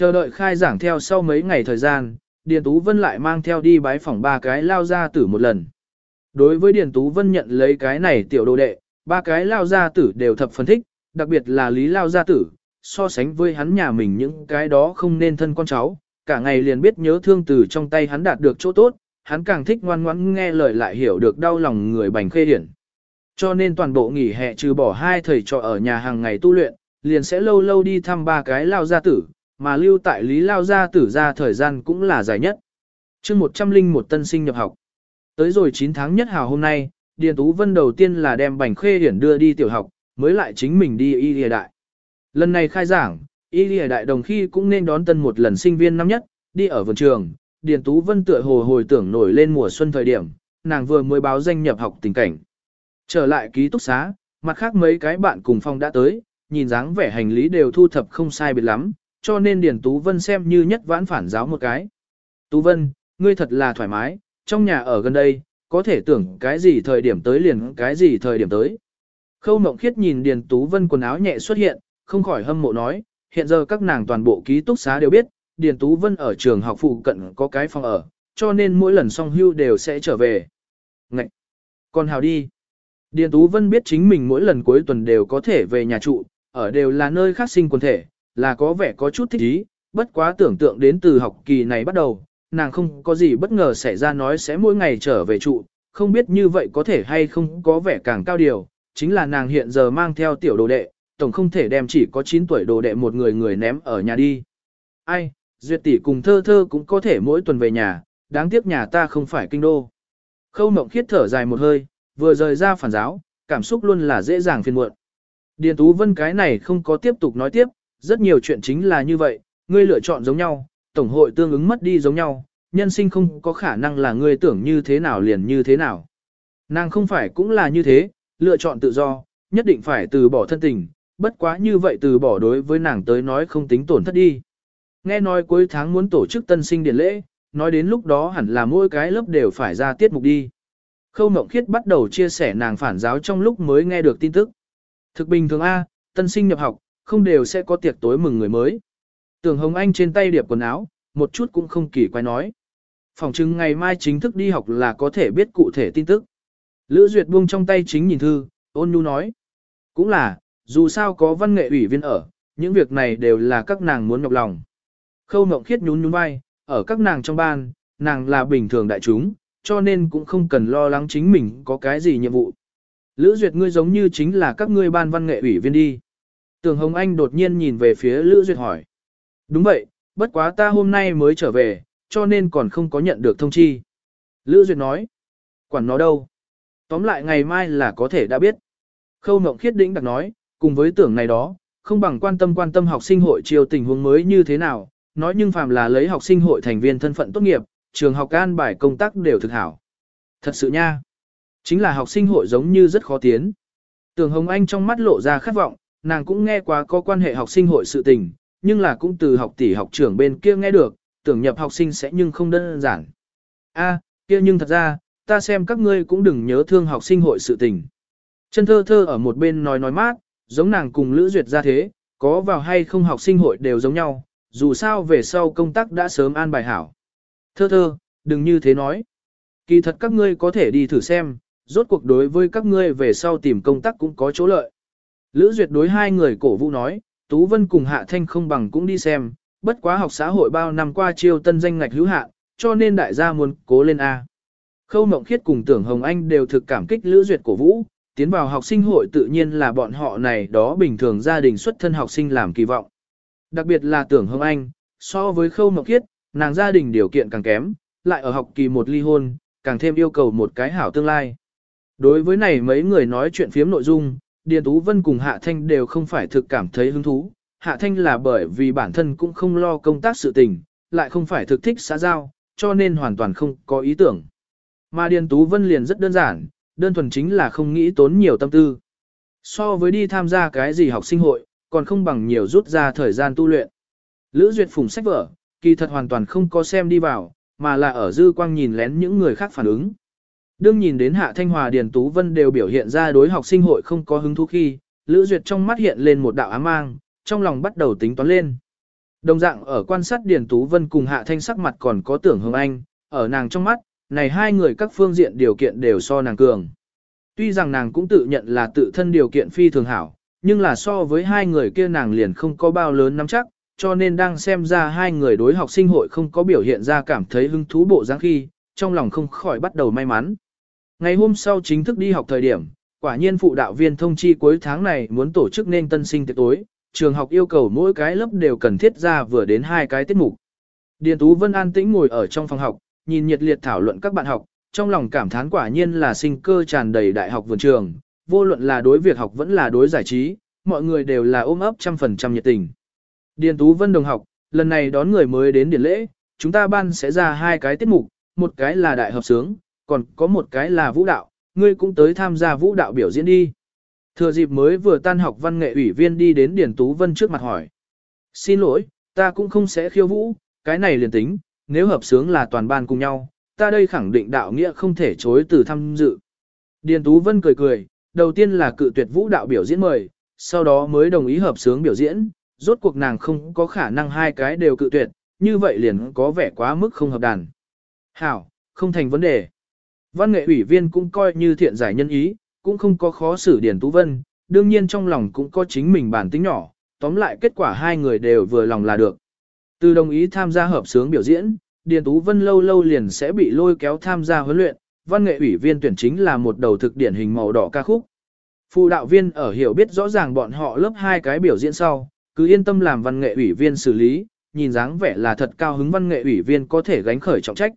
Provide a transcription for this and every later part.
Chờ đợi khai giảng theo sau mấy ngày thời gian, Điền Tú Vân lại mang theo đi bái phỏng ba cái lao gia tử một lần. Đối với Điền Tú Vân nhận lấy cái này tiểu đồ đệ, ba cái lao gia tử đều thập phân thích, đặc biệt là Lý lao gia tử, so sánh với hắn nhà mình những cái đó không nên thân con cháu, cả ngày liền biết nhớ thương từ trong tay hắn đạt được chỗ tốt, hắn càng thích ngoan ngoãn nghe lời lại hiểu được đau lòng người bành khê điển Cho nên toàn bộ nghỉ hè trừ bỏ hai thầy trò ở nhà hàng ngày tu luyện, liền sẽ lâu lâu đi thăm ba cái lao gia tử, mà lưu tại Lý lao gia tử ra thời gian cũng là dài nhất. chương 101 tân sinh nhập học. Tới rồi 9 tháng nhất hào hôm nay, Điền Tú Vân đầu tiên là đem bành khê hiển đưa đi tiểu học, mới lại chính mình đi y lìa đại. Lần này khai giảng, y lìa đại đồng khi cũng nên đón tân một lần sinh viên năm nhất, đi ở vườn trường, Điền Tú Vân tựa hồ hồi tưởng nổi lên mùa xuân thời điểm, nàng vừa mới báo danh nhập học tình cảnh. Trở lại ký túc xá, mặt khác mấy cái bạn cùng phòng đã tới, nhìn dáng vẻ hành lý đều thu thập không sai biệt lắm, cho nên Điền Tú Vân xem như nhất vãn phản giáo một cái. Tú Vân, ngươi thật là thoải mái, trong nhà ở gần đây, có thể tưởng cái gì thời điểm tới liền cái gì thời điểm tới. Khâu Mộng Khiết nhìn Điền Tú Vân quần áo nhẹ xuất hiện, không khỏi hâm mộ nói, hiện giờ các nàng toàn bộ ký túc xá đều biết, Điền Tú Vân ở trường học phụ cận có cái phòng ở, cho nên mỗi lần xong hưu đều sẽ trở về. Ngậy! Còn hào đi! Điền Tú Vân biết chính mình mỗi lần cuối tuần đều có thể về nhà trụ, ở đều là nơi khác sinh quần thể, là có vẻ có chút thích ý, bất quá tưởng tượng đến từ học kỳ này bắt đầu, nàng không có gì bất ngờ xảy ra nói sẽ mỗi ngày trở về trụ, không biết như vậy có thể hay không có vẻ càng cao điều, chính là nàng hiện giờ mang theo tiểu đồ đệ, tổng không thể đem chỉ có 9 tuổi đồ đệ một người người ném ở nhà đi. Ai, Duyệt tỷ cùng thơ thơ cũng có thể mỗi tuần về nhà, đáng tiếc nhà ta không phải kinh đô. Khâu mộng khiết thở dài một hơi, vừa rời ra phản giáo, cảm xúc luôn là dễ dàng phiền muộn. Điền Tú Vân cái này không có tiếp tục nói tiếp, rất nhiều chuyện chính là như vậy, ngươi lựa chọn giống nhau, tổng hội tương ứng mất đi giống nhau, nhân sinh không có khả năng là ngươi tưởng như thế nào liền như thế nào. Nàng không phải cũng là như thế, lựa chọn tự do, nhất định phải từ bỏ thân tình, bất quá như vậy từ bỏ đối với nàng tới nói không tính tổn thất đi. Nghe nói cuối tháng muốn tổ chức tân sinh điển lễ, nói đến lúc đó hẳn là mỗi cái lớp đều phải ra tiết mục đi. Khâu Mộng Khiết bắt đầu chia sẻ nàng phản giáo trong lúc mới nghe được tin tức. Thực bình thường A, tân sinh nhập học, không đều sẽ có tiệc tối mừng người mới. Tưởng Hồng Anh trên tay điệp quần áo, một chút cũng không kỳ quái nói. Phòng chứng ngày mai chính thức đi học là có thể biết cụ thể tin tức. Lữ Duyệt buông trong tay chính nhìn thư, ôn nhu nói. Cũng là, dù sao có văn nghệ ủy viên ở, những việc này đều là các nàng muốn nhọc lòng. Khâu Mộng Khiết nhún nhún vai, ở các nàng trong ban, nàng là bình thường đại chúng, cho nên cũng không cần lo lắng chính mình có cái gì nhiệm vụ. Lữ Duyệt ngươi giống như chính là các ngươi ban văn nghệ ủy viên đi. Tưởng Hồng Anh đột nhiên nhìn về phía Lữ Duyệt hỏi. Đúng vậy, bất quá ta hôm nay mới trở về, cho nên còn không có nhận được thông chi. Lữ Duyệt nói. Quản nó đâu? Tóm lại ngày mai là có thể đã biết. Khâu Mộng Khiết đĩnh đặc nói, cùng với tưởng này đó, không bằng quan tâm quan tâm học sinh hội chiều tình huống mới như thế nào, nói nhưng phàm là lấy học sinh hội thành viên thân phận tốt nghiệp, trường học an bài công tác đều thực hảo. Thật sự nha. Chính là học sinh hội giống như rất khó tiến. Tưởng Hồng Anh trong mắt lộ ra khát vọng, nàng cũng nghe qua có quan hệ học sinh hội sự tình, nhưng là cũng từ học tỷ học trưởng bên kia nghe được, tưởng nhập học sinh sẽ nhưng không đơn giản. A, kia nhưng thật ra, ta xem các ngươi cũng đừng nhớ thương học sinh hội sự tình. Chân thơ thơ ở một bên nói nói mát, giống nàng cùng Lữ Duyệt ra thế, có vào hay không học sinh hội đều giống nhau, dù sao về sau công tác đã sớm an bài hảo. Thơ thơ, đừng như thế nói. Kỳ thật các ngươi có thể đi thử xem, rốt cuộc đối với các ngươi về sau tìm công tác cũng có chỗ lợi. Lữ Duyệt đối hai người cổ vũ nói, Tú Vân cùng Hạ Thanh không bằng cũng đi xem, bất quá học xã hội bao năm qua chiêu tân danh ngạch hữu hạn, cho nên đại gia muốn cố lên A. Khâu Mộng Khiết cùng Tưởng Hồng Anh đều thực cảm kích Lữ Duyệt cổ vũ, tiến vào học sinh hội tự nhiên là bọn họ này đó bình thường gia đình xuất thân học sinh làm kỳ vọng. Đặc biệt là Tưởng Hồng Anh, so với Khâu Mộng Khiết, nàng gia đình điều kiện càng kém, lại ở học kỳ một ly hôn, càng thêm yêu cầu một cái hảo tương lai. Đối với này mấy người nói chuyện phiếm nội dung, Điền Tú Vân cùng Hạ Thanh đều không phải thực cảm thấy hứng thú. Hạ Thanh là bởi vì bản thân cũng không lo công tác sự tình, lại không phải thực thích xã giao, cho nên hoàn toàn không có ý tưởng. Mà Điền Tú Vân liền rất đơn giản, đơn thuần chính là không nghĩ tốn nhiều tâm tư. So với đi tham gia cái gì học sinh hội, còn không bằng nhiều rút ra thời gian tu luyện. Lữ Duyệt phùng sách vở, kỳ thật hoàn toàn không có xem đi vào, mà là ở dư quang nhìn lén những người khác phản ứng. Đương nhìn đến Hạ Thanh Hòa Điền Tú Vân đều biểu hiện ra đối học sinh hội không có hứng thú khi, Lữ Duyệt trong mắt hiện lên một đạo ám mang, trong lòng bắt đầu tính toán lên. Đồng dạng ở quan sát Điền Tú Vân cùng Hạ Thanh sắc mặt còn có tưởng hương anh, ở nàng trong mắt, này hai người các phương diện điều kiện đều so nàng cường. Tuy rằng nàng cũng tự nhận là tự thân điều kiện phi thường hảo, nhưng là so với hai người kia nàng liền không có bao lớn nắm chắc, cho nên đang xem ra hai người đối học sinh hội không có biểu hiện ra cảm thấy hứng thú bộ dáng khi, trong lòng không khỏi bắt đầu may mắn. Ngày hôm sau chính thức đi học thời điểm, quả nhiên phụ đạo viên thông chi cuối tháng này muốn tổ chức nên tân sinh tiệc tối, trường học yêu cầu mỗi cái lớp đều cần thiết ra vừa đến hai cái tiết mục. Điền Tú Vân an tĩnh ngồi ở trong phòng học, nhìn nhiệt liệt thảo luận các bạn học, trong lòng cảm thán quả nhiên là sinh cơ tràn đầy đại học vườn trường, vô luận là đối việc học vẫn là đối giải trí, mọi người đều là ôm ấp trăm phần trăm nhiệt tình. Điền Tú Vân đồng học, lần này đón người mới đến điển lễ, chúng ta ban sẽ ra hai cái tiết mục, một cái là đại hợp sướng, còn có một cái là vũ đạo, ngươi cũng tới tham gia vũ đạo biểu diễn đi. Thừa dịp mới vừa tan học văn nghệ ủy viên đi đến Điền Tú Vân trước mặt hỏi. Xin lỗi, ta cũng không sẽ khiêu vũ, cái này liền tính, nếu hợp sướng là toàn ban cùng nhau, ta đây khẳng định đạo nghĩa không thể chối từ tham dự. Điền Tú Vân cười cười, đầu tiên là cự tuyệt vũ đạo biểu diễn mời, sau đó mới đồng ý hợp sướng biểu diễn, rốt cuộc nàng không có khả năng hai cái đều cự tuyệt, như vậy liền có vẻ quá mức không hợp đàn. Hảo, không thành vấn đề. Văn nghệ ủy viên cũng coi như thiện giải nhân ý, cũng không có khó xử Điền Tú Vân, đương nhiên trong lòng cũng có chính mình bản tính nhỏ, tóm lại kết quả hai người đều vừa lòng là được. Từ đồng ý tham gia hợp sướng biểu diễn, Điền Tú Vân lâu lâu liền sẽ bị lôi kéo tham gia huấn luyện, văn nghệ ủy viên tuyển chính là một đầu thực điển hình màu đỏ ca khúc. Phụ đạo viên ở hiểu biết rõ ràng bọn họ lớp hai cái biểu diễn sau, cứ yên tâm làm văn nghệ ủy viên xử lý, nhìn dáng vẻ là thật cao hứng văn nghệ ủy viên có thể gánh khởi trọng trách.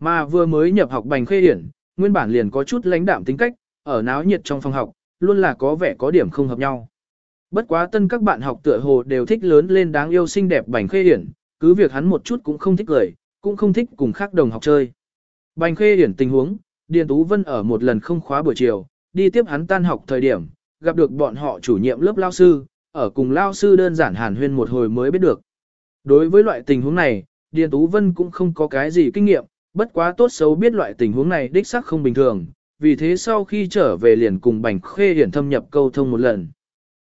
Mà vừa mới nhập học bành khê điển, nguyên bản liền có chút lãnh đạm tính cách, ở náo nhiệt trong phòng học, luôn là có vẻ có điểm không hợp nhau. Bất quá tân các bạn học tựa hồ đều thích lớn lên đáng yêu xinh đẹp bành khê điển, cứ việc hắn một chút cũng không thích cười, cũng không thích cùng khác đồng học chơi. Bành khê điển tình huống, Điền Tú Vân ở một lần không khóa buổi chiều, đi tiếp hắn tan học thời điểm, gặp được bọn họ chủ nhiệm lớp lao sư, ở cùng lao sư đơn giản hàn huyên một hồi mới biết được. Đối với loại tình huống này, Điền Tú Vân cũng không có cái gì kinh nghiệm, bất quá tốt xấu biết loại tình huống này đích xác không bình thường, vì thế sau khi trở về liền cùng Bành Khê Hiển thâm nhập câu thông một lần.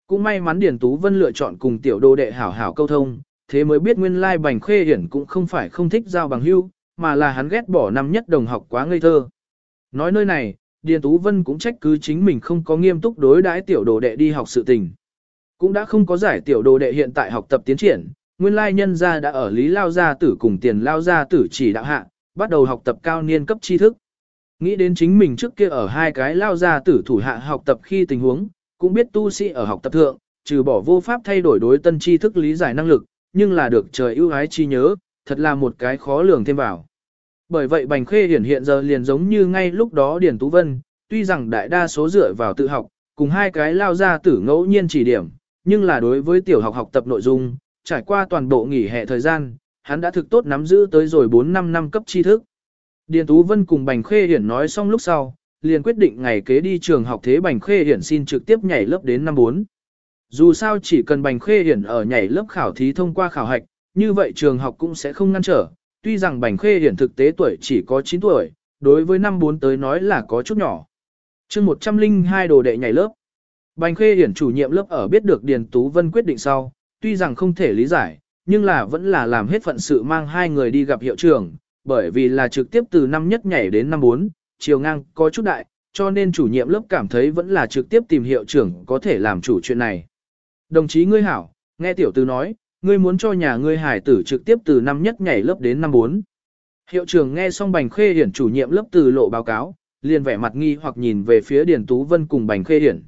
Cũng may mắn Điền Tú Vân lựa chọn cùng tiểu đô đệ hảo hảo câu thông, thế mới biết nguyên lai Bành Khê Hiển cũng không phải không thích giao bằng hưu, mà là hắn ghét bỏ năm nhất đồng học quá ngây thơ. Nói nơi này, Điền Tú Vân cũng trách cứ chính mình không có nghiêm túc đối đãi tiểu đồ đệ đi học sự tình. Cũng đã không có giải tiểu đồ đệ hiện tại học tập tiến triển, nguyên lai nhân gia đã ở Lý Lao Gia Tử cùng tiền Lao Gia Tử chỉ đạo hạ, bắt đầu học tập cao niên cấp tri thức. Nghĩ đến chính mình trước kia ở hai cái Lao Gia Tử thủ hạ học tập khi tình huống, cũng biết tu sĩ ở học tập thượng, trừ bỏ vô pháp thay đổi đối tân tri thức lý giải năng lực, nhưng là được trời ưu ái chi nhớ, thật là một cái khó lường thêm vào. Bởi vậy Bành Khê hiển hiện giờ liền giống như ngay lúc đó Điển Tú Vân, tuy rằng đại đa số dựa vào tự học, cùng hai cái lao ra tử ngẫu nhiên chỉ điểm, nhưng là đối với tiểu học học tập nội dung, trải qua toàn bộ nghỉ hè thời gian, hắn đã thực tốt nắm giữ tới rồi 4-5 năm cấp tri thức. Điền Tú Vân cùng Bành Khê Hiển nói xong lúc sau, liền quyết định ngày kế đi trường học thế Bành Khê Hiển xin trực tiếp nhảy lớp đến năm 4. Dù sao chỉ cần Bành Khê Hiển ở nhảy lớp khảo thí thông qua khảo hạch, như vậy trường học cũng sẽ không ngăn trở. Tuy rằng Bành Khê Hiển thực tế tuổi chỉ có 9 tuổi, đối với năm 4 tới nói là có chút nhỏ. chương 102 đồ đệ nhảy lớp. Bành Khê Hiển chủ nhiệm lớp ở biết được Điền Tú Vân quyết định sau, tuy rằng không thể lý giải, nhưng là vẫn là làm hết phận sự mang hai người đi gặp hiệu trưởng, bởi vì là trực tiếp từ năm nhất nhảy đến năm bốn chiều ngang có chút đại, cho nên chủ nhiệm lớp cảm thấy vẫn là trực tiếp tìm hiệu trưởng có thể làm chủ chuyện này. Đồng chí ngươi hảo, nghe tiểu tư nói, ngươi muốn cho nhà ngươi hải tử trực tiếp từ năm nhất nhảy lớp đến năm bốn Hiệu trưởng nghe xong Bành Khê Hiển chủ nhiệm lớp từ lộ báo cáo, liền vẻ mặt nghi hoặc nhìn về phía Điền Tú Vân cùng Bành Khê Hiển.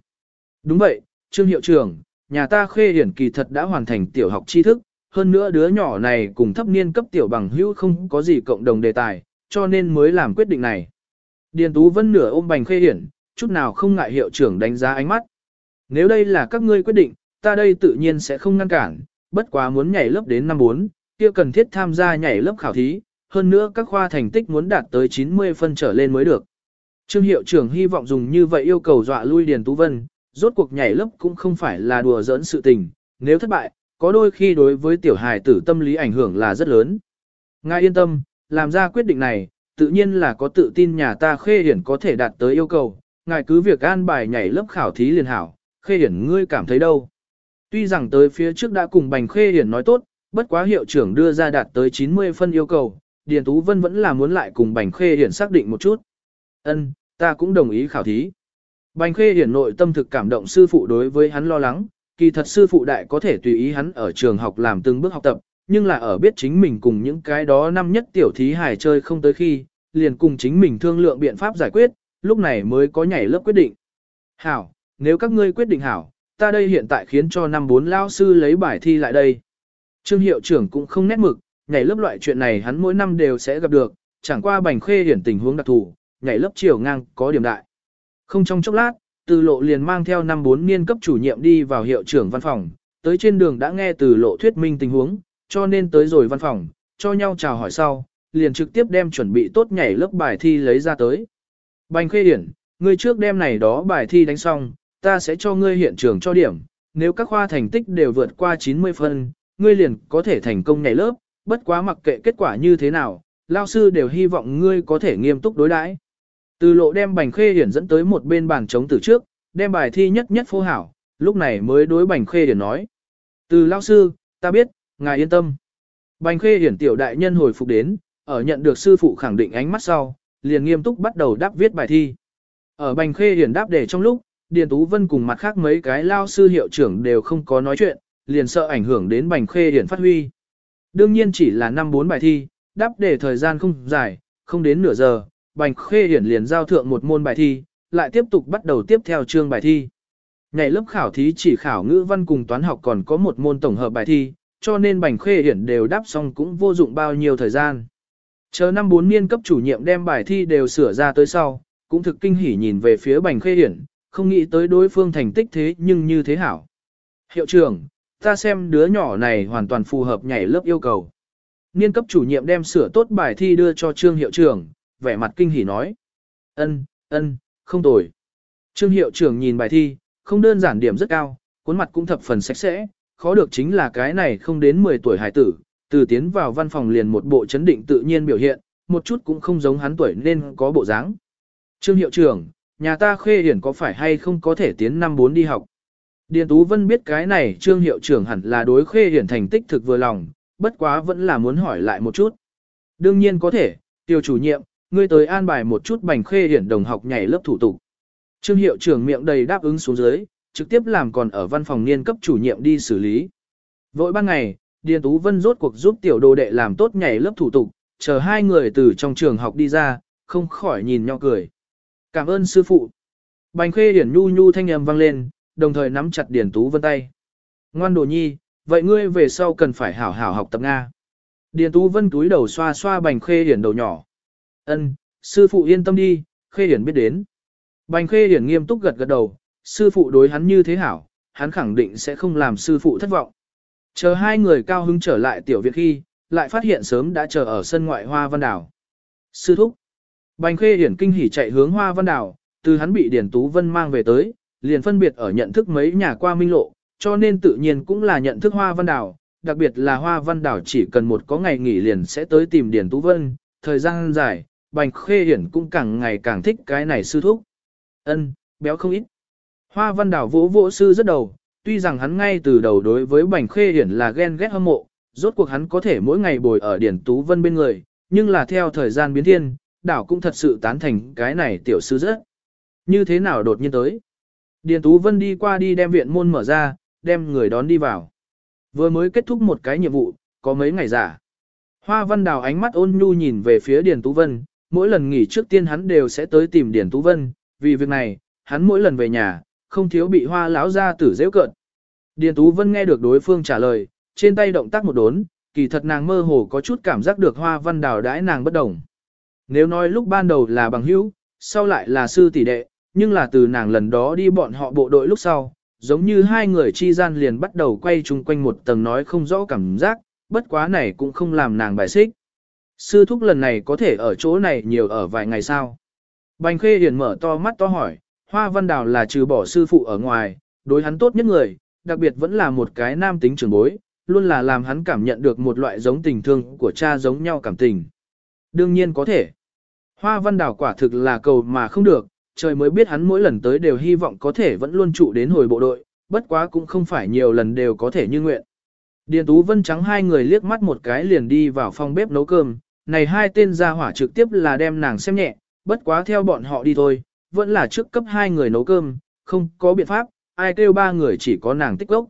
Đúng vậy, Trương Hiệu trưởng, nhà ta Khê Hiển kỳ thật đã hoàn thành tiểu học tri thức, hơn nữa đứa nhỏ này cùng thấp niên cấp tiểu bằng hữu không có gì cộng đồng đề tài, cho nên mới làm quyết định này. Điền Tú Vân nửa ôm Bành Khê Hiển, chút nào không ngại hiệu trưởng đánh giá ánh mắt. Nếu đây là các ngươi quyết định, ta đây tự nhiên sẽ không ngăn cản, bất quá muốn nhảy lớp đến năm 4, kia cần thiết tham gia nhảy lớp khảo thí, hơn nữa các khoa thành tích muốn đạt tới 90 phân trở lên mới được. Trương hiệu trưởng hy vọng dùng như vậy yêu cầu dọa lui Điền Tú Vân, rốt cuộc nhảy lớp cũng không phải là đùa giỡn sự tình, nếu thất bại, có đôi khi đối với tiểu hài tử tâm lý ảnh hưởng là rất lớn. Ngài yên tâm, làm ra quyết định này, tự nhiên là có tự tin nhà ta khê hiển có thể đạt tới yêu cầu, ngài cứ việc an bài nhảy lớp khảo thí liền hảo, khê hiển ngươi cảm thấy đâu. Tuy rằng tới phía trước đã cùng bành khê hiển nói tốt, Bất quá hiệu trưởng đưa ra đạt tới 90 phân yêu cầu, Điền Tú Vân vẫn là muốn lại cùng Bành Khê Hiển xác định một chút. Ân, ta cũng đồng ý khảo thí. Bành Khê Hiển nội tâm thực cảm động sư phụ đối với hắn lo lắng, kỳ thật sư phụ đại có thể tùy ý hắn ở trường học làm từng bước học tập, nhưng là ở biết chính mình cùng những cái đó năm nhất tiểu thí hài chơi không tới khi, liền cùng chính mình thương lượng biện pháp giải quyết, lúc này mới có nhảy lớp quyết định. Hảo, nếu các ngươi quyết định hảo, ta đây hiện tại khiến cho năm bốn lao sư lấy bài thi lại đây. Trương hiệu trưởng cũng không nét mực, nhảy lớp loại chuyện này hắn mỗi năm đều sẽ gặp được, chẳng qua bành khê hiển tình huống đặc thù, nhảy lớp chiều ngang có điểm đại. Không trong chốc lát, từ lộ liền mang theo năm bốn niên cấp chủ nhiệm đi vào hiệu trưởng văn phòng, tới trên đường đã nghe từ lộ thuyết minh tình huống, cho nên tới rồi văn phòng, cho nhau chào hỏi sau, liền trực tiếp đem chuẩn bị tốt nhảy lớp bài thi lấy ra tới. Bành khê hiển, ngươi trước đem này đó bài thi đánh xong, ta sẽ cho ngươi hiện trường cho điểm, nếu các khoa thành tích đều vượt qua 90 phân, ngươi liền có thể thành công nhảy lớp, bất quá mặc kệ kết quả như thế nào, lao sư đều hy vọng ngươi có thể nghiêm túc đối đãi. Từ lộ đem bành khê hiển dẫn tới một bên bàn chống từ trước, đem bài thi nhất nhất phô hảo, lúc này mới đối bành khê hiển nói. Từ lao sư, ta biết, ngài yên tâm. Bành khê hiển tiểu đại nhân hồi phục đến, ở nhận được sư phụ khẳng định ánh mắt sau, liền nghiêm túc bắt đầu đáp viết bài thi. Ở bành khê hiển đáp đề trong lúc, Điền Tú Vân cùng mặt khác mấy cái lao sư hiệu trưởng đều không có nói chuyện, liền sợ ảnh hưởng đến bành khê hiển phát huy. Đương nhiên chỉ là năm bốn bài thi, đáp đề thời gian không dài, không đến nửa giờ, bành khê hiển liền giao thượng một môn bài thi, lại tiếp tục bắt đầu tiếp theo chương bài thi. Ngày lớp khảo thí chỉ khảo ngữ văn cùng toán học còn có một môn tổng hợp bài thi, cho nên bành khê hiển đều đáp xong cũng vô dụng bao nhiêu thời gian. Chờ năm bốn niên cấp chủ nhiệm đem bài thi đều sửa ra tới sau, cũng thực kinh hỉ nhìn về phía bành khê hiển, không nghĩ tới đối phương thành tích thế nhưng như thế hảo. Hiệu trưởng, ta xem đứa nhỏ này hoàn toàn phù hợp nhảy lớp yêu cầu. Niên cấp chủ nhiệm đem sửa tốt bài thi đưa cho trương hiệu trưởng, vẻ mặt kinh hỉ nói. Ân, ân, không tồi. Trương hiệu trưởng nhìn bài thi, không đơn giản điểm rất cao, cuốn mặt cũng thập phần sạch sẽ, khó được chính là cái này không đến 10 tuổi hải tử, từ tiến vào văn phòng liền một bộ chấn định tự nhiên biểu hiện, một chút cũng không giống hắn tuổi nên có bộ dáng. Trương hiệu trưởng, nhà ta khê hiển có phải hay không có thể tiến năm 4 đi học? Điền Tú Vân biết cái này trương hiệu trưởng hẳn là đối khê hiển thành tích thực vừa lòng, bất quá vẫn là muốn hỏi lại một chút. Đương nhiên có thể, tiêu chủ nhiệm, ngươi tới an bài một chút bành khê hiển đồng học nhảy lớp thủ tục. Trương hiệu trưởng miệng đầy đáp ứng xuống dưới, trực tiếp làm còn ở văn phòng niên cấp chủ nhiệm đi xử lý. Vội ban ngày, Điền Tú Vân rốt cuộc giúp tiểu đồ đệ làm tốt nhảy lớp thủ tục, chờ hai người từ trong trường học đi ra, không khỏi nhìn nhau cười. Cảm ơn sư phụ. Bành khê hiển nhu nhu thanh âm vang lên, đồng thời nắm chặt Điền Tú Vân tay. Ngoan đồ nhi, vậy ngươi về sau cần phải hảo hảo học tập Nga. Điền Tú Vân túi đầu xoa xoa bành khê hiển đầu nhỏ. Ân, sư phụ yên tâm đi, khê hiển biết đến. Bành khê hiển nghiêm túc gật gật đầu, sư phụ đối hắn như thế hảo, hắn khẳng định sẽ không làm sư phụ thất vọng. Chờ hai người cao hứng trở lại tiểu viện khi, lại phát hiện sớm đã chờ ở sân ngoại hoa văn đảo. Sư thúc. Bành khê hiển kinh hỉ chạy hướng hoa văn đảo, từ hắn bị Điển Tú Vân mang về tới, liền phân biệt ở nhận thức mấy nhà qua minh lộ, cho nên tự nhiên cũng là nhận thức hoa văn đảo, đặc biệt là hoa văn đảo chỉ cần một có ngày nghỉ liền sẽ tới tìm Điển Tú Vân, thời gian dài, Bành Khê Hiển cũng càng ngày càng thích cái này sư thúc. Ân, béo không ít. Hoa văn đảo vỗ vỗ sư rất đầu, tuy rằng hắn ngay từ đầu đối với Bành Khê Hiển là ghen ghét hâm mộ, rốt cuộc hắn có thể mỗi ngày bồi ở Điển Tú Vân bên người, nhưng là theo thời gian biến thiên, đảo cũng thật sự tán thành cái này tiểu sư rất. Như thế nào đột nhiên tới? Điền Tú Vân đi qua đi đem viện môn mở ra, đem người đón đi vào. Vừa mới kết thúc một cái nhiệm vụ, có mấy ngày giả. Hoa Văn Đào ánh mắt ôn nhu nhìn về phía Điền Tú Vân, mỗi lần nghỉ trước tiên hắn đều sẽ tới tìm Điền Tú Vân, vì việc này, hắn mỗi lần về nhà, không thiếu bị hoa lão ra tử dễ cợt. Điền Tú Vân nghe được đối phương trả lời, trên tay động tác một đốn, kỳ thật nàng mơ hồ có chút cảm giác được hoa văn đào đãi nàng bất đồng. Nếu nói lúc ban đầu là bằng hữu, sau lại là sư tỷ đệ, nhưng là từ nàng lần đó đi bọn họ bộ đội lúc sau, giống như hai người chi gian liền bắt đầu quay chung quanh một tầng nói không rõ cảm giác, bất quá này cũng không làm nàng bài xích. Sư thúc lần này có thể ở chỗ này nhiều ở vài ngày sao. Bành khê hiền mở to mắt to hỏi, hoa văn đào là trừ bỏ sư phụ ở ngoài, đối hắn tốt nhất người, đặc biệt vẫn là một cái nam tính trưởng bối, luôn là làm hắn cảm nhận được một loại giống tình thương của cha giống nhau cảm tình. Đương nhiên có thể. Hoa văn Đào quả thực là cầu mà không được, trời mới biết hắn mỗi lần tới đều hy vọng có thể vẫn luôn trụ đến hồi bộ đội, bất quá cũng không phải nhiều lần đều có thể như nguyện. Điền Tú Vân trắng hai người liếc mắt một cái liền đi vào phòng bếp nấu cơm, này hai tên gia hỏa trực tiếp là đem nàng xem nhẹ, bất quá theo bọn họ đi thôi, vẫn là trước cấp hai người nấu cơm, không có biện pháp, ai kêu ba người chỉ có nàng tích gốc.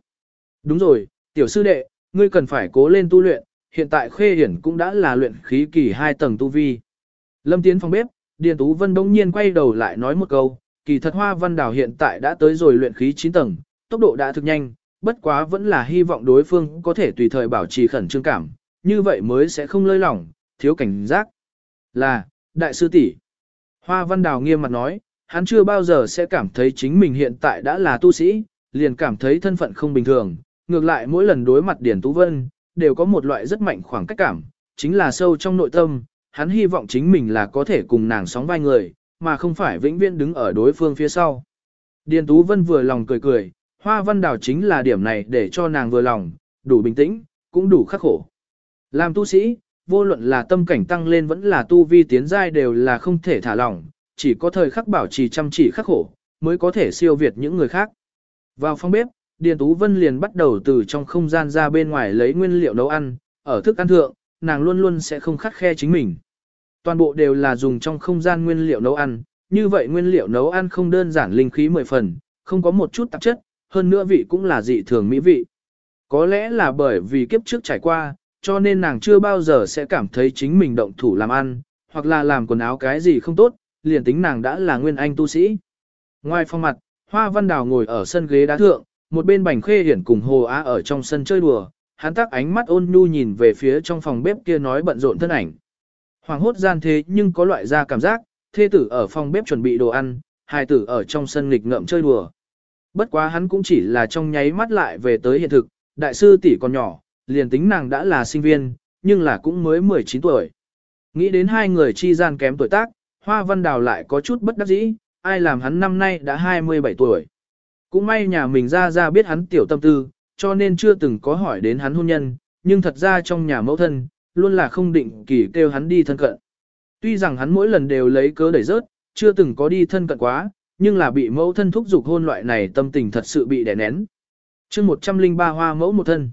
Đúng rồi, tiểu sư đệ, ngươi cần phải cố lên tu luyện, hiện tại khê hiển cũng đã là luyện khí kỳ hai tầng tu vi. Lâm tiến phòng bếp, Điền Tú Vân bỗng nhiên quay đầu lại nói một câu, kỳ thật hoa văn đảo hiện tại đã tới rồi luyện khí 9 tầng, tốc độ đã thực nhanh, bất quá vẫn là hy vọng đối phương có thể tùy thời bảo trì khẩn trương cảm, như vậy mới sẽ không lơi lỏng, thiếu cảnh giác. Là, đại sư tỷ. Hoa văn đào nghiêm mặt nói, hắn chưa bao giờ sẽ cảm thấy chính mình hiện tại đã là tu sĩ, liền cảm thấy thân phận không bình thường, ngược lại mỗi lần đối mặt Điển Tú Vân, đều có một loại rất mạnh khoảng cách cảm, chính là sâu trong nội tâm, hắn hy vọng chính mình là có thể cùng nàng sóng vai người, mà không phải vĩnh viễn đứng ở đối phương phía sau. Điền Tú Vân vừa lòng cười cười, hoa văn đào chính là điểm này để cho nàng vừa lòng, đủ bình tĩnh, cũng đủ khắc khổ. Làm tu sĩ, vô luận là tâm cảnh tăng lên vẫn là tu vi tiến giai đều là không thể thả lỏng, chỉ có thời khắc bảo trì chăm chỉ khắc khổ, mới có thể siêu việt những người khác. Vào phòng bếp, Điền Tú Vân liền bắt đầu từ trong không gian ra bên ngoài lấy nguyên liệu nấu ăn, ở thức ăn thượng, nàng luôn luôn sẽ không khắc khe chính mình. Toàn bộ đều là dùng trong không gian nguyên liệu nấu ăn, như vậy nguyên liệu nấu ăn không đơn giản linh khí mười phần, không có một chút tạp chất, hơn nữa vị cũng là dị thường mỹ vị. Có lẽ là bởi vì kiếp trước trải qua, cho nên nàng chưa bao giờ sẽ cảm thấy chính mình động thủ làm ăn, hoặc là làm quần áo cái gì không tốt, liền tính nàng đã là nguyên anh tu sĩ. Ngoài phòng mặt, Hoa Văn Đào ngồi ở sân ghế đá thượng, một bên bành khê hiển cùng Hồ Á ở trong sân chơi đùa, hắn tác ánh mắt ôn nhu nhìn về phía trong phòng bếp kia nói bận rộn thân ảnh. Hoàng hốt gian thế nhưng có loại ra cảm giác, thê tử ở phòng bếp chuẩn bị đồ ăn, hài tử ở trong sân nghịch ngợm chơi đùa. Bất quá hắn cũng chỉ là trong nháy mắt lại về tới hiện thực, đại sư tỷ còn nhỏ, liền tính nàng đã là sinh viên, nhưng là cũng mới 19 tuổi. Nghĩ đến hai người chi gian kém tuổi tác, Hoa Văn Đào lại có chút bất đắc dĩ, ai làm hắn năm nay đã 27 tuổi. Cũng may nhà mình ra ra biết hắn tiểu tâm tư, cho nên chưa từng có hỏi đến hắn hôn nhân, nhưng thật ra trong nhà mẫu thân, luôn là không định kỳ kêu hắn đi thân cận. Tuy rằng hắn mỗi lần đều lấy cớ đẩy rớt, chưa từng có đi thân cận quá, nhưng là bị mẫu thân thúc giục hôn loại này tâm tình thật sự bị đè nén. chương 103 hoa mẫu một thân.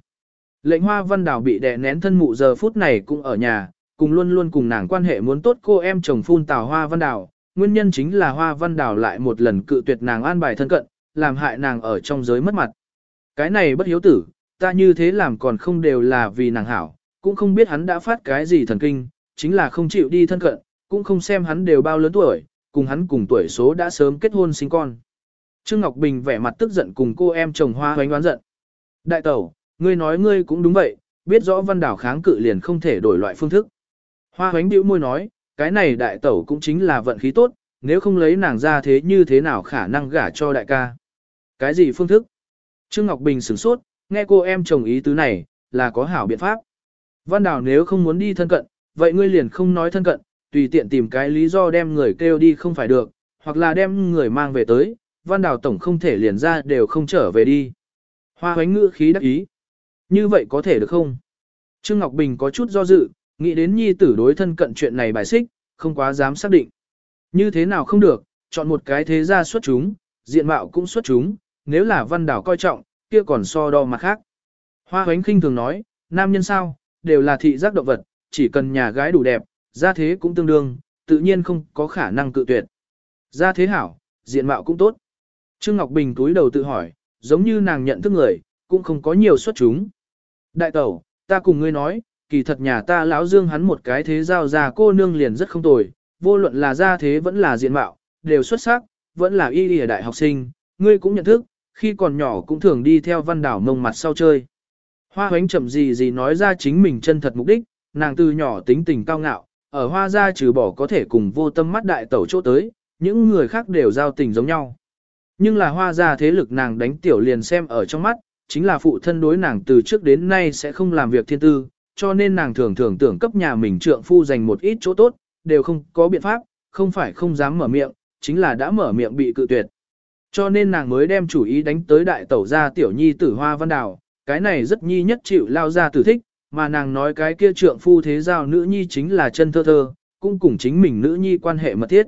Lệnh hoa văn đảo bị đè nén thân mụ giờ phút này cũng ở nhà, cùng luôn luôn cùng nàng quan hệ muốn tốt cô em chồng phun tào hoa văn đảo. Nguyên nhân chính là hoa văn đảo lại một lần cự tuyệt nàng an bài thân cận, làm hại nàng ở trong giới mất mặt. Cái này bất hiếu tử, ta như thế làm còn không đều là vì nàng hảo, cũng không biết hắn đã phát cái gì thần kinh, chính là không chịu đi thân cận, cũng không xem hắn đều bao lớn tuổi, cùng hắn cùng tuổi số đã sớm kết hôn sinh con. Trương Ngọc Bình vẻ mặt tức giận cùng cô em chồng hoa hoánh đoán giận. Đại tẩu, ngươi nói ngươi cũng đúng vậy, biết rõ văn đảo kháng cự liền không thể đổi loại phương thức. Hoa hoánh bĩu môi nói, cái này đại tẩu cũng chính là vận khí tốt, nếu không lấy nàng ra thế như thế nào khả năng gả cho đại ca. Cái gì phương thức? Trương Ngọc Bình sửng sốt, nghe cô em chồng ý tứ này, là có hảo biện pháp. Văn đảo nếu không muốn đi thân cận, vậy ngươi liền không nói thân cận, tùy tiện tìm cái lý do đem người kêu đi không phải được, hoặc là đem người mang về tới, văn đảo tổng không thể liền ra đều không trở về đi. Hoa hoánh ngữ khí đắc ý. Như vậy có thể được không? Trương Ngọc Bình có chút do dự, nghĩ đến nhi tử đối thân cận chuyện này bài xích, không quá dám xác định. Như thế nào không được, chọn một cái thế gia xuất chúng, diện mạo cũng xuất chúng, nếu là văn đảo coi trọng, kia còn so đo mặt khác. Hoa hoánh khinh thường nói, nam nhân sao, đều là thị giác động vật, chỉ cần nhà gái đủ đẹp, gia thế cũng tương đương, tự nhiên không có khả năng cự tuyệt. Gia thế hảo, diện mạo cũng tốt. Trương Ngọc Bình túi đầu tự hỏi, giống như nàng nhận thức người, cũng không có nhiều xuất chúng. Đại tẩu, ta cùng ngươi nói, kỳ thật nhà ta lão dương hắn một cái thế giao ra cô nương liền rất không tồi, vô luận là gia thế vẫn là diện mạo, đều xuất sắc, vẫn là y y đại học sinh, ngươi cũng nhận thức, khi còn nhỏ cũng thường đi theo văn đảo mông mặt sau chơi. Hoa hoánh chậm gì gì nói ra chính mình chân thật mục đích, nàng từ nhỏ tính tình cao ngạo, ở hoa gia trừ bỏ có thể cùng vô tâm mắt đại tẩu chỗ tới, những người khác đều giao tình giống nhau. Nhưng là hoa gia thế lực nàng đánh tiểu liền xem ở trong mắt, chính là phụ thân đối nàng từ trước đến nay sẽ không làm việc thiên tư, cho nên nàng thường thường tưởng cấp nhà mình trượng phu dành một ít chỗ tốt, đều không có biện pháp, không phải không dám mở miệng, chính là đã mở miệng bị cự tuyệt. Cho nên nàng mới đem chủ ý đánh tới đại tẩu gia tiểu nhi tử hoa văn đào, cái này rất nhi nhất chịu lao ra tử thích, mà nàng nói cái kia trượng phu thế giao nữ nhi chính là chân thơ thơ, cũng cùng chính mình nữ nhi quan hệ mật thiết.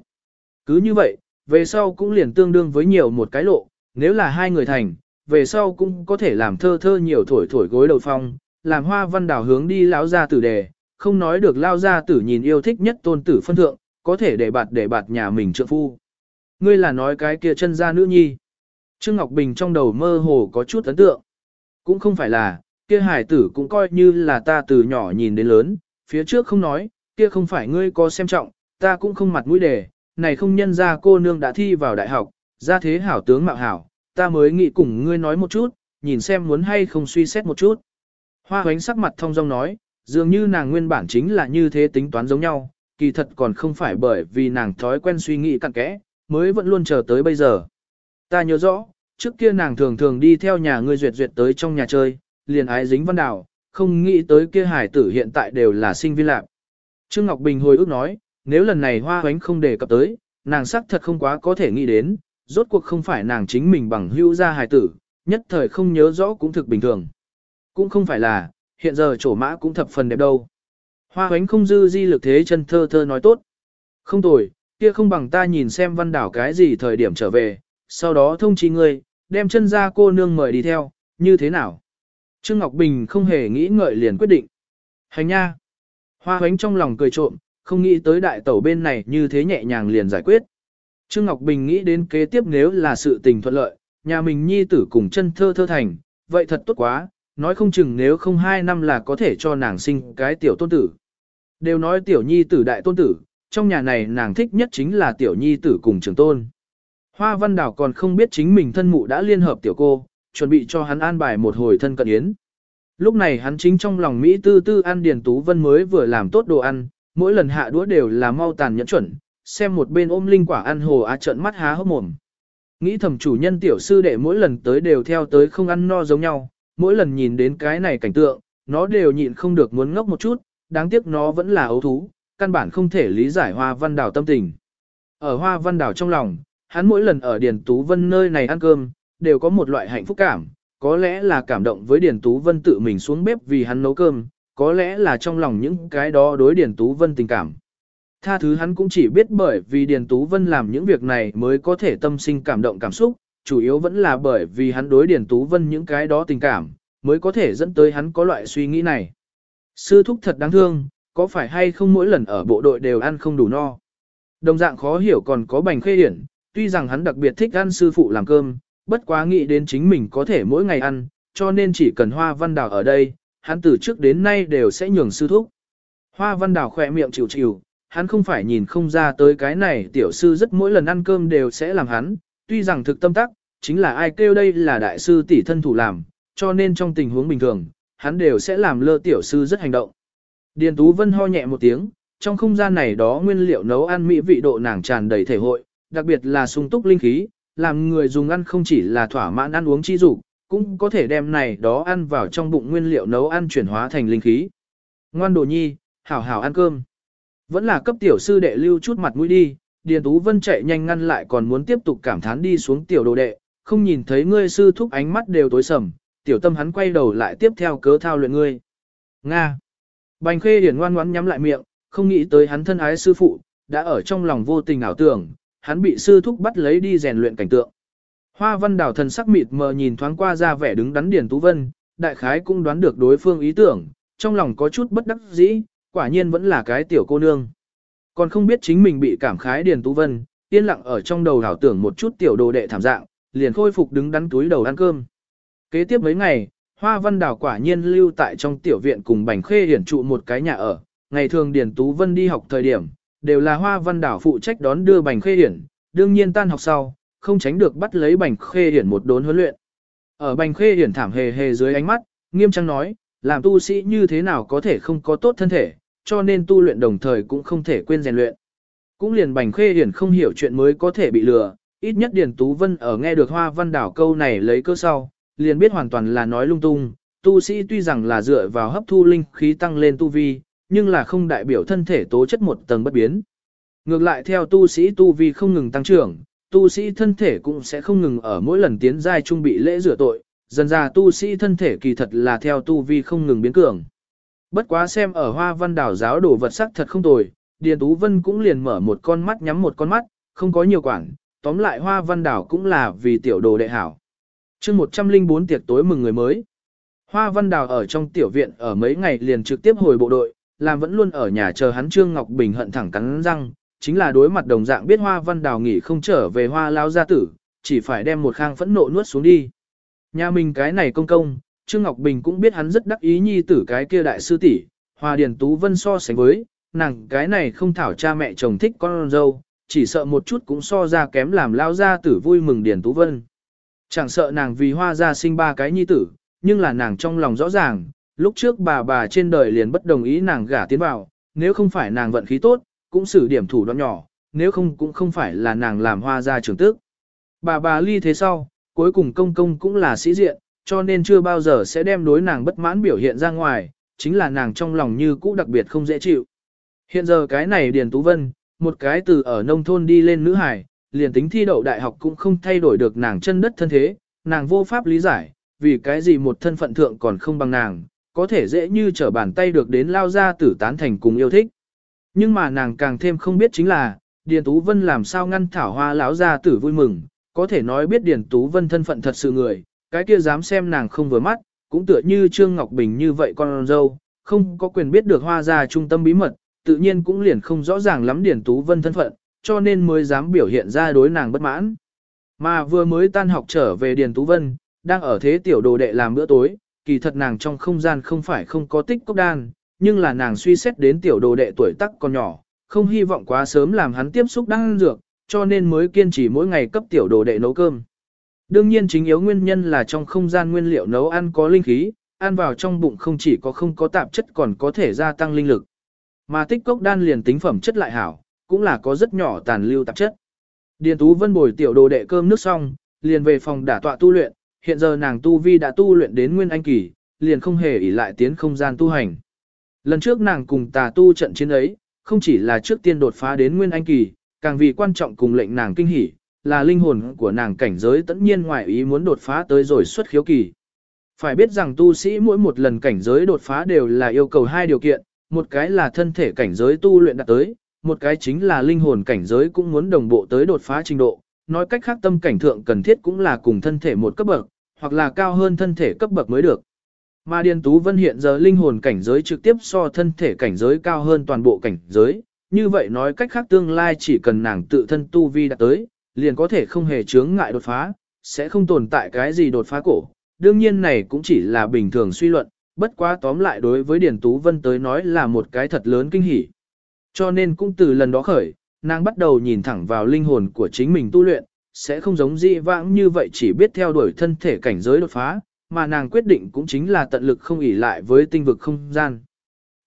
Cứ như vậy, về sau cũng liền tương đương với nhiều một cái lộ, nếu là hai người thành, về sau cũng có thể làm thơ thơ nhiều thổi thổi gối đầu phong, làm hoa văn đào hướng đi lão gia tử đề, không nói được lao gia tử nhìn yêu thích nhất tôn tử phân thượng, có thể để bạt để bạt nhà mình trượng phu. Ngươi là nói cái kia chân gia nữ nhi. Trương Ngọc Bình trong đầu mơ hồ có chút ấn tượng. Cũng không phải là, kia hải tử cũng coi như là ta từ nhỏ nhìn đến lớn, phía trước không nói, kia không phải ngươi có xem trọng, ta cũng không mặt mũi đề, này không nhân ra cô nương đã thi vào đại học, ra thế hảo tướng mạo hảo, ta mới nghĩ cùng ngươi nói một chút, nhìn xem muốn hay không suy xét một chút. Hoa hoánh sắc mặt thông dong nói, dường như nàng nguyên bản chính là như thế tính toán giống nhau, kỳ thật còn không phải bởi vì nàng thói quen suy nghĩ cặn kẽ, mới vẫn luôn chờ tới bây giờ. Ta nhớ rõ, trước kia nàng thường thường đi theo nhà ngươi duyệt duyệt tới trong nhà chơi, liền ái dính văn đảo, không nghĩ tới kia hải tử hiện tại đều là sinh viên lạc. Trương Ngọc Bình hồi ước nói, nếu lần này hoa hoánh không đề cập tới, nàng sắc thật không quá có thể nghĩ đến, rốt cuộc không phải nàng chính mình bằng hữu ra hài tử, nhất thời không nhớ rõ cũng thực bình thường. Cũng không phải là, hiện giờ chỗ mã cũng thập phần đẹp đâu. Hoa hoánh không dư di lực thế chân thơ thơ nói tốt. Không tồi, kia không bằng ta nhìn xem văn đảo cái gì thời điểm trở về, sau đó thông chi ngươi, đem chân ra cô nương mời đi theo, như thế nào? Trương Ngọc Bình không hề nghĩ ngợi liền quyết định. Hành nha! Hoa hoánh trong lòng cười trộm, không nghĩ tới đại tẩu bên này như thế nhẹ nhàng liền giải quyết. Trương Ngọc Bình nghĩ đến kế tiếp nếu là sự tình thuận lợi, nhà mình nhi tử cùng chân thơ thơ thành, vậy thật tốt quá, nói không chừng nếu không hai năm là có thể cho nàng sinh cái tiểu tôn tử. Đều nói tiểu nhi tử đại tôn tử, trong nhà này nàng thích nhất chính là tiểu nhi tử cùng trường tôn. Hoa Văn Đảo còn không biết chính mình thân mụ đã liên hợp tiểu cô, chuẩn bị cho hắn an bài một hồi thân cận yến. Lúc này hắn chính trong lòng Mỹ tư tư ăn Điền Tú Vân mới vừa làm tốt đồ ăn, mỗi lần hạ đũa đều là mau tàn nhẫn chuẩn, xem một bên ôm linh quả ăn hồ á trợn mắt há hốc mồm. Nghĩ thầm chủ nhân tiểu sư đệ mỗi lần tới đều theo tới không ăn no giống nhau, mỗi lần nhìn đến cái này cảnh tượng, nó đều nhịn không được muốn ngốc một chút, đáng tiếc nó vẫn là ấu thú, căn bản không thể lý giải hoa văn đảo tâm tình. Ở hoa văn đảo trong lòng, hắn mỗi lần ở Điền Tú Vân nơi này ăn cơm, đều có một loại hạnh phúc cảm, có lẽ là cảm động với Điền Tú Vân tự mình xuống bếp vì hắn nấu cơm, có lẽ là trong lòng những cái đó đối Điền Tú Vân tình cảm. Tha thứ hắn cũng chỉ biết bởi vì Điền Tú Vân làm những việc này mới có thể tâm sinh cảm động cảm xúc, chủ yếu vẫn là bởi vì hắn đối Điền Tú Vân những cái đó tình cảm, mới có thể dẫn tới hắn có loại suy nghĩ này. Sư thúc thật đáng thương, có phải hay không mỗi lần ở bộ đội đều ăn không đủ no. Đồng dạng khó hiểu còn có bành khê điển, tuy rằng hắn đặc biệt thích ăn sư phụ làm cơm, bất quá nghĩ đến chính mình có thể mỗi ngày ăn, cho nên chỉ cần hoa văn đào ở đây, hắn từ trước đến nay đều sẽ nhường sư thúc. Hoa văn đào khỏe miệng chịu chịu, hắn không phải nhìn không ra tới cái này tiểu sư rất mỗi lần ăn cơm đều sẽ làm hắn, tuy rằng thực tâm tắc, chính là ai kêu đây là đại sư tỷ thân thủ làm, cho nên trong tình huống bình thường, hắn đều sẽ làm lơ tiểu sư rất hành động. Điền Tú Vân ho nhẹ một tiếng, trong không gian này đó nguyên liệu nấu ăn mỹ vị độ nàng tràn đầy thể hội, đặc biệt là sung túc linh khí, làm người dùng ăn không chỉ là thỏa mãn ăn uống chi dục, cũng có thể đem này đó ăn vào trong bụng nguyên liệu nấu ăn chuyển hóa thành linh khí. Ngoan đồ nhi, hảo hảo ăn cơm. Vẫn là cấp tiểu sư đệ lưu chút mặt mũi đi, Điền Tú Vân chạy nhanh ngăn lại còn muốn tiếp tục cảm thán đi xuống tiểu đồ đệ, không nhìn thấy ngươi sư thúc ánh mắt đều tối sầm, tiểu tâm hắn quay đầu lại tiếp theo cớ thao luyện ngươi. Nga. Bành khê điển ngoan ngoãn nhắm lại miệng, không nghĩ tới hắn thân ái sư phụ, đã ở trong lòng vô tình ảo tưởng, hắn bị sư thúc bắt lấy đi rèn luyện cảnh tượng. Hoa văn đảo thần sắc mịt mờ nhìn thoáng qua ra vẻ đứng đắn Điền Tú Vân, đại khái cũng đoán được đối phương ý tưởng, trong lòng có chút bất đắc dĩ, quả nhiên vẫn là cái tiểu cô nương. Còn không biết chính mình bị cảm khái Điền Tú Vân, yên lặng ở trong đầu đảo tưởng một chút tiểu đồ đệ thảm dạng, liền khôi phục đứng đắn túi đầu ăn cơm. Kế tiếp mấy ngày, Hoa Văn Đào quả nhiên lưu tại trong tiểu viện cùng Bành Khê hiển trụ một cái nhà ở. Ngày thường Điền Tú Vân đi học thời điểm, đều là Hoa Văn Đào phụ trách đón đưa Bành Khê hiển, đương nhiên tan học sau, không tránh được bắt lấy Bành Khê hiển một đốn huấn luyện. Ở Bành Khê hiển thảm hề hề dưới ánh mắt, nghiêm trang nói, làm tu sĩ như thế nào có thể không có tốt thân thể, cho nên tu luyện đồng thời cũng không thể quên rèn luyện. Cũng liền Bành Khê hiển không hiểu chuyện mới có thể bị lừa, ít nhất Điền Tú Vân ở nghe được Hoa Văn Đảo câu này lấy cơ sau, liền biết hoàn toàn là nói lung tung, tu sĩ tuy rằng là dựa vào hấp thu linh khí tăng lên tu vi, nhưng là không đại biểu thân thể tố chất một tầng bất biến. Ngược lại theo tu sĩ tu vi không ngừng tăng trưởng, tu sĩ thân thể cũng sẽ không ngừng ở mỗi lần tiến giai trung bị lễ rửa tội, dần ra tu sĩ thân thể kỳ thật là theo tu vi không ngừng biến cường. Bất quá xem ở hoa văn đảo giáo đồ vật sắc thật không tồi, Điền Tú Vân cũng liền mở một con mắt nhắm một con mắt, không có nhiều quản, tóm lại hoa văn đảo cũng là vì tiểu đồ đệ hảo chương 104 tiệc tối mừng người mới. Hoa Văn Đảo ở trong tiểu viện ở mấy ngày liền trực tiếp hồi bộ đội, làm vẫn luôn ở nhà chờ hắn Trương Ngọc Bình hận thẳng cắn răng, chính là đối mặt đồng dạng biết Hoa Văn Đảo nghỉ không trở về Hoa Lao gia tử, chỉ phải đem một khang phẫn nộ nuốt xuống đi. Nhà mình cái này công công, Trương Ngọc Bình cũng biết hắn rất đắc ý nhi tử cái kia đại sư tỷ, Hoa Điền Tú Vân so sánh với, nàng cái này không thảo cha mẹ chồng thích con dâu, chỉ sợ một chút cũng so ra kém làm lao gia tử vui mừng Điền Tú Vân. Chẳng sợ nàng vì hoa gia sinh ba cái nhi tử, nhưng là nàng trong lòng rõ ràng, lúc trước bà bà trên đời liền bất đồng ý nàng gả tiến vào, nếu không phải nàng vận khí tốt, cũng xử điểm thủ đoạn nhỏ, nếu không cũng không phải là nàng làm hoa gia trưởng tước. Bà bà ly thế sau, cuối cùng công công cũng là sĩ diện, cho nên chưa bao giờ sẽ đem đối nàng bất mãn biểu hiện ra ngoài, chính là nàng trong lòng như cũ đặc biệt không dễ chịu. Hiện giờ cái này Điền Tú Vân, một cái từ ở nông thôn đi lên nữ hải, liền tính thi đậu đại học cũng không thay đổi được nàng chân đất thân thế, nàng vô pháp lý giải, vì cái gì một thân phận thượng còn không bằng nàng, có thể dễ như trở bàn tay được đến lao ra tử tán thành cùng yêu thích. Nhưng mà nàng càng thêm không biết chính là, Điền Tú Vân làm sao ngăn thảo hoa lão ra tử vui mừng, có thể nói biết Điền Tú Vân thân phận thật sự người, cái kia dám xem nàng không vừa mắt, cũng tựa như Trương Ngọc Bình như vậy con dâu, không có quyền biết được hoa ra trung tâm bí mật, tự nhiên cũng liền không rõ ràng lắm điển Tú Vân thân phận, cho nên mới dám biểu hiện ra đối nàng bất mãn. Mà vừa mới tan học trở về Điền Tú Vân, đang ở thế tiểu đồ đệ làm bữa tối, kỳ thật nàng trong không gian không phải không có tích cốc đan, nhưng là nàng suy xét đến tiểu đồ đệ tuổi tác còn nhỏ, không hy vọng quá sớm làm hắn tiếp xúc đan dược, cho nên mới kiên trì mỗi ngày cấp tiểu đồ đệ nấu cơm. Đương nhiên chính yếu nguyên nhân là trong không gian nguyên liệu nấu ăn có linh khí, ăn vào trong bụng không chỉ có không có tạp chất còn có thể gia tăng linh lực. Mà tích cốc đan liền tính phẩm chất lại hảo, cũng là có rất nhỏ tàn lưu tạp chất. Điền Tú Vân bồi tiểu đồ đệ cơm nước xong, liền về phòng đả tọa tu luyện, hiện giờ nàng tu vi đã tu luyện đến nguyên anh kỳ, liền không hề ỷ lại tiến không gian tu hành. Lần trước nàng cùng tà tu trận chiến ấy, không chỉ là trước tiên đột phá đến nguyên anh kỳ, càng vì quan trọng cùng lệnh nàng kinh hỉ, là linh hồn của nàng cảnh giới tất nhiên ngoại ý muốn đột phá tới rồi xuất khiếu kỳ. Phải biết rằng tu sĩ mỗi một lần cảnh giới đột phá đều là yêu cầu hai điều kiện, một cái là thân thể cảnh giới tu luyện đạt tới, một cái chính là linh hồn cảnh giới cũng muốn đồng bộ tới đột phá trình độ, nói cách khác tâm cảnh thượng cần thiết cũng là cùng thân thể một cấp bậc, hoặc là cao hơn thân thể cấp bậc mới được. Mà Điền Tú Vân hiện giờ linh hồn cảnh giới trực tiếp so thân thể cảnh giới cao hơn toàn bộ cảnh giới, như vậy nói cách khác tương lai chỉ cần nàng tự thân tu vi đạt tới, liền có thể không hề chướng ngại đột phá, sẽ không tồn tại cái gì đột phá cổ. Đương nhiên này cũng chỉ là bình thường suy luận, bất quá tóm lại đối với Điền Tú Vân tới nói là một cái thật lớn kinh hỉ. Cho nên cũng từ lần đó khởi, nàng bắt đầu nhìn thẳng vào linh hồn của chính mình tu luyện, sẽ không giống dị vãng như vậy chỉ biết theo đuổi thân thể cảnh giới đột phá, mà nàng quyết định cũng chính là tận lực không ỉ lại với tinh vực không gian.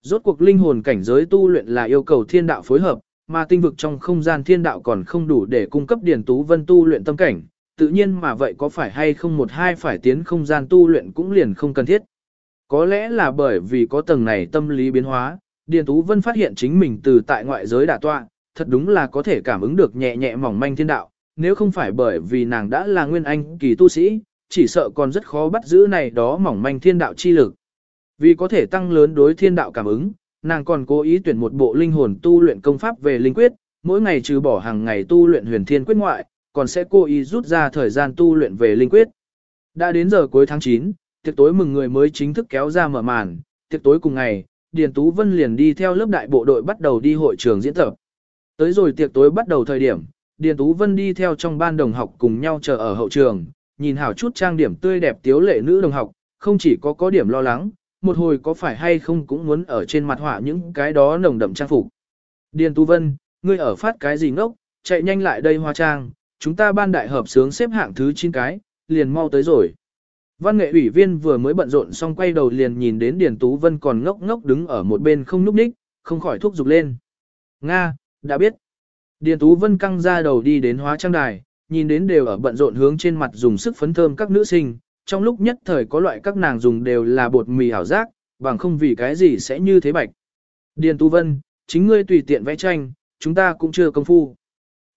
Rốt cuộc linh hồn cảnh giới tu luyện là yêu cầu thiên đạo phối hợp, mà tinh vực trong không gian thiên đạo còn không đủ để cung cấp điển tú vân tu luyện tâm cảnh, tự nhiên mà vậy có phải hay không một hai phải tiến không gian tu luyện cũng liền không cần thiết. Có lẽ là bởi vì có tầng này tâm lý biến hóa, Điền Tú Vân phát hiện chính mình từ tại ngoại giới đả tọa, thật đúng là có thể cảm ứng được nhẹ nhẹ mỏng manh thiên đạo, nếu không phải bởi vì nàng đã là nguyên anh kỳ tu sĩ, chỉ sợ còn rất khó bắt giữ này đó mỏng manh thiên đạo chi lực. Vì có thể tăng lớn đối thiên đạo cảm ứng, nàng còn cố ý tuyển một bộ linh hồn tu luyện công pháp về linh quyết, mỗi ngày trừ bỏ hàng ngày tu luyện huyền thiên quyết ngoại, còn sẽ cố ý rút ra thời gian tu luyện về linh quyết. Đã đến giờ cuối tháng 9, tiệc tối mừng người mới chính thức kéo ra mở màn, tiệc tối cùng ngày, Điền Tú Vân liền đi theo lớp đại bộ đội bắt đầu đi hội trường diễn tập. Tới rồi tiệc tối bắt đầu thời điểm, Điền Tú Vân đi theo trong ban đồng học cùng nhau chờ ở hậu trường, nhìn hảo chút trang điểm tươi đẹp tiếu lệ nữ đồng học, không chỉ có có điểm lo lắng, một hồi có phải hay không cũng muốn ở trên mặt họa những cái đó nồng đậm trang phục. Điền Tú Vân, ngươi ở phát cái gì ngốc, chạy nhanh lại đây hoa trang, chúng ta ban đại hợp sướng xếp hạng thứ 9 cái, liền mau tới rồi. Văn nghệ ủy viên vừa mới bận rộn xong quay đầu liền nhìn đến Điền Tú Vân còn ngốc ngốc đứng ở một bên không núp ních, không khỏi thúc giục lên. Nga, đã biết. Điền Tú Vân căng ra đầu đi đến hóa trang đài, nhìn đến đều ở bận rộn hướng trên mặt dùng sức phấn thơm các nữ sinh, trong lúc nhất thời có loại các nàng dùng đều là bột mì ảo giác, bằng không vì cái gì sẽ như thế bạch. Điền Tú Vân, chính ngươi tùy tiện vẽ tranh, chúng ta cũng chưa công phu.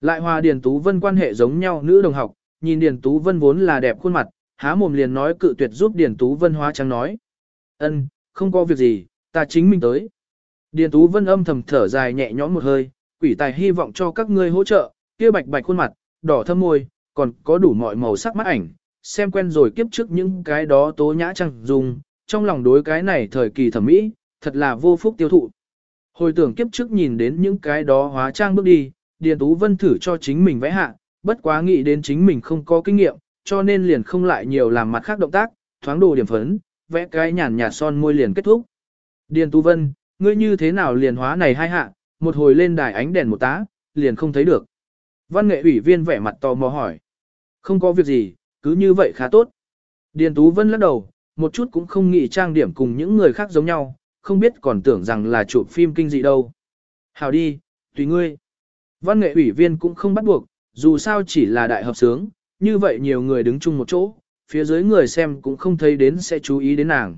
Lại hòa Điền Tú Vân quan hệ giống nhau nữ đồng học, nhìn Điền Tú Vân vốn là đẹp khuôn mặt, há mồm liền nói cự tuyệt giúp Điền Tú Vân hóa trang nói. ân không có việc gì, ta chính mình tới. Điền Tú Vân âm thầm thở dài nhẹ nhõm một hơi, quỷ tài hy vọng cho các ngươi hỗ trợ, kia bạch bạch khuôn mặt, đỏ thâm môi, còn có đủ mọi màu sắc mắt ảnh, xem quen rồi kiếp trước những cái đó tố nhã chẳng dùng, trong lòng đối cái này thời kỳ thẩm mỹ, thật là vô phúc tiêu thụ. Hồi tưởng kiếp trước nhìn đến những cái đó hóa trang bước đi, Điền Tú Vân thử cho chính mình vẽ hạ, bất quá nghĩ đến chính mình không có kinh nghiệm, cho nên liền không lại nhiều làm mặt khác động tác, thoáng đồ điểm phấn, vẽ cái nhàn nhạt son môi liền kết thúc. Điền Tú Vân, ngươi như thế nào liền hóa này hai hạ, một hồi lên đài ánh đèn một tá, liền không thấy được. Văn nghệ ủy viên vẻ mặt tò mò hỏi. Không có việc gì, cứ như vậy khá tốt. Điền Tú Vân lắc đầu, một chút cũng không nghĩ trang điểm cùng những người khác giống nhau, không biết còn tưởng rằng là chụp phim kinh dị đâu. Hào đi, tùy ngươi. Văn nghệ ủy viên cũng không bắt buộc, dù sao chỉ là đại hợp sướng, như vậy nhiều người đứng chung một chỗ, phía dưới người xem cũng không thấy đến sẽ chú ý đến nàng.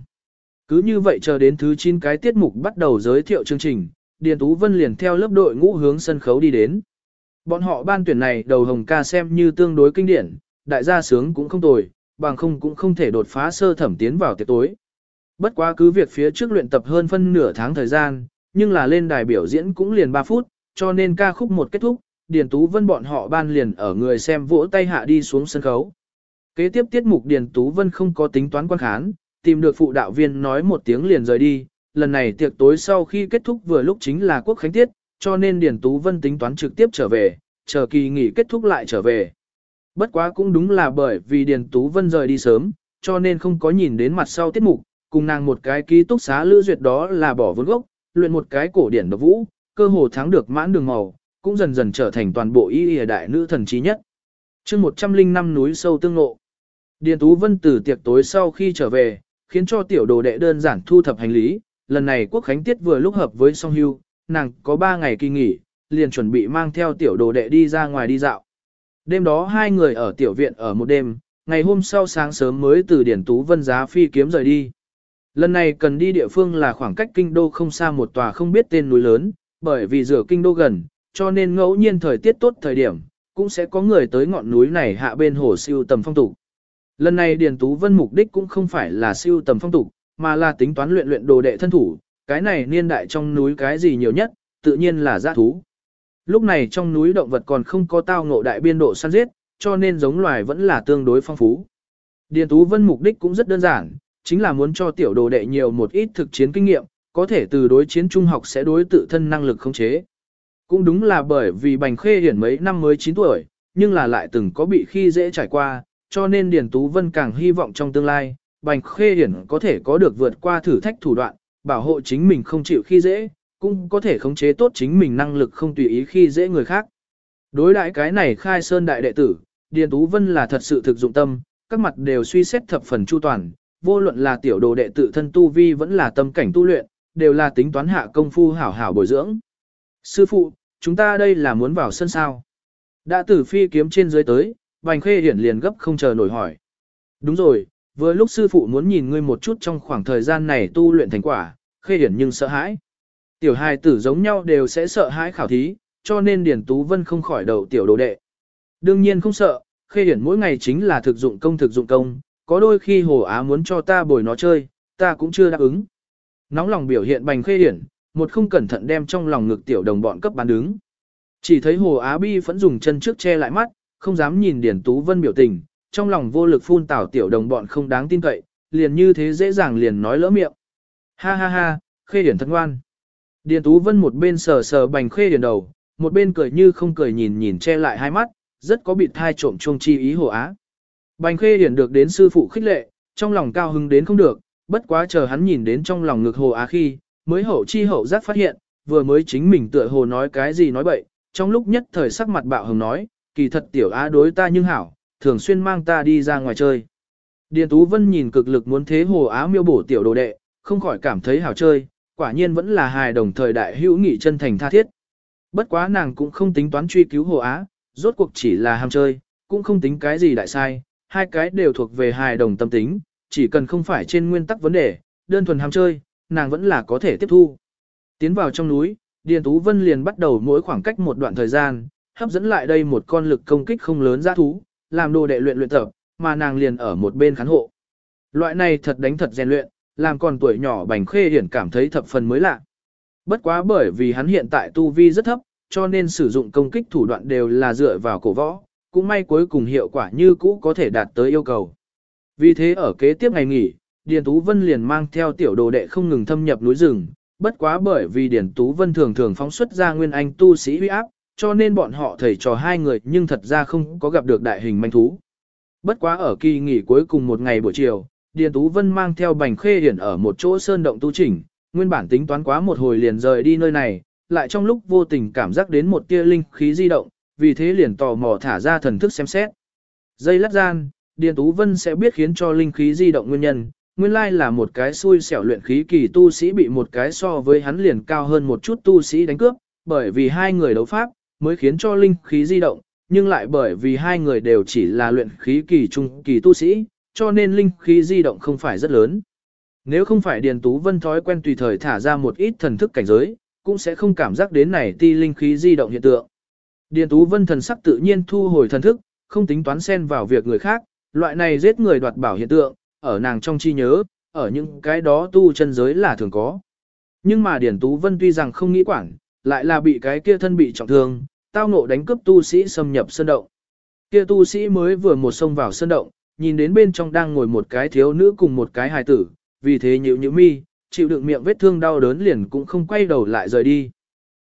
Cứ như vậy chờ đến thứ 9 cái tiết mục bắt đầu giới thiệu chương trình, Điền Tú Vân liền theo lớp đội ngũ hướng sân khấu đi đến. Bọn họ ban tuyển này đầu hồng ca xem như tương đối kinh điển, đại gia sướng cũng không tồi, bằng không cũng không thể đột phá sơ thẩm tiến vào tiệc tối. Bất quá cứ việc phía trước luyện tập hơn phân nửa tháng thời gian, nhưng là lên đài biểu diễn cũng liền 3 phút, cho nên ca khúc một kết thúc, Điền Tú Vân bọn họ ban liền ở người xem vỗ tay hạ đi xuống sân khấu. Kế tiếp tiết mục Điền Tú Vân không có tính toán quan khán, tìm được phụ đạo viên nói một tiếng liền rời đi, lần này tiệc tối sau khi kết thúc vừa lúc chính là quốc khánh tiết, cho nên Điền Tú Vân tính toán trực tiếp trở về, chờ kỳ nghỉ kết thúc lại trở về. Bất quá cũng đúng là bởi vì Điền Tú Vân rời đi sớm, cho nên không có nhìn đến mặt sau tiết mục, cùng nàng một cái ký túc xá lữ duyệt đó là bỏ vốn gốc, luyện một cái cổ điển độc vũ, cơ hồ thắng được mãn đường màu, cũng dần dần trở thành toàn bộ y y đại nữ thần trí nhất. chương 105 núi sâu tương ngộ. Điền Tú Vân từ tiệc tối sau khi trở về, khiến cho tiểu đồ đệ đơn giản thu thập hành lý, lần này quốc khánh tiết vừa lúc hợp với song hưu, nàng có 3 ngày kỳ nghỉ, liền chuẩn bị mang theo tiểu đồ đệ đi ra ngoài đi dạo. Đêm đó hai người ở tiểu viện ở một đêm, ngày hôm sau sáng sớm mới từ Điển Tú Vân giá phi kiếm rời đi. Lần này cần đi địa phương là khoảng cách kinh đô không xa một tòa không biết tên núi lớn, bởi vì rửa kinh đô gần, cho nên ngẫu nhiên thời tiết tốt thời điểm, cũng sẽ có người tới ngọn núi này hạ bên hồ siêu tầm phong tục. Lần này Điền Tú Vân mục đích cũng không phải là siêu tầm phong tục, mà là tính toán luyện luyện đồ đệ thân thủ, cái này niên đại trong núi cái gì nhiều nhất, tự nhiên là giã thú. Lúc này trong núi động vật còn không có tao ngộ đại biên độ săn giết, cho nên giống loài vẫn là tương đối phong phú. Điền Tú Vân mục đích cũng rất đơn giản, chính là muốn cho tiểu đồ đệ nhiều một ít thực chiến kinh nghiệm, có thể từ đối chiến trung học sẽ đối tự thân năng lực khống chế. Cũng đúng là bởi vì Bành Khê Hiển mấy năm mới 9 tuổi, nhưng là lại từng có bị khi dễ trải qua, cho nên Điền Tú Vân càng hy vọng trong tương lai, Bành Khê Hiển có thể có được vượt qua thử thách thủ đoạn, bảo hộ chính mình không chịu khi dễ, cũng có thể khống chế tốt chính mình năng lực không tùy ý khi dễ người khác. Đối đại cái này khai sơn đại đệ tử, Điền Tú Vân là thật sự thực dụng tâm, các mặt đều suy xét thập phần chu toàn, vô luận là tiểu đồ đệ tử thân tu vi vẫn là tâm cảnh tu luyện, đều là tính toán hạ công phu hảo hảo bồi dưỡng. Sư phụ, chúng ta đây là muốn vào sân sao. Đã tử phi kiếm trên dưới tới, Bành Khê Hiển liền gấp không chờ nổi hỏi. Đúng rồi, vừa lúc sư phụ muốn nhìn ngươi một chút trong khoảng thời gian này tu luyện thành quả, Khê Hiển nhưng sợ hãi. Tiểu hài tử giống nhau đều sẽ sợ hãi khảo thí, cho nên Điền Tú Vân không khỏi đầu tiểu đồ đệ. Đương nhiên không sợ, Khê Hiển mỗi ngày chính là thực dụng công thực dụng công, có đôi khi Hồ Á muốn cho ta bồi nó chơi, ta cũng chưa đáp ứng. Nóng lòng biểu hiện Bành Khê Hiển, một không cẩn thận đem trong lòng ngực tiểu đồng bọn cấp bán đứng. Chỉ thấy Hồ Á Bi vẫn dùng chân trước che lại mắt, không dám nhìn Điển Tú Vân biểu tình, trong lòng vô lực phun tảo tiểu đồng bọn không đáng tin cậy, liền như thế dễ dàng liền nói lỡ miệng. Ha ha ha, Khê Điển thân ngoan. Điền Tú Vân một bên sờ sờ bành khê điền đầu, một bên cười như không cười nhìn nhìn che lại hai mắt, rất có bị thai trộm chuông chi ý hồ á. Bành khê điền được đến sư phụ khích lệ, trong lòng cao hứng đến không được, bất quá chờ hắn nhìn đến trong lòng ngực hồ á khi, mới hậu chi hậu giác phát hiện, vừa mới chính mình tựa hồ nói cái gì nói bậy, trong lúc nhất thời sắc mặt bạo hồng nói, kỳ thật tiểu á đối ta nhưng hảo, thường xuyên mang ta đi ra ngoài chơi. Điền Tú Vân nhìn cực lực muốn thế hồ á miêu bổ tiểu đồ đệ, không khỏi cảm thấy hảo chơi, quả nhiên vẫn là hài đồng thời đại hữu nghị chân thành tha thiết. Bất quá nàng cũng không tính toán truy cứu Hồ Á, rốt cuộc chỉ là ham chơi, cũng không tính cái gì đại sai, hai cái đều thuộc về hài đồng tâm tính, chỉ cần không phải trên nguyên tắc vấn đề, đơn thuần ham chơi, nàng vẫn là có thể tiếp thu. Tiến vào trong núi, Điền Tú Vân liền bắt đầu mỗi khoảng cách một đoạn thời gian, hấp dẫn lại đây một con lực công kích không lớn giã thú, làm đồ đệ luyện luyện tập, mà nàng liền ở một bên khán hộ. Loại này thật đánh thật rèn luyện, làm còn tuổi nhỏ Bành Khê Hiển cảm thấy thập phần mới lạ. Bất quá bởi vì hắn hiện tại tu vi rất thấp, cho nên sử dụng công kích thủ đoạn đều là dựa vào cổ võ, cũng may cuối cùng hiệu quả như cũ có thể đạt tới yêu cầu. Vì thế ở kế tiếp ngày nghỉ, Điền Tú Vân liền mang theo tiểu đồ đệ không ngừng thâm nhập núi rừng, bất quá bởi vì Điền Tú Vân thường thường phóng xuất ra nguyên anh tu sĩ huy áp, cho nên bọn họ thầy trò hai người nhưng thật ra không có gặp được đại hình manh thú. Bất quá ở kỳ nghỉ cuối cùng một ngày buổi chiều, Điền Tú Vân mang theo bành khê hiển ở một chỗ sơn động tu chỉnh, nguyên bản tính toán quá một hồi liền rời đi nơi này, lại trong lúc vô tình cảm giác đến một tia linh khí di động, vì thế liền tò mò thả ra thần thức xem xét. Dây lát gian, Điền Tú Vân sẽ biết khiến cho linh khí di động nguyên nhân, nguyên lai là một cái xui xẻo luyện khí kỳ tu sĩ bị một cái so với hắn liền cao hơn một chút tu sĩ đánh cướp, bởi vì hai người đấu pháp, mới khiến cho linh khí di động, nhưng lại bởi vì hai người đều chỉ là luyện khí kỳ trung kỳ tu sĩ, cho nên linh khí di động không phải rất lớn. Nếu không phải Điền Tú Vân thói quen tùy thời thả ra một ít thần thức cảnh giới, cũng sẽ không cảm giác đến này ti linh khí di động hiện tượng. Điền Tú Vân thần sắc tự nhiên thu hồi thần thức, không tính toán xen vào việc người khác, loại này giết người đoạt bảo hiện tượng, ở nàng trong chi nhớ, ở những cái đó tu chân giới là thường có. Nhưng mà Điền Tú Vân tuy rằng không nghĩ quản, lại là bị cái kia thân bị trọng thương, tao ngộ đánh cướp tu sĩ xâm nhập sơn động. Kia tu sĩ mới vừa một xông vào sơn động, nhìn đến bên trong đang ngồi một cái thiếu nữ cùng một cái hài tử, vì thế nhịu nhịu mi, chịu đựng miệng vết thương đau đớn liền cũng không quay đầu lại rời đi.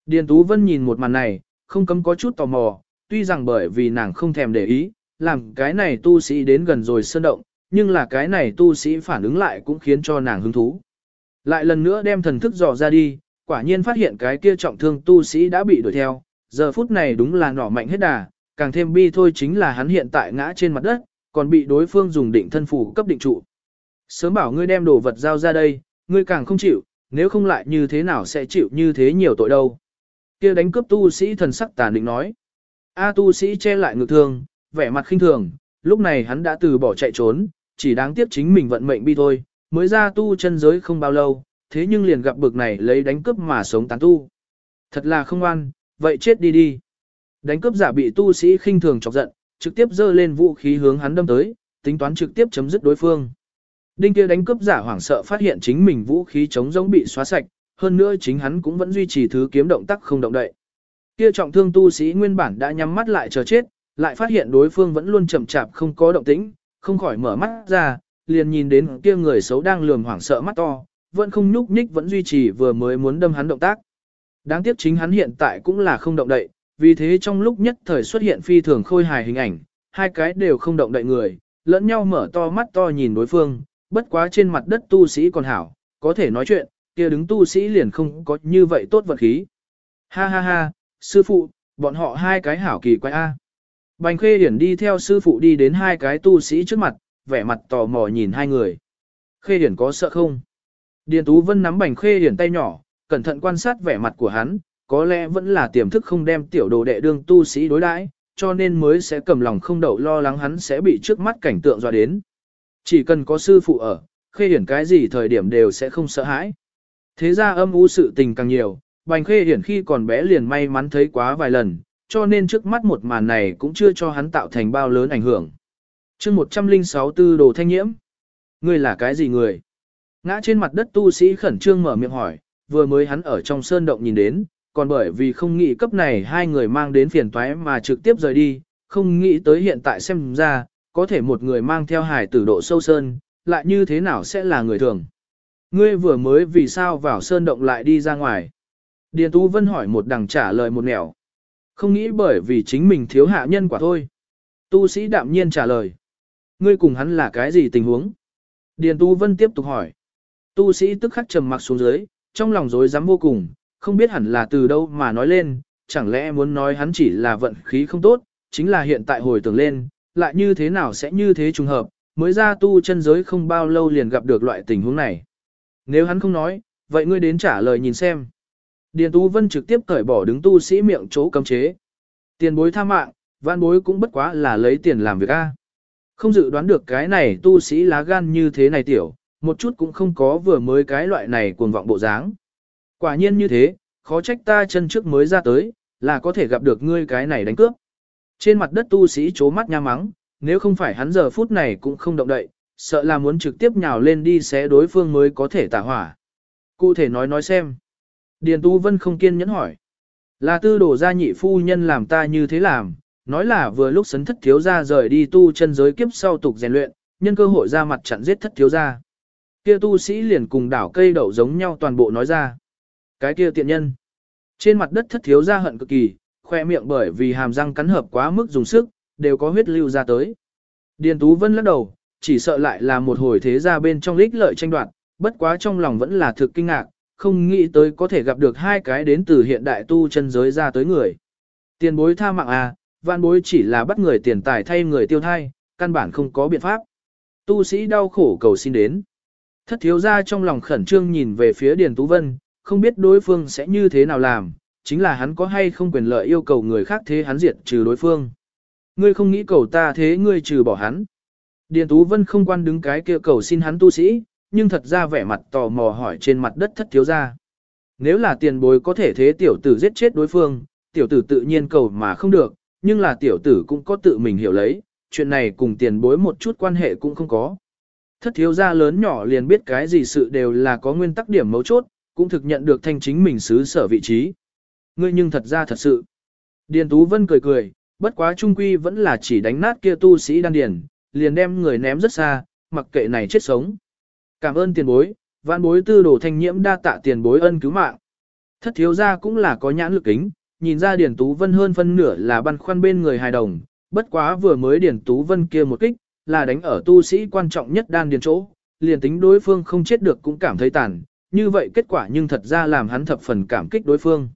Điền Tú Vân nhìn một màn này, không cấm có chút tò mò, tuy rằng bởi vì nàng không thèm để ý, làm cái này tu sĩ đến gần rồi sơn động, nhưng là cái này tu sĩ phản ứng lại cũng khiến cho nàng hứng thú. Lại lần nữa đem thần thức dò ra đi, quả nhiên phát hiện cái kia trọng thương tu sĩ đã bị đuổi theo, giờ phút này đúng là nỏ mạnh hết đà, càng thêm bi thôi chính là hắn hiện tại ngã trên mặt đất, còn bị đối phương dùng định thân phủ cấp định trụ. Sớm bảo ngươi đem đồ vật giao ra đây, ngươi càng không chịu, nếu không lại như thế nào sẽ chịu như thế nhiều tội đâu. kia đánh cướp tu sĩ thần sắc tàn định nói. A tu sĩ che lại ngực thương, vẻ mặt khinh thường, lúc này hắn đã từ bỏ chạy trốn, chỉ đáng tiếc chính mình vận mệnh bi thôi, mới ra tu chân giới không bao lâu, thế nhưng liền gặp bực này lấy đánh cướp mà sống tán tu. Thật là không an, vậy chết đi đi. Đánh cướp giả bị tu sĩ khinh thường chọc giận, trực tiếp giơ lên vũ khí hướng hắn đâm tới, tính toán trực tiếp chấm dứt đối phương. Đinh kia đánh cướp giả hoảng sợ phát hiện chính mình vũ khí chống giống bị xóa sạch, hơn nữa chính hắn cũng vẫn duy trì thứ kiếm động tác không động đậy. Kia trọng thương tu sĩ nguyên bản đã nhắm mắt lại chờ chết, lại phát hiện đối phương vẫn luôn chậm chạp không có động tĩnh, không khỏi mở mắt ra, liền nhìn đến kia người xấu đang lườm hoảng sợ mắt to, vẫn không nhúc nhích vẫn duy trì vừa mới muốn đâm hắn động tác. Đáng tiếc chính hắn hiện tại cũng là không động đậy, vì thế trong lúc nhất thời xuất hiện phi thường khôi hài hình ảnh, hai cái đều không động đậy người, lẫn nhau mở to mắt to nhìn đối phương, bất quá trên mặt đất tu sĩ còn hảo, có thể nói chuyện, kia đứng tu sĩ liền không có như vậy tốt vật khí. Ha ha ha, sư phụ, bọn họ hai cái hảo kỳ quái A. Bành khê điển đi theo sư phụ đi đến hai cái tu sĩ trước mặt, vẻ mặt tò mò nhìn hai người. Khê điển có sợ không? Điền Tú Vân nắm bành khê điển tay nhỏ, cẩn thận quan sát vẻ mặt của hắn, có lẽ vẫn là tiềm thức không đem tiểu đồ đệ đương tu sĩ đối đãi, cho nên mới sẽ cầm lòng không đậu lo lắng hắn sẽ bị trước mắt cảnh tượng dọa đến. Chỉ cần có sư phụ ở, khê hiển cái gì thời điểm đều sẽ không sợ hãi. Thế ra âm u sự tình càng nhiều, bành khê hiển khi còn bé liền may mắn thấy quá vài lần, cho nên trước mắt một màn này cũng chưa cho hắn tạo thành bao lớn ảnh hưởng. chương 106 tư đồ thanh nhiễm. Ngươi là cái gì người? Ngã trên mặt đất tu sĩ khẩn trương mở miệng hỏi, vừa mới hắn ở trong sơn động nhìn đến, còn bởi vì không nghĩ cấp này hai người mang đến phiền toái mà trực tiếp rời đi, không nghĩ tới hiện tại xem ra, có thể một người mang theo hải tử độ sâu sơn, lại như thế nào sẽ là người thường. Ngươi vừa mới vì sao vào sơn động lại đi ra ngoài. Điền Tú Vân hỏi một đằng trả lời một nẻo. Không nghĩ bởi vì chính mình thiếu hạ nhân quả thôi. Tu sĩ đạm nhiên trả lời. Ngươi cùng hắn là cái gì tình huống? Điền Tu Vân tiếp tục hỏi. Tu sĩ tức khắc trầm mặc xuống dưới, trong lòng rối rắm vô cùng, không biết hẳn là từ đâu mà nói lên, chẳng lẽ muốn nói hắn chỉ là vận khí không tốt, chính là hiện tại hồi tưởng lên, lại như thế nào sẽ như thế trùng hợp, mới ra tu chân giới không bao lâu liền gặp được loại tình huống này. Nếu hắn không nói, vậy ngươi đến trả lời nhìn xem. Điền Tú Vân trực tiếp cởi bỏ đứng tu sĩ miệng chỗ cấm chế. Tiền bối tha mạng, văn bối cũng bất quá là lấy tiền làm việc a. Không dự đoán được cái này tu sĩ lá gan như thế này tiểu, một chút cũng không có vừa mới cái loại này cuồng vọng bộ dáng. Quả nhiên như thế, khó trách ta chân trước mới ra tới, là có thể gặp được ngươi cái này đánh cướp. Trên mặt đất tu sĩ chố mắt nha mắng, nếu không phải hắn giờ phút này cũng không động đậy, sợ là muốn trực tiếp nhào lên đi xé đối phương mới có thể tả hỏa. Cụ thể nói nói xem. Điền Tu Vân không kiên nhẫn hỏi. Là tư đổ ra nhị phu nhân làm ta như thế làm, nói là vừa lúc sấn thất thiếu ra rời đi tu chân giới kiếp sau tục rèn luyện, nhân cơ hội ra mặt chặn giết thất thiếu ra. Kia tu sĩ liền cùng đảo cây đậu giống nhau toàn bộ nói ra. Cái kia tiện nhân. Trên mặt đất thất thiếu ra hận cực kỳ, khoe miệng bởi vì hàm răng cắn hợp quá mức dùng sức, đều có huyết lưu ra tới. Điền Tú Vân lắc đầu, chỉ sợ lại là một hồi thế ra bên trong lích lợi tranh đoạt, bất quá trong lòng vẫn là thực kinh ngạc, không nghĩ tới có thể gặp được hai cái đến từ hiện đại tu chân giới ra tới người. Tiền bối tha mạng à, vạn bối chỉ là bắt người tiền tài thay người tiêu thai, căn bản không có biện pháp. Tu sĩ đau khổ cầu xin đến. Thất thiếu ra trong lòng khẩn trương nhìn về phía Điền Tú Vân, không biết đối phương sẽ như thế nào làm, chính là hắn có hay không quyền lợi yêu cầu người khác thế hắn diệt trừ đối phương. Ngươi không nghĩ cầu ta thế ngươi trừ bỏ hắn. Điền Tú Vân không quan đứng cái kia cầu xin hắn tu sĩ, nhưng thật ra vẻ mặt tò mò hỏi trên mặt đất thất thiếu ra. Nếu là tiền bối có thể thế tiểu tử giết chết đối phương, tiểu tử tự nhiên cầu mà không được, nhưng là tiểu tử cũng có tự mình hiểu lấy, chuyện này cùng tiền bối một chút quan hệ cũng không có. Thất thiếu gia lớn nhỏ liền biết cái gì sự đều là có nguyên tắc điểm mấu chốt, cũng thực nhận được thanh chính mình xứ sở vị trí. Ngươi nhưng thật ra thật sự. Điền Tú Vân cười cười, bất quá trung quy vẫn là chỉ đánh nát kia tu sĩ đan điền, liền đem người ném rất xa, mặc kệ này chết sống. Cảm ơn tiền bối, vạn bối tư đồ thanh nhiễm đa tạ tiền bối ân cứu mạng. Thất thiếu gia cũng là có nhãn lực kính, nhìn ra Điền Tú Vân hơn phân nửa là băn khoăn bên người hài đồng, bất quá vừa mới Điền Tú Vân kia một kích, là đánh ở tu sĩ quan trọng nhất đan điền chỗ, liền tính đối phương không chết được cũng cảm thấy tàn, như vậy kết quả nhưng thật ra làm hắn thập phần cảm kích đối phương.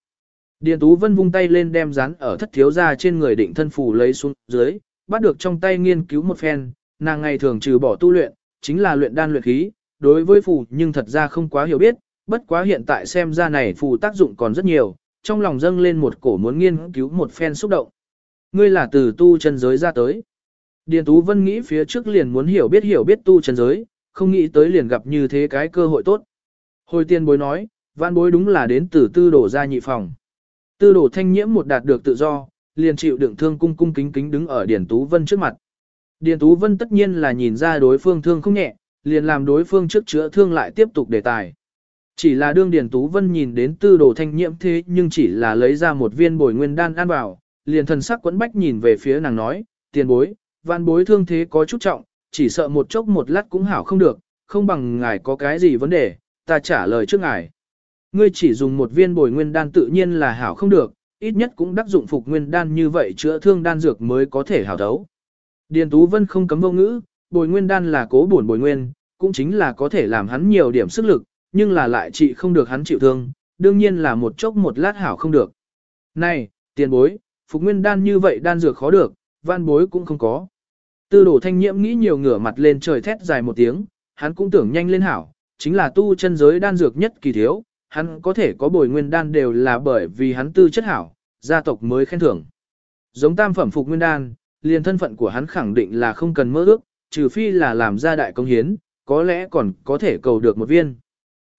Điền Tú Vân vung tay lên đem rán ở thất thiếu gia trên người định thân phù lấy xuống dưới, bắt được trong tay nghiên cứu một phen, nàng ngày thường trừ bỏ tu luyện, chính là luyện đan luyện khí, đối với phù nhưng thật ra không quá hiểu biết, bất quá hiện tại xem ra này phù tác dụng còn rất nhiều, trong lòng dâng lên một cổ muốn nghiên cứu một phen xúc động. Ngươi là từ tu chân giới ra tới. Điền Tú Vân nghĩ phía trước liền muốn hiểu biết hiểu biết tu chân giới, không nghĩ tới liền gặp như thế cái cơ hội tốt. Hồi tiên bối nói, văn bối đúng là đến từ tư đổ ra nhị phòng. Tư đổ thanh nhiễm một đạt được tự do, liền chịu đựng thương cung cung kính kính đứng ở Điền Tú Vân trước mặt. Điền Tú Vân tất nhiên là nhìn ra đối phương thương không nhẹ, liền làm đối phương trước chữa thương lại tiếp tục đề tài. Chỉ là đương Điền Tú Vân nhìn đến tư đồ thanh nhiễm thế nhưng chỉ là lấy ra một viên bồi nguyên đan ăn vào, liền thần sắc quẫn bách nhìn về phía nàng nói, tiền bối, văn bối thương thế có chút trọng, chỉ sợ một chốc một lát cũng hảo không được, không bằng ngài có cái gì vấn đề, ta trả lời trước ngài. Ngươi chỉ dùng một viên bồi nguyên đan tự nhiên là hảo không được, ít nhất cũng đắc dụng phục nguyên đan như vậy chữa thương đan dược mới có thể hảo đấu. Điền Tú Vân không cấm vô ngữ, bồi nguyên đan là cố bổn bồi nguyên, cũng chính là có thể làm hắn nhiều điểm sức lực, nhưng là lại trị không được hắn chịu thương, đương nhiên là một chốc một lát hảo không được. Này, tiền bối, phục nguyên đan như vậy đan dược khó được, van bối cũng không có. Tư đổ thanh nhiễm nghĩ nhiều ngửa mặt lên trời thét dài một tiếng, hắn cũng tưởng nhanh lên hảo, chính là tu chân giới đan dược nhất kỳ thiếu, hắn có thể có bồi nguyên đan đều là bởi vì hắn tư chất hảo, gia tộc mới khen thưởng. Giống tam phẩm phục nguyên đan, liền thân phận của hắn khẳng định là không cần mơ ước, trừ phi là làm gia đại công hiến, có lẽ còn có thể cầu được một viên.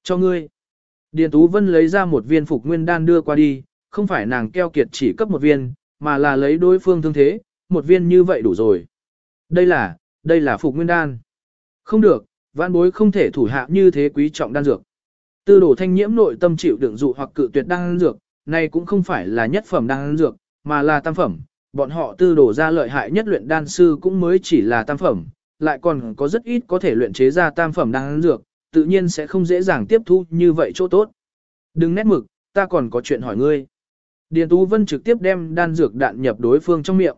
Cho ngươi. Điền Tú Vân lấy ra một viên phục nguyên đan đưa qua đi, không phải nàng keo kiệt chỉ cấp một viên, mà là lấy đối phương thương thế, một viên như vậy đủ rồi. Đây là, đây là phục nguyên đan. Không được, vạn bối không thể thủ hạ như thế quý trọng đan dược. Tư đồ thanh nhiễm nội tâm chịu đựng dụ hoặc cự tuyệt đan dược, này cũng không phải là nhất phẩm đan dược, mà là tam phẩm. Bọn họ tư đồ ra lợi hại nhất luyện đan sư cũng mới chỉ là tam phẩm, lại còn có rất ít có thể luyện chế ra tam phẩm đan dược, tự nhiên sẽ không dễ dàng tiếp thu như vậy chỗ tốt. Đừng nét mực, ta còn có chuyện hỏi ngươi. Điền Tú Vân trực tiếp đem đan dược đạn nhập đối phương trong miệng.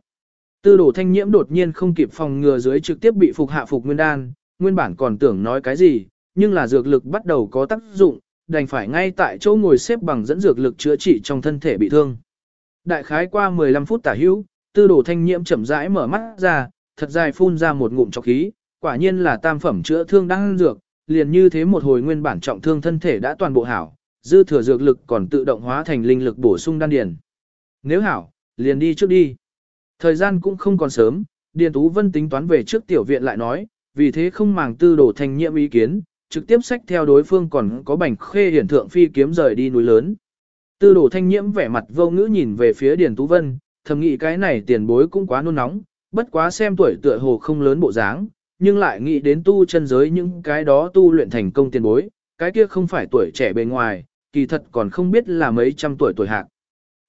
Tư đổ thanh nhiễm đột nhiên không kịp phòng ngừa dưới trực tiếp bị phục hạ phục nguyên đan, nguyên bản còn tưởng nói cái gì, nhưng là dược lực bắt đầu có tác dụng, đành phải ngay tại chỗ ngồi xếp bằng dẫn dược lực chữa trị trong thân thể bị thương. Đại khái qua 15 phút tả hữu, tư đổ thanh nhiễm chậm rãi mở mắt ra, thật dài phun ra một ngụm trọc khí, quả nhiên là tam phẩm chữa thương đang dược, liền như thế một hồi nguyên bản trọng thương thân thể đã toàn bộ hảo, dư thừa dược lực còn tự động hóa thành linh lực bổ sung đan điền. Nếu hảo, liền đi trước đi. Thời gian cũng không còn sớm, Điền Tú Vân tính toán về trước tiểu viện lại nói, vì thế không màng tư đồ thanh nhiệm ý kiến, trực tiếp sách theo đối phương còn có bảnh khê hiển thượng phi kiếm rời đi núi lớn. Tư đồ thanh nhiễm vẻ mặt vô ngữ nhìn về phía Điền Tú Vân, thầm nghĩ cái này tiền bối cũng quá nôn nóng, bất quá xem tuổi tựa hồ không lớn bộ dáng, nhưng lại nghĩ đến tu chân giới những cái đó tu luyện thành công tiền bối, cái kia không phải tuổi trẻ bề ngoài, kỳ thật còn không biết là mấy trăm tuổi tuổi hạc.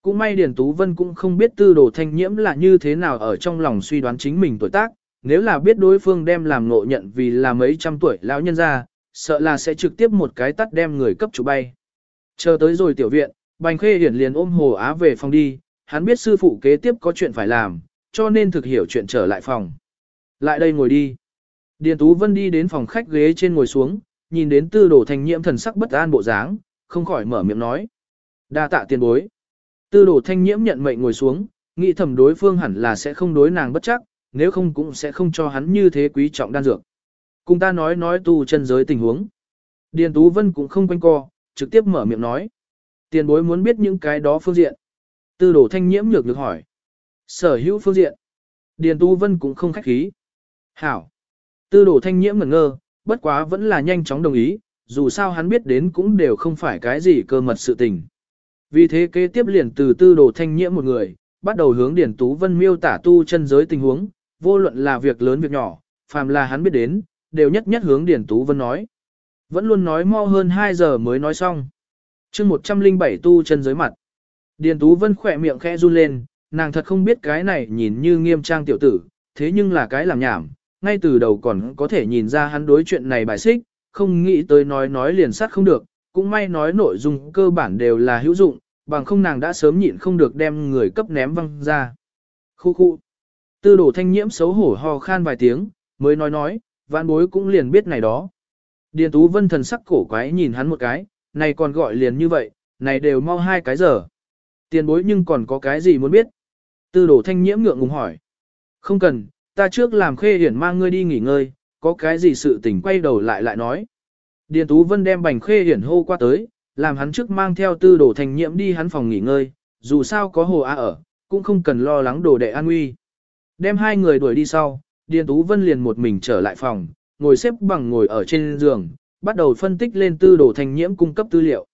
Cũng may Điền Tú Vân cũng không biết tư đồ thanh nhiễm là như thế nào ở trong lòng suy đoán chính mình tuổi tác, nếu là biết đối phương đem làm ngộ nhận vì là mấy trăm tuổi lão nhân ra, sợ là sẽ trực tiếp một cái tắt đem người cấp chủ bay. Chờ tới rồi tiểu viện, Bành Khê Hiển liền ôm Hồ Á về phòng đi, hắn biết sư phụ kế tiếp có chuyện phải làm, cho nên thực hiểu chuyện trở lại phòng. Lại đây ngồi đi. Điền Tú Vân đi đến phòng khách ghế trên ngồi xuống, nhìn đến tư đồ thanh nhiễm thần sắc bất an bộ dáng, không khỏi mở miệng nói. đa tạ tiền bối. Tư đồ thanh nhiễm nhận mệnh ngồi xuống, nghĩ thầm đối phương hẳn là sẽ không đối nàng bất chắc, nếu không cũng sẽ không cho hắn như thế quý trọng đan dược. Cùng ta nói nói tu chân giới tình huống. Điền Tú Vân cũng không quanh co, trực tiếp mở miệng nói. Tiền bối muốn biết những cái đó phương diện. Tư đồ thanh nhiễm nhược được hỏi. Sở hữu phương diện. Điền Tú Vân cũng không khách khí. Hảo. Tư đồ thanh nhiễm ngẩn ngơ, bất quá vẫn là nhanh chóng đồng ý, dù sao hắn biết đến cũng đều không phải cái gì cơ mật sự tình. Vì thế kế tiếp liền từ tư đồ thanh nhiễm một người, bắt đầu hướng Điền Tú Vân miêu tả tu chân giới tình huống, vô luận là việc lớn việc nhỏ, phàm là hắn biết đến, đều nhất nhất hướng Điền Tú Vân nói. Vẫn luôn nói mo hơn 2 giờ mới nói xong. chương 107 tu chân giới mặt. Điền Tú Vân khỏe miệng khẽ run lên, nàng thật không biết cái này nhìn như nghiêm trang tiểu tử, thế nhưng là cái làm nhảm, ngay từ đầu còn có thể nhìn ra hắn đối chuyện này bài xích, không nghĩ tới nói nói liền sát không được, cũng may nói nội dung cơ bản đều là hữu dụng, bằng không nàng đã sớm nhịn không được đem người cấp ném văng ra. Khu khu. Tư đổ thanh nhiễm xấu hổ ho khan vài tiếng, mới nói nói, vạn bối cũng liền biết này đó. Điền Tú Vân thần sắc cổ quái nhìn hắn một cái, này còn gọi liền như vậy, này đều mau hai cái giờ. Tiền bối nhưng còn có cái gì muốn biết? Tư đổ thanh nhiễm ngượng ngùng hỏi. Không cần, ta trước làm khê hiển mang ngươi đi nghỉ ngơi, có cái gì sự tình quay đầu lại lại nói. Điền Tú Vân đem bành khê hiển hô qua tới, làm hắn trước mang theo tư đồ thanh nhiễm đi hắn phòng nghỉ ngơi, dù sao có hồ A ở, cũng không cần lo lắng đồ đệ an nguy. Đem hai người đuổi đi sau, Điền Tú Vân liền một mình trở lại phòng, ngồi xếp bằng ngồi ở trên giường, bắt đầu phân tích lên tư đồ thanh nhiễm cung cấp tư liệu.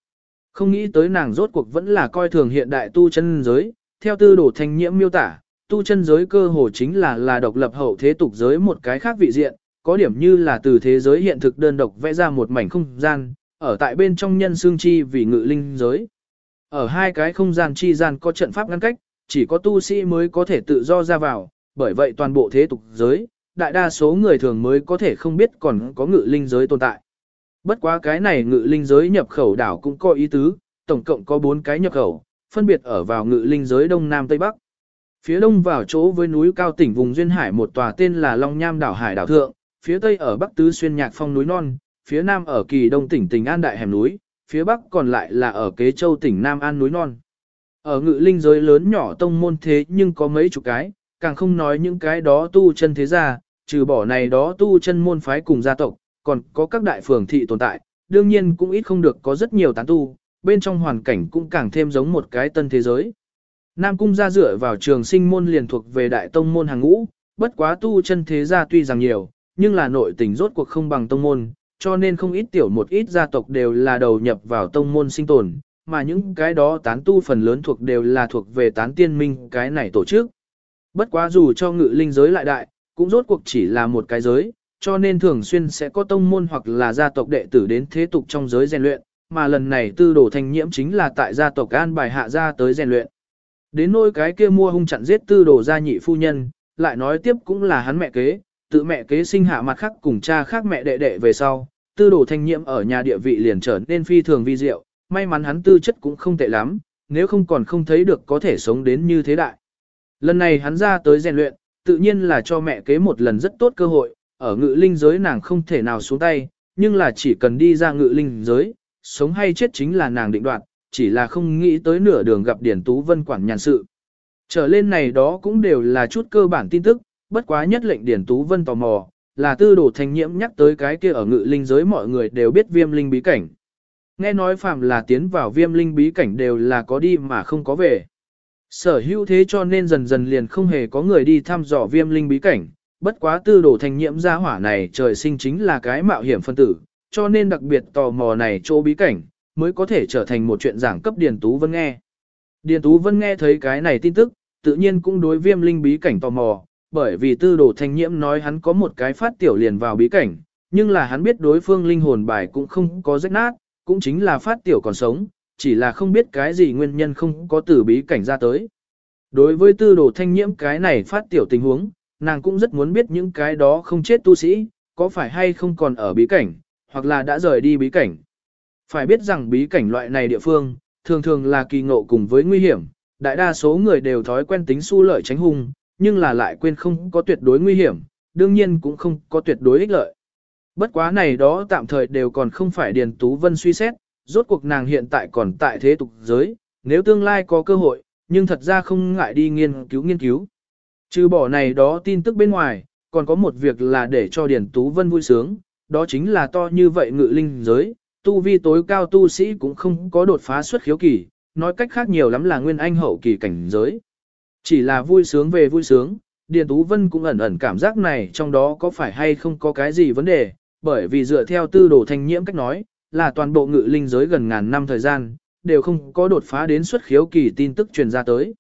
Không nghĩ tới nàng rốt cuộc vẫn là coi thường hiện đại tu chân giới, theo tư đồ thanh nhiễm miêu tả, tu chân giới cơ hồ chính là là độc lập hậu thế tục giới một cái khác vị diện, có điểm như là từ thế giới hiện thực đơn độc vẽ ra một mảnh không gian, ở tại bên trong nhân xương chi vì ngự linh giới. Ở hai cái không gian chi gian có trận pháp ngăn cách, chỉ có tu sĩ mới có thể tự do ra vào, bởi vậy toàn bộ thế tục giới, đại đa số người thường mới có thể không biết còn có ngự linh giới tồn tại. Bất quá cái này ngự linh giới nhập khẩu đảo cũng có ý tứ, tổng cộng có 4 cái nhập khẩu, phân biệt ở vào ngự linh giới Đông Nam Tây Bắc. Phía đông vào chỗ với núi cao tỉnh vùng duyên hải một tòa tên là Long Nham đảo hải đảo thượng, phía tây ở bắc tứ xuyên nhạc phong núi non, phía nam ở kỳ đông tỉnh tỉnh An đại hẻm núi, phía bắc còn lại là ở kế châu tỉnh Nam An núi non. Ở ngự linh giới lớn nhỏ tông môn thế nhưng có mấy chục cái, càng không nói những cái đó tu chân thế gia, trừ bỏ này đó tu chân môn phái cùng gia tộc, còn có các đại phường thị tồn tại, đương nhiên cũng ít không được có rất nhiều tán tu, bên trong hoàn cảnh cũng càng thêm giống một cái tân thế giới. Nam cung gia dựa vào trường sinh môn liền thuộc về đại tông môn hàng ngũ, bất quá tu chân thế gia tuy rằng nhiều, nhưng là nội tình rốt cuộc không bằng tông môn, cho nên không ít tiểu một ít gia tộc đều là đầu nhập vào tông môn sinh tồn, mà những cái đó tán tu phần lớn thuộc đều là thuộc về tán tiên minh cái này tổ chức. Bất quá dù cho ngự linh giới lại đại, cũng rốt cuộc chỉ là một cái giới, cho nên thường xuyên sẽ có tông môn hoặc là gia tộc đệ tử đến thế tục trong giới rèn luyện, mà lần này tư đồ thanh nhiễm chính là tại gia tộc an bài hạ ra tới rèn luyện. Đến nỗi cái kia mua hung chặn giết tư đồ gia nhị phu nhân, lại nói tiếp cũng là hắn mẹ kế, tự mẹ kế sinh hạ mặt khác cùng cha khác mẹ đệ đệ về sau, tư đồ thanh nhiễm ở nhà địa vị liền trở nên phi thường vi diệu, may mắn hắn tư chất cũng không tệ lắm, nếu không còn không thấy được có thể sống đến như thế đại. Lần này hắn ra tới rèn luyện, tự nhiên là cho mẹ kế một lần rất tốt cơ hội, ở ngự linh giới nàng không thể nào xuống tay, nhưng là chỉ cần đi ra ngự linh giới, sống hay chết chính là nàng định đoạt, chỉ là không nghĩ tới nửa đường gặp Điển Tú Vân quản nhàn sự. Trở lên này đó cũng đều là chút cơ bản tin tức, bất quá nhất lệnh Điển Tú Vân tò mò, là tư đồ thanh nhiễm nhắc tới cái kia ở ngự linh giới mọi người đều biết viêm linh bí cảnh. Nghe nói phạm là tiến vào viêm linh bí cảnh đều là có đi mà không có về. Sở hữu thế cho nên dần dần liền không hề có người đi thăm dò viêm linh bí cảnh, bất quá tư đồ thành nhiễm gia hỏa này trời sinh chính là cái mạo hiểm phân tử, cho nên đặc biệt tò mò này chỗ bí cảnh, mới có thể trở thành một chuyện giảng cấp Điền Tú Vân nghe. Điền Tú Vân nghe thấy cái này tin tức, tự nhiên cũng đối viêm linh bí cảnh tò mò, bởi vì tư đồ thanh nhiễm nói hắn có một cái phát tiểu liền vào bí cảnh, nhưng là hắn biết đối phương linh hồn bài cũng không có rách nát, cũng chính là phát tiểu còn sống, chỉ là không biết cái gì nguyên nhân không có từ bí cảnh ra tới. Đối với tư đồ thanh nhiễm cái này phát tiểu tình huống, nàng cũng rất muốn biết những cái đó không chết tu sĩ, có phải hay không còn ở bí cảnh, hoặc là đã rời đi bí cảnh. Phải biết rằng bí cảnh loại này địa phương, thường thường là kỳ ngộ cùng với nguy hiểm, đại đa số người đều thói quen tính su lợi tránh hung, nhưng là lại quên không có tuyệt đối nguy hiểm, đương nhiên cũng không có tuyệt đối ích lợi. Bất quá này đó tạm thời đều còn không phải Điền Tú Vân suy xét, rốt cuộc nàng hiện tại còn tại thế tục giới, nếu tương lai có cơ hội, nhưng thật ra không ngại đi nghiên cứu nghiên cứu. Trừ bỏ này đó tin tức bên ngoài, còn có một việc là để cho Điền Tú Vân vui sướng, đó chính là to như vậy ngự linh giới, tu vi tối cao tu sĩ cũng không có đột phá xuất khiếu kỳ, nói cách khác nhiều lắm là nguyên anh hậu kỳ cảnh giới. Chỉ là vui sướng về vui sướng, Điền Tú Vân cũng ẩn ẩn cảm giác này trong đó có phải hay không có cái gì vấn đề, bởi vì dựa theo tư đồ thanh nhiễm cách nói, là toàn bộ ngự linh giới gần ngàn năm thời gian, đều không có đột phá đến xuất khiếu kỳ tin tức truyền ra tới.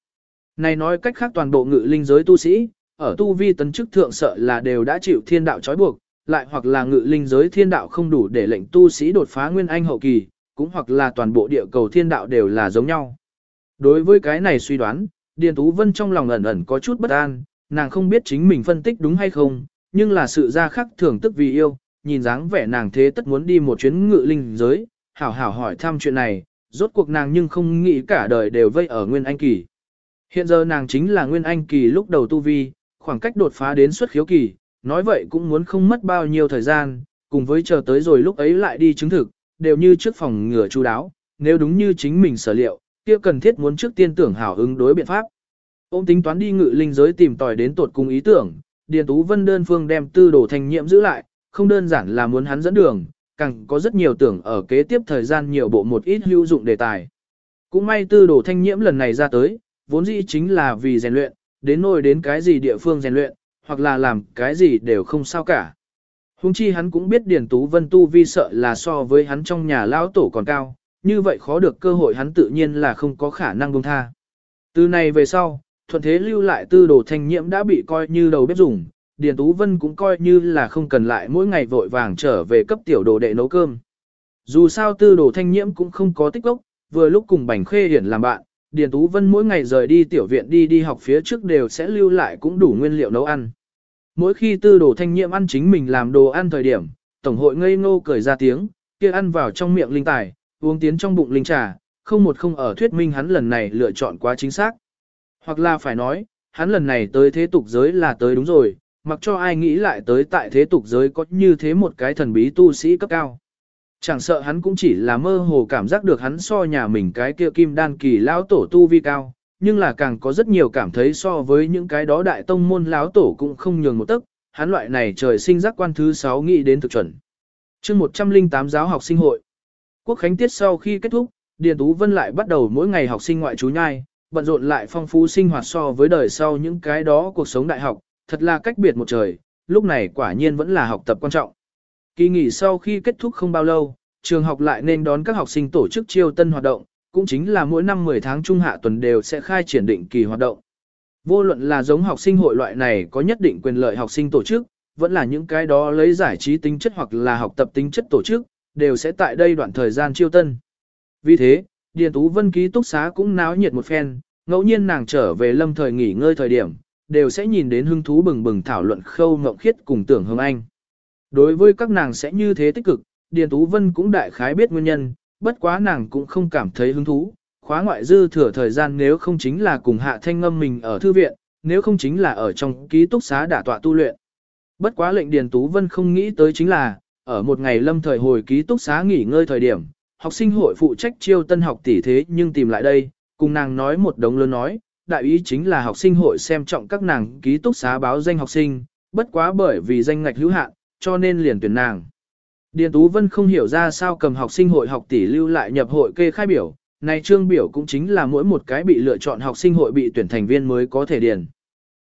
Này nói cách khác toàn bộ ngự linh giới tu sĩ, ở tu vi tấn chức thượng sợ là đều đã chịu thiên đạo trói buộc, lại hoặc là ngự linh giới thiên đạo không đủ để lệnh tu sĩ đột phá nguyên anh hậu kỳ, cũng hoặc là toàn bộ địa cầu thiên đạo đều là giống nhau. Đối với cái này suy đoán, Điền Tú Vân trong lòng ẩn ẩn có chút bất an, nàng không biết chính mình phân tích đúng hay không, nhưng là sự ra khắc thường tức vì yêu, nhìn dáng vẻ nàng thế tất muốn đi một chuyến ngự linh giới, hảo hảo hỏi thăm chuyện này, rốt cuộc nàng nhưng không nghĩ cả đời đều vây ở Nguyên Anh Kỳ. Hiện giờ nàng chính là Nguyên Anh Kỳ lúc đầu tu vi, khoảng cách đột phá đến xuất khiếu kỳ, nói vậy cũng muốn không mất bao nhiêu thời gian, cùng với chờ tới rồi lúc ấy lại đi chứng thực, đều như trước phòng ngừa chú đáo, nếu đúng như chính mình sở liệu, kia cần thiết muốn trước tiên tưởng hảo ứng đối biện pháp. Ôm tính toán đi ngự linh giới tìm tòi đến tột cùng ý tưởng, Điền Tú Vân đơn phương đem tư đồ thành nhiệm giữ lại, không đơn giản là muốn hắn dẫn đường, càng có rất nhiều tưởng ở kế tiếp thời gian nhiều bộ một ít hữu dụng đề tài. Cũng may tư đồ thanh nhiễm lần này ra tới, vốn dĩ chính là vì rèn luyện, đến nỗi đến cái gì địa phương rèn luyện, hoặc là làm cái gì đều không sao cả. Hùng chi hắn cũng biết Điền Tú Vân tu vi sợ là so với hắn trong nhà lão tổ còn cao, như vậy khó được cơ hội hắn tự nhiên là không có khả năng buông tha. Từ này về sau, thuận thế lưu lại tư đồ thanh nhiễm đã bị coi như đầu bếp dùng, Điền Tú Vân cũng coi như là không cần lại mỗi ngày vội vàng trở về cấp tiểu đồ đệ nấu cơm. Dù sao tư đồ thanh nhiễm cũng không có tích gốc, vừa lúc cùng Bành Khê Hiển làm bạn, Điền Tú Vân mỗi ngày rời đi tiểu viện đi đi học phía trước đều sẽ lưu lại cũng đủ nguyên liệu nấu ăn. Mỗi khi tư đồ thanh nhiễm ăn chính mình làm đồ ăn thời điểm, Tổng hội ngây ngô cười ra tiếng, kia ăn vào trong miệng linh tài, uống tiến trong bụng linh trà, không một không ở thuyết minh hắn lần này lựa chọn quá chính xác. Hoặc là phải nói, hắn lần này tới thế tục giới là tới đúng rồi, mặc cho ai nghĩ lại tới tại thế tục giới có như thế một cái thần bí tu sĩ cấp cao. Chẳng sợ hắn cũng chỉ là mơ hồ cảm giác được hắn so nhà mình cái kia kim đan kỳ lão tổ tu vi cao, nhưng là càng có rất nhiều cảm thấy so với những cái đó đại tông môn lão tổ cũng không nhường một tấc, hắn loại này trời sinh giác quan thứ 6 nghĩ đến thực chuẩn. chương 108 giáo học sinh hội. Quốc khánh tiết sau khi kết thúc, Điền Tú Vân lại bắt đầu mỗi ngày học sinh ngoại trú nhai, bận rộn lại phong phú sinh hoạt so với đời sau những cái đó cuộc sống đại học, thật là cách biệt một trời, lúc này quả nhiên vẫn là học tập quan trọng. Kỳ nghỉ sau khi kết thúc không bao lâu, trường học lại nên đón các học sinh tổ chức chiêu tân hoạt động, cũng chính là mỗi năm 10 tháng trung hạ tuần đều sẽ khai triển định kỳ hoạt động. Vô luận là giống học sinh hội loại này có nhất định quyền lợi học sinh tổ chức, vẫn là những cái đó lấy giải trí tính chất hoặc là học tập tính chất tổ chức, đều sẽ tại đây đoạn thời gian chiêu tân. Vì thế, Điền Tú Vân ký túc xá cũng náo nhiệt một phen, ngẫu nhiên nàng trở về lâm thời nghỉ ngơi thời điểm, đều sẽ nhìn đến hứng thú bừng bừng thảo luận khâu ngộng khiết cùng tưởng hương anh. Đối với các nàng sẽ như thế tích cực, Điền Tú Vân cũng đại khái biết nguyên nhân, bất quá nàng cũng không cảm thấy hứng thú. Khóa ngoại dư thừa thời gian nếu không chính là cùng hạ thanh ngâm mình ở thư viện, nếu không chính là ở trong ký túc xá đả tọa tu luyện. Bất quá lệnh Điền Tú Vân không nghĩ tới chính là, ở một ngày lâm thời hồi ký túc xá nghỉ ngơi thời điểm, học sinh hội phụ trách chiêu tân học tỷ thế nhưng tìm lại đây, cùng nàng nói một đống lớn nói, đại ý chính là học sinh hội xem trọng các nàng ký túc xá báo danh học sinh, bất quá bởi vì danh ngạch hữu hạn, cho nên liền tuyển nàng. Điền Tú Vân không hiểu ra sao cầm học sinh hội học tỷ lưu lại nhập hội kê khai biểu, này trương biểu cũng chính là mỗi một cái bị lựa chọn học sinh hội bị tuyển thành viên mới có thể điền.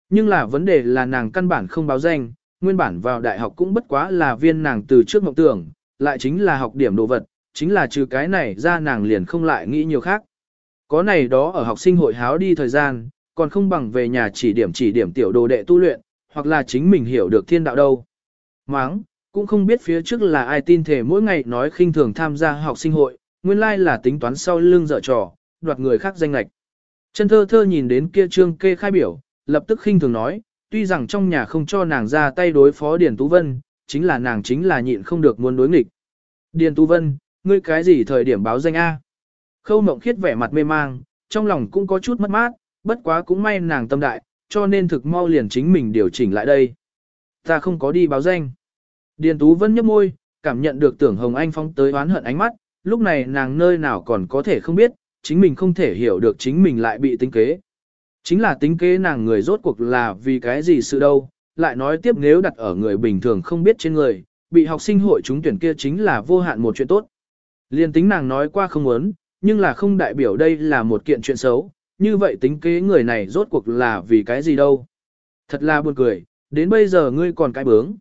Nhưng là vấn đề là nàng căn bản không báo danh, nguyên bản vào đại học cũng bất quá là viên nàng từ trước mộng tưởng, lại chính là học điểm đồ vật, chính là trừ cái này ra nàng liền không lại nghĩ nhiều khác. Có này đó ở học sinh hội háo đi thời gian, còn không bằng về nhà chỉ điểm chỉ điểm tiểu đồ đệ tu luyện, hoặc là chính mình hiểu được thiên đạo đâu. Máng, cũng không biết phía trước là ai tin thể mỗi ngày nói khinh thường tham gia học sinh hội, nguyên lai là tính toán sau lưng dở trò, đoạt người khác danh lạch. Chân thơ thơ nhìn đến kia trương kê khai biểu, lập tức khinh thường nói, tuy rằng trong nhà không cho nàng ra tay đối phó Điền Tú Vân, chính là nàng chính là nhịn không được muốn đối nghịch. Điền Tú Vân, ngươi cái gì thời điểm báo danh A? Khâu Mộng Khiết vẻ mặt mê mang, trong lòng cũng có chút mất mát, bất quá cũng may nàng tâm đại, cho nên thực mau liền chính mình điều chỉnh lại đây. Ta không có đi báo danh. Điền Tú Vân nhấp môi, cảm nhận được tưởng Hồng Anh phóng tới oán hận ánh mắt, lúc này nàng nơi nào còn có thể không biết, chính mình không thể hiểu được chính mình lại bị tính kế. Chính là tính kế nàng người rốt cuộc là vì cái gì sự đâu, lại nói tiếp nếu đặt ở người bình thường không biết trên người, bị học sinh hội chúng tuyển kia chính là vô hạn một chuyện tốt. Liên tính nàng nói qua không muốn, nhưng là không đại biểu đây là một kiện chuyện xấu, như vậy tính kế người này rốt cuộc là vì cái gì đâu. Thật là buồn cười, đến bây giờ ngươi còn cái bướng.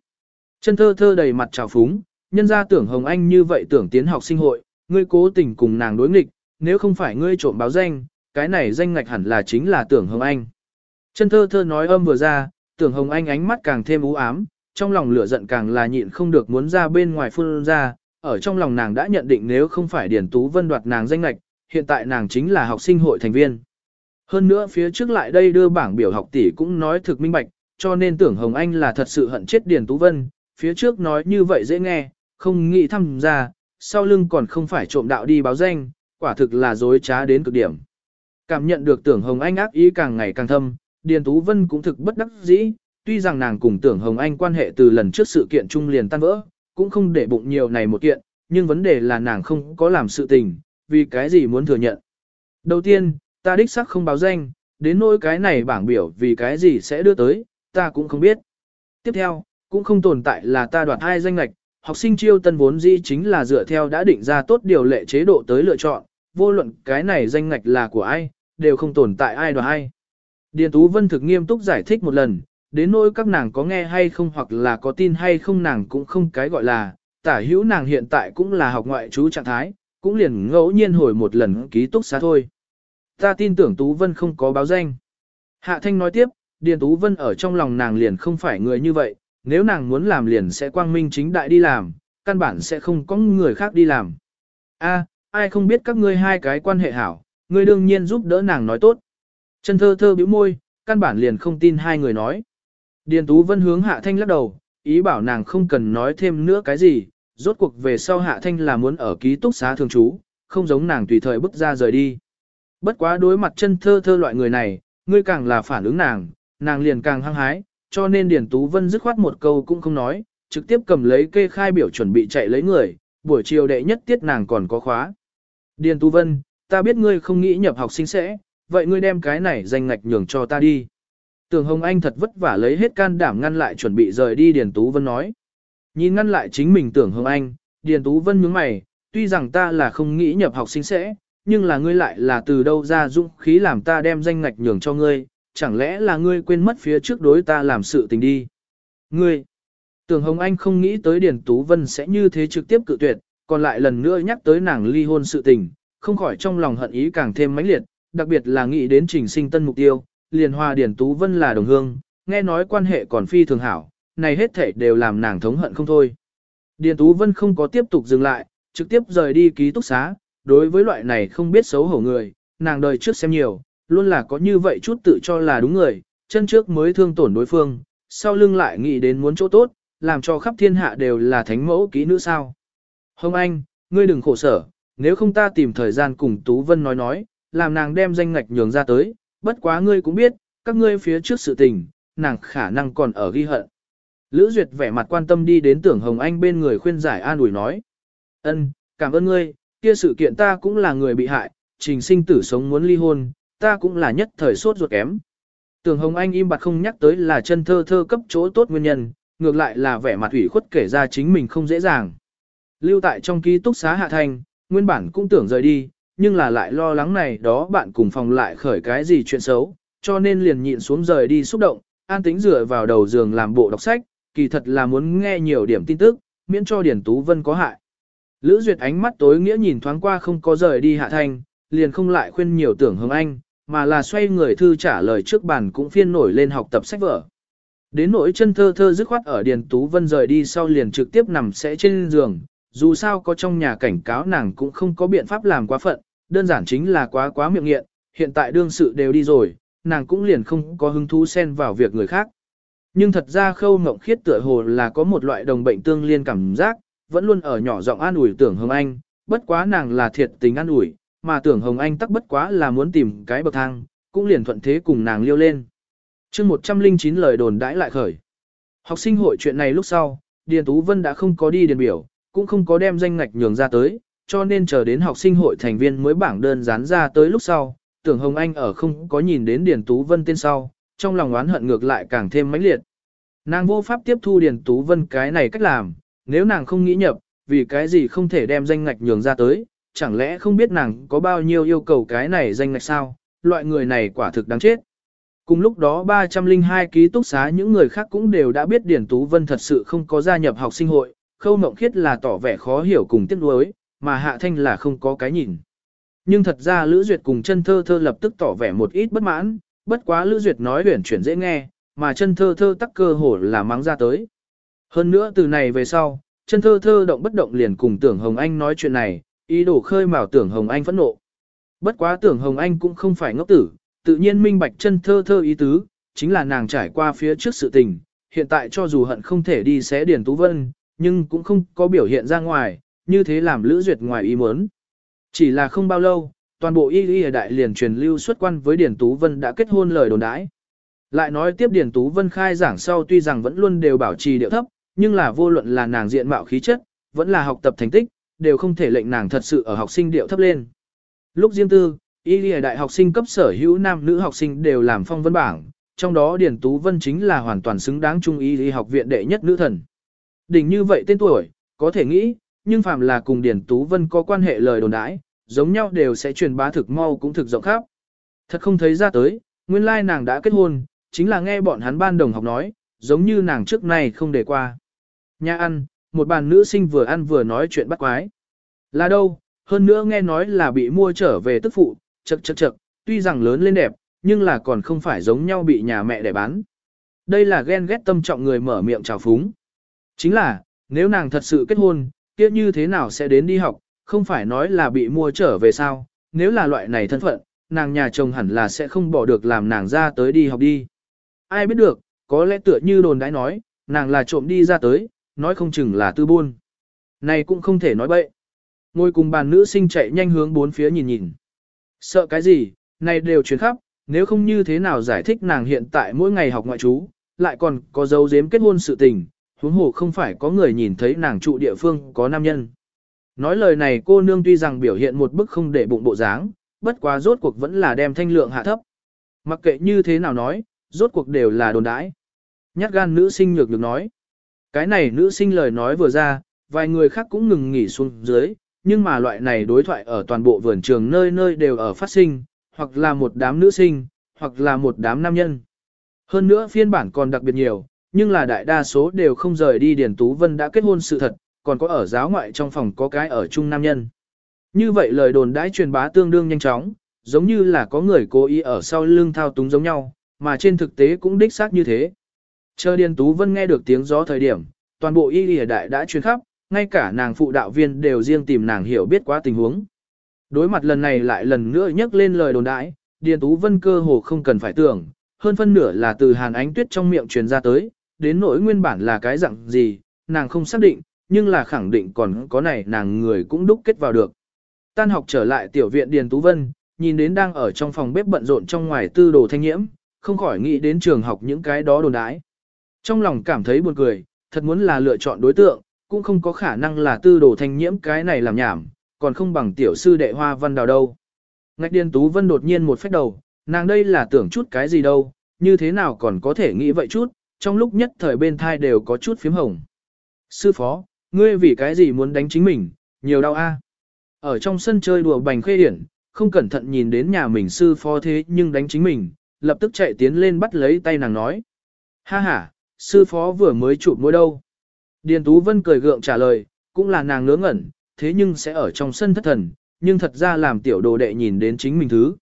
Chân thơ thơ đầy mặt trào phúng, nhân ra tưởng Hồng Anh như vậy tưởng tiến học sinh hội, ngươi cố tình cùng nàng đối nghịch, nếu không phải ngươi trộm báo danh, cái này danh ngạch hẳn là chính là tưởng Hồng Anh. Chân thơ thơ nói âm vừa ra, tưởng Hồng Anh ánh mắt càng thêm u ám, trong lòng lửa giận càng là nhịn không được muốn ra bên ngoài phun ra, ở trong lòng nàng đã nhận định nếu không phải Điển Tú Vân đoạt nàng danh ngạch, hiện tại nàng chính là học sinh hội thành viên. Hơn nữa phía trước lại đây đưa bảng biểu học tỷ cũng nói thực minh bạch, cho nên tưởng Hồng Anh là thật sự hận chết Điền Tú Vân, phía trước nói như vậy dễ nghe, không nghĩ thăm ra, sau lưng còn không phải trộm đạo đi báo danh, quả thực là dối trá đến cực điểm. Cảm nhận được tưởng Hồng Anh ác ý càng ngày càng thâm, Điền Tú Vân cũng thực bất đắc dĩ, tuy rằng nàng cùng tưởng Hồng Anh quan hệ từ lần trước sự kiện chung liền tan vỡ, cũng không để bụng nhiều này một kiện, nhưng vấn đề là nàng không có làm sự tình, vì cái gì muốn thừa nhận. Đầu tiên, ta đích xác không báo danh, đến nỗi cái này bảng biểu vì cái gì sẽ đưa tới, ta cũng không biết. Tiếp theo, cũng không tồn tại là ta đoạt hai danh lạch, học sinh chiêu tân vốn dĩ chính là dựa theo đã định ra tốt điều lệ chế độ tới lựa chọn, vô luận cái này danh ngạch là của ai, đều không tồn tại ai đoạt ai. Điền Tú Vân thực nghiêm túc giải thích một lần, đến nỗi các nàng có nghe hay không hoặc là có tin hay không nàng cũng không cái gọi là, tả hữu nàng hiện tại cũng là học ngoại trú trạng thái, cũng liền ngẫu nhiên hồi một lần ký túc xá thôi. Ta tin tưởng Tú Vân không có báo danh. Hạ Thanh nói tiếp, Điền Tú Vân ở trong lòng nàng liền không phải người như vậy, nếu nàng muốn làm liền sẽ quang minh chính đại đi làm, căn bản sẽ không có người khác đi làm. A, ai không biết các ngươi hai cái quan hệ hảo, ngươi đương nhiên giúp đỡ nàng nói tốt. Chân thơ thơ bĩu môi, căn bản liền không tin hai người nói. Điền Tú Vân hướng Hạ Thanh lắc đầu, ý bảo nàng không cần nói thêm nữa cái gì, rốt cuộc về sau Hạ Thanh là muốn ở ký túc xá thường trú, không giống nàng tùy thời bước ra rời đi. Bất quá đối mặt chân thơ thơ loại người này, ngươi càng là phản ứng nàng, nàng liền càng hăng hái, cho nên Điền Tú Vân dứt khoát một câu cũng không nói, trực tiếp cầm lấy kê khai biểu chuẩn bị chạy lấy người, buổi chiều đệ nhất tiết nàng còn có khóa. Điền Tú Vân, ta biết ngươi không nghĩ nhập học sinh sẽ, vậy ngươi đem cái này danh ngạch nhường cho ta đi. Tường Hồng Anh thật vất vả lấy hết can đảm ngăn lại chuẩn bị rời đi Điền Tú Vân nói. Nhìn ngăn lại chính mình tưởng Hồng Anh, Điền Tú Vân nhướng mày, tuy rằng ta là không nghĩ nhập học sinh sẽ, nhưng là ngươi lại là từ đâu ra dũng khí làm ta đem danh ngạch nhường cho ngươi, chẳng lẽ là ngươi quên mất phía trước đối ta làm sự tình đi. Ngươi, tưởng Hồng Anh không nghĩ tới Điền Tú Vân sẽ như thế trực tiếp cự tuyệt, còn lại lần nữa nhắc tới nàng ly hôn sự tình, không khỏi trong lòng hận ý càng thêm mãnh liệt, đặc biệt là nghĩ đến trình sinh tân mục tiêu, liền hòa Điền Tú Vân là đồng hương, nghe nói quan hệ còn phi thường hảo, này hết thể đều làm nàng thống hận không thôi. Điền Tú Vân không có tiếp tục dừng lại, trực tiếp rời đi ký túc xá, đối với loại này không biết xấu hổ người, nàng đời trước xem nhiều, luôn là có như vậy chút tự cho là đúng người, chân trước mới thương tổn đối phương, sau lưng lại nghĩ đến muốn chỗ tốt, làm cho khắp thiên hạ đều là thánh mẫu kỹ nữ sao. Hồng Anh, ngươi đừng khổ sở, nếu không ta tìm thời gian cùng Tú Vân nói nói, làm nàng đem danh ngạch nhường ra tới, bất quá ngươi cũng biết, các ngươi phía trước sự tình, nàng khả năng còn ở ghi hận. Lữ Duyệt vẻ mặt quan tâm đi đến tưởng Hồng Anh bên người khuyên giải an ủi nói. ân, cảm ơn ngươi, kia sự kiện ta cũng là người bị hại, trình sinh tử sống muốn ly hôn, ta cũng là nhất thời sốt ruột kém. Tưởng Hồng Anh im bặt không nhắc tới là chân thơ thơ cấp chỗ tốt nguyên nhân, ngược lại là vẻ mặt ủy khuất kể ra chính mình không dễ dàng. Lưu tại trong ký túc xá Hạ Thành, nguyên bản cũng tưởng rời đi, nhưng là lại lo lắng này đó bạn cùng phòng lại khởi cái gì chuyện xấu, cho nên liền nhịn xuống rời đi xúc động, an tính dựa vào đầu giường làm bộ đọc sách, kỳ thật là muốn nghe nhiều điểm tin tức, miễn cho Điển Tú Vân có hại. Lữ Duyệt ánh mắt tối nghĩa nhìn thoáng qua không có rời đi Hạ Thanh, liền không lại khuyên nhiều tưởng hướng anh, mà là xoay người thư trả lời trước bàn cũng phiên nổi lên học tập sách vở. Đến nỗi chân thơ thơ dứt khoát ở Điền Tú Vân rời đi sau liền trực tiếp nằm sẽ trên giường, dù sao có trong nhà cảnh cáo nàng cũng không có biện pháp làm quá phận, đơn giản chính là quá quá miệng nghiện, hiện tại đương sự đều đi rồi, nàng cũng liền không có hứng thú xen vào việc người khác. Nhưng thật ra khâu ngộng khiết tựa hồ là có một loại đồng bệnh tương liên cảm giác, vẫn luôn ở nhỏ giọng an ủi tưởng Hồng Anh, bất quá nàng là thiệt tình an ủi, mà tưởng Hồng Anh tắc bất quá là muốn tìm cái bậc thang, cũng liền thuận thế cùng nàng liêu lên. chương 109 lời đồn đãi lại khởi. Học sinh hội chuyện này lúc sau, Điền Tú Vân đã không có đi điền biểu, cũng không có đem danh ngạch nhường ra tới, cho nên chờ đến học sinh hội thành viên mới bảng đơn dán ra tới lúc sau, tưởng Hồng Anh ở không có nhìn đến Điền Tú Vân tên sau, trong lòng oán hận ngược lại càng thêm mãnh liệt. Nàng vô pháp tiếp thu Điền Tú Vân cái này cách làm, nếu nàng không nghĩ nhập, vì cái gì không thể đem danh ngạch nhường ra tới, chẳng lẽ không biết nàng có bao nhiêu yêu cầu cái này danh ngạch sao, loại người này quả thực đáng chết. Cùng lúc đó 302 ký túc xá những người khác cũng đều đã biết Điền Tú Vân thật sự không có gia nhập học sinh hội, khâu mộng khiết là tỏ vẻ khó hiểu cùng tiếc nuối, mà hạ thanh là không có cái nhìn. Nhưng thật ra Lữ Duyệt cùng chân thơ thơ lập tức tỏ vẻ một ít bất mãn, bất quá Lữ Duyệt nói huyển chuyển dễ nghe, mà chân thơ thơ tắc cơ hồ là mắng ra tới. Hơn nữa từ này về sau, chân thơ thơ động bất động liền cùng tưởng Hồng Anh nói chuyện này, ý đồ khơi mào tưởng Hồng Anh phẫn nộ. Bất quá tưởng Hồng Anh cũng không phải ngốc tử, tự nhiên minh bạch chân thơ thơ ý tứ, chính là nàng trải qua phía trước sự tình, hiện tại cho dù hận không thể đi xé Điền Tú Vân, nhưng cũng không có biểu hiện ra ngoài, như thế làm Lữ Duyệt ngoài ý muốn. Chỉ là không bao lâu, toàn bộ y y đại liền truyền lưu xuất quan với Điền Tú Vân đã kết hôn lời đồn đãi. Lại nói tiếp Điền Tú Vân khai giảng sau tuy rằng vẫn luôn đều bảo trì điệu thấp, nhưng là vô luận là nàng diện mạo khí chất, vẫn là học tập thành tích, đều không thể lệnh nàng thật sự ở học sinh điệu thấp lên. Lúc riêng tư, y y đại học sinh cấp sở hữu nam nữ học sinh đều làm phong vân bảng, trong đó Điền Tú Vân chính là hoàn toàn xứng đáng trung y y học viện đệ nhất nữ thần. Đỉnh như vậy tên tuổi, có thể nghĩ, nhưng phàm là cùng Điền Tú Vân có quan hệ lời đồn đãi, giống nhau đều sẽ truyền bá thực mau cũng thực rộng khắp. Thật không thấy ra tới, nguyên lai nàng đã kết hôn, chính là nghe bọn hắn ban đồng học nói, giống như nàng trước này không để qua. Nhà ăn, một bàn nữ sinh vừa ăn vừa nói chuyện bắt quái. Là đâu, hơn nữa nghe nói là bị mua trở về tức phụ, chật chật chật, tuy rằng lớn lên đẹp, nhưng là còn không phải giống nhau bị nhà mẹ để bán. Đây là ghen ghét tâm trọng người mở miệng trào phúng. Chính là, nếu nàng thật sự kết hôn, kia như thế nào sẽ đến đi học, không phải nói là bị mua trở về sao, nếu là loại này thân phận, nàng nhà chồng hẳn là sẽ không bỏ được làm nàng ra tới đi học đi. Ai biết được, có lẽ tựa như đồn đãi nói, nàng là trộm đi ra tới, nói không chừng là tư buôn. Này cũng không thể nói bậy. Ngồi cùng bàn nữ sinh chạy nhanh hướng bốn phía nhìn nhìn. Sợ cái gì, này đều chuyển khắp, nếu không như thế nào giải thích nàng hiện tại mỗi ngày học ngoại trú, lại còn có dấu giếm kết hôn sự tình, huống hồ không phải có người nhìn thấy nàng trụ địa phương có nam nhân. Nói lời này cô nương tuy rằng biểu hiện một bức không để bụng bộ dáng, bất quá rốt cuộc vẫn là đem thanh lượng hạ thấp. Mặc kệ như thế nào nói, rốt cuộc đều là đồn đãi. Nhát gan nữ sinh nhược được nói. Cái này nữ sinh lời nói vừa ra, vài người khác cũng ngừng nghỉ xuống dưới, nhưng mà loại này đối thoại ở toàn bộ vườn trường nơi nơi đều ở phát sinh, hoặc là một đám nữ sinh, hoặc là một đám nam nhân. Hơn nữa phiên bản còn đặc biệt nhiều, nhưng là đại đa số đều không rời đi Điền Tú Vân đã kết hôn sự thật, còn có ở giáo ngoại trong phòng có cái ở chung nam nhân. Như vậy lời đồn đãi truyền bá tương đương nhanh chóng, giống như là có người cố ý ở sau lưng thao túng giống nhau, mà trên thực tế cũng đích xác như thế. Chờ Điền Tú Vân nghe được tiếng gió thời điểm, toàn bộ y lìa đại đã truyền khắp, ngay cả nàng phụ đạo viên đều riêng tìm nàng hiểu biết quá tình huống. Đối mặt lần này lại lần nữa nhắc lên lời đồn đãi, Điền Tú Vân cơ hồ không cần phải tưởng, hơn phân nửa là từ Hàn Ánh Tuyết trong miệng truyền ra tới, đến nỗi nguyên bản là cái dạng gì, nàng không xác định, nhưng là khẳng định còn có này nàng người cũng đúc kết vào được. Tan học trở lại tiểu viện Điền Tú Vân, nhìn đến đang ở trong phòng bếp bận rộn trong ngoài tư đồ thanh nhiễm, không khỏi nghĩ đến trường học những cái đó đồn đãi. Trong lòng cảm thấy buồn cười, thật muốn là lựa chọn đối tượng, cũng không có khả năng là tư đồ thanh nhiễm cái này làm nhảm, còn không bằng tiểu sư đệ hoa văn đào đâu. Ngạch Điền Tú Vân đột nhiên một phép đầu, nàng đây là tưởng chút cái gì đâu, như thế nào còn có thể nghĩ vậy chút, trong lúc nhất thời bên thai đều có chút phím hồng. Sư phó, ngươi vì cái gì muốn đánh chính mình, nhiều đau a. À? Ở trong sân chơi đùa bành khê điển, không cẩn thận nhìn đến nhà mình sư phó thế nhưng đánh chính mình, lập tức chạy tiến lên bắt lấy tay nàng nói. Ha ha, sư phó vừa mới chụp môi đâu. Điền Tú Vân cười gượng trả lời, cũng là nàng ngớ ngẩn, thế nhưng sẽ ở trong sân thất thần, nhưng thật ra làm tiểu đồ đệ nhìn đến chính mình thứ.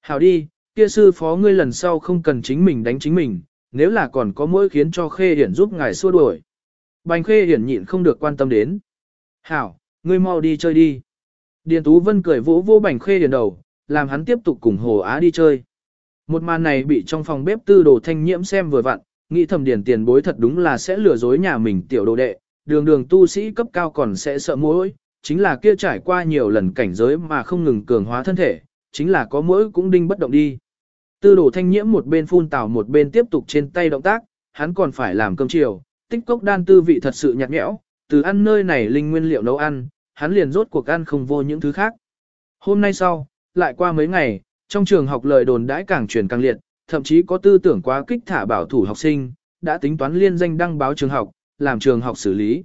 Hảo đi, kia sư phó ngươi lần sau không cần chính mình đánh chính mình, nếu là còn có mỗi khiến cho Khê Hiển giúp ngài xua đuổi. Bành Khê Hiển nhịn không được quan tâm đến. Hảo, ngươi mau đi chơi đi. Điền Tú Vân cười vỗ vô Bành Khê Hiển đầu, làm hắn tiếp tục cùng Hồ Á đi chơi. Một màn này bị trong phòng bếp tư đồ thanh nhiễm xem vừa vặn, nghĩ thầm điền tiền bối thật đúng là sẽ lừa dối nhà mình tiểu đồ đệ, đường đường tu sĩ cấp cao còn sẽ sợ mũi, chính là kia trải qua nhiều lần cảnh giới mà không ngừng cường hóa thân thể, chính là có mũi cũng đinh bất động đi. Tư đồ thanh nhiễm một bên phun tảo một bên tiếp tục trên tay động tác, hắn còn phải làm cơm chiều, tích cốc đan tư vị thật sự nhạt nhẽo, từ ăn nơi này linh nguyên liệu nấu ăn, hắn liền rốt cuộc ăn không vô những thứ khác. Hôm nay sau, lại qua mấy ngày, trong trường học lời đồn đãi càng truyền càng liệt, thậm chí có tư tưởng quá kích thả bảo thủ học sinh, đã tính toán liên danh đăng báo trường học, làm trường học xử lý.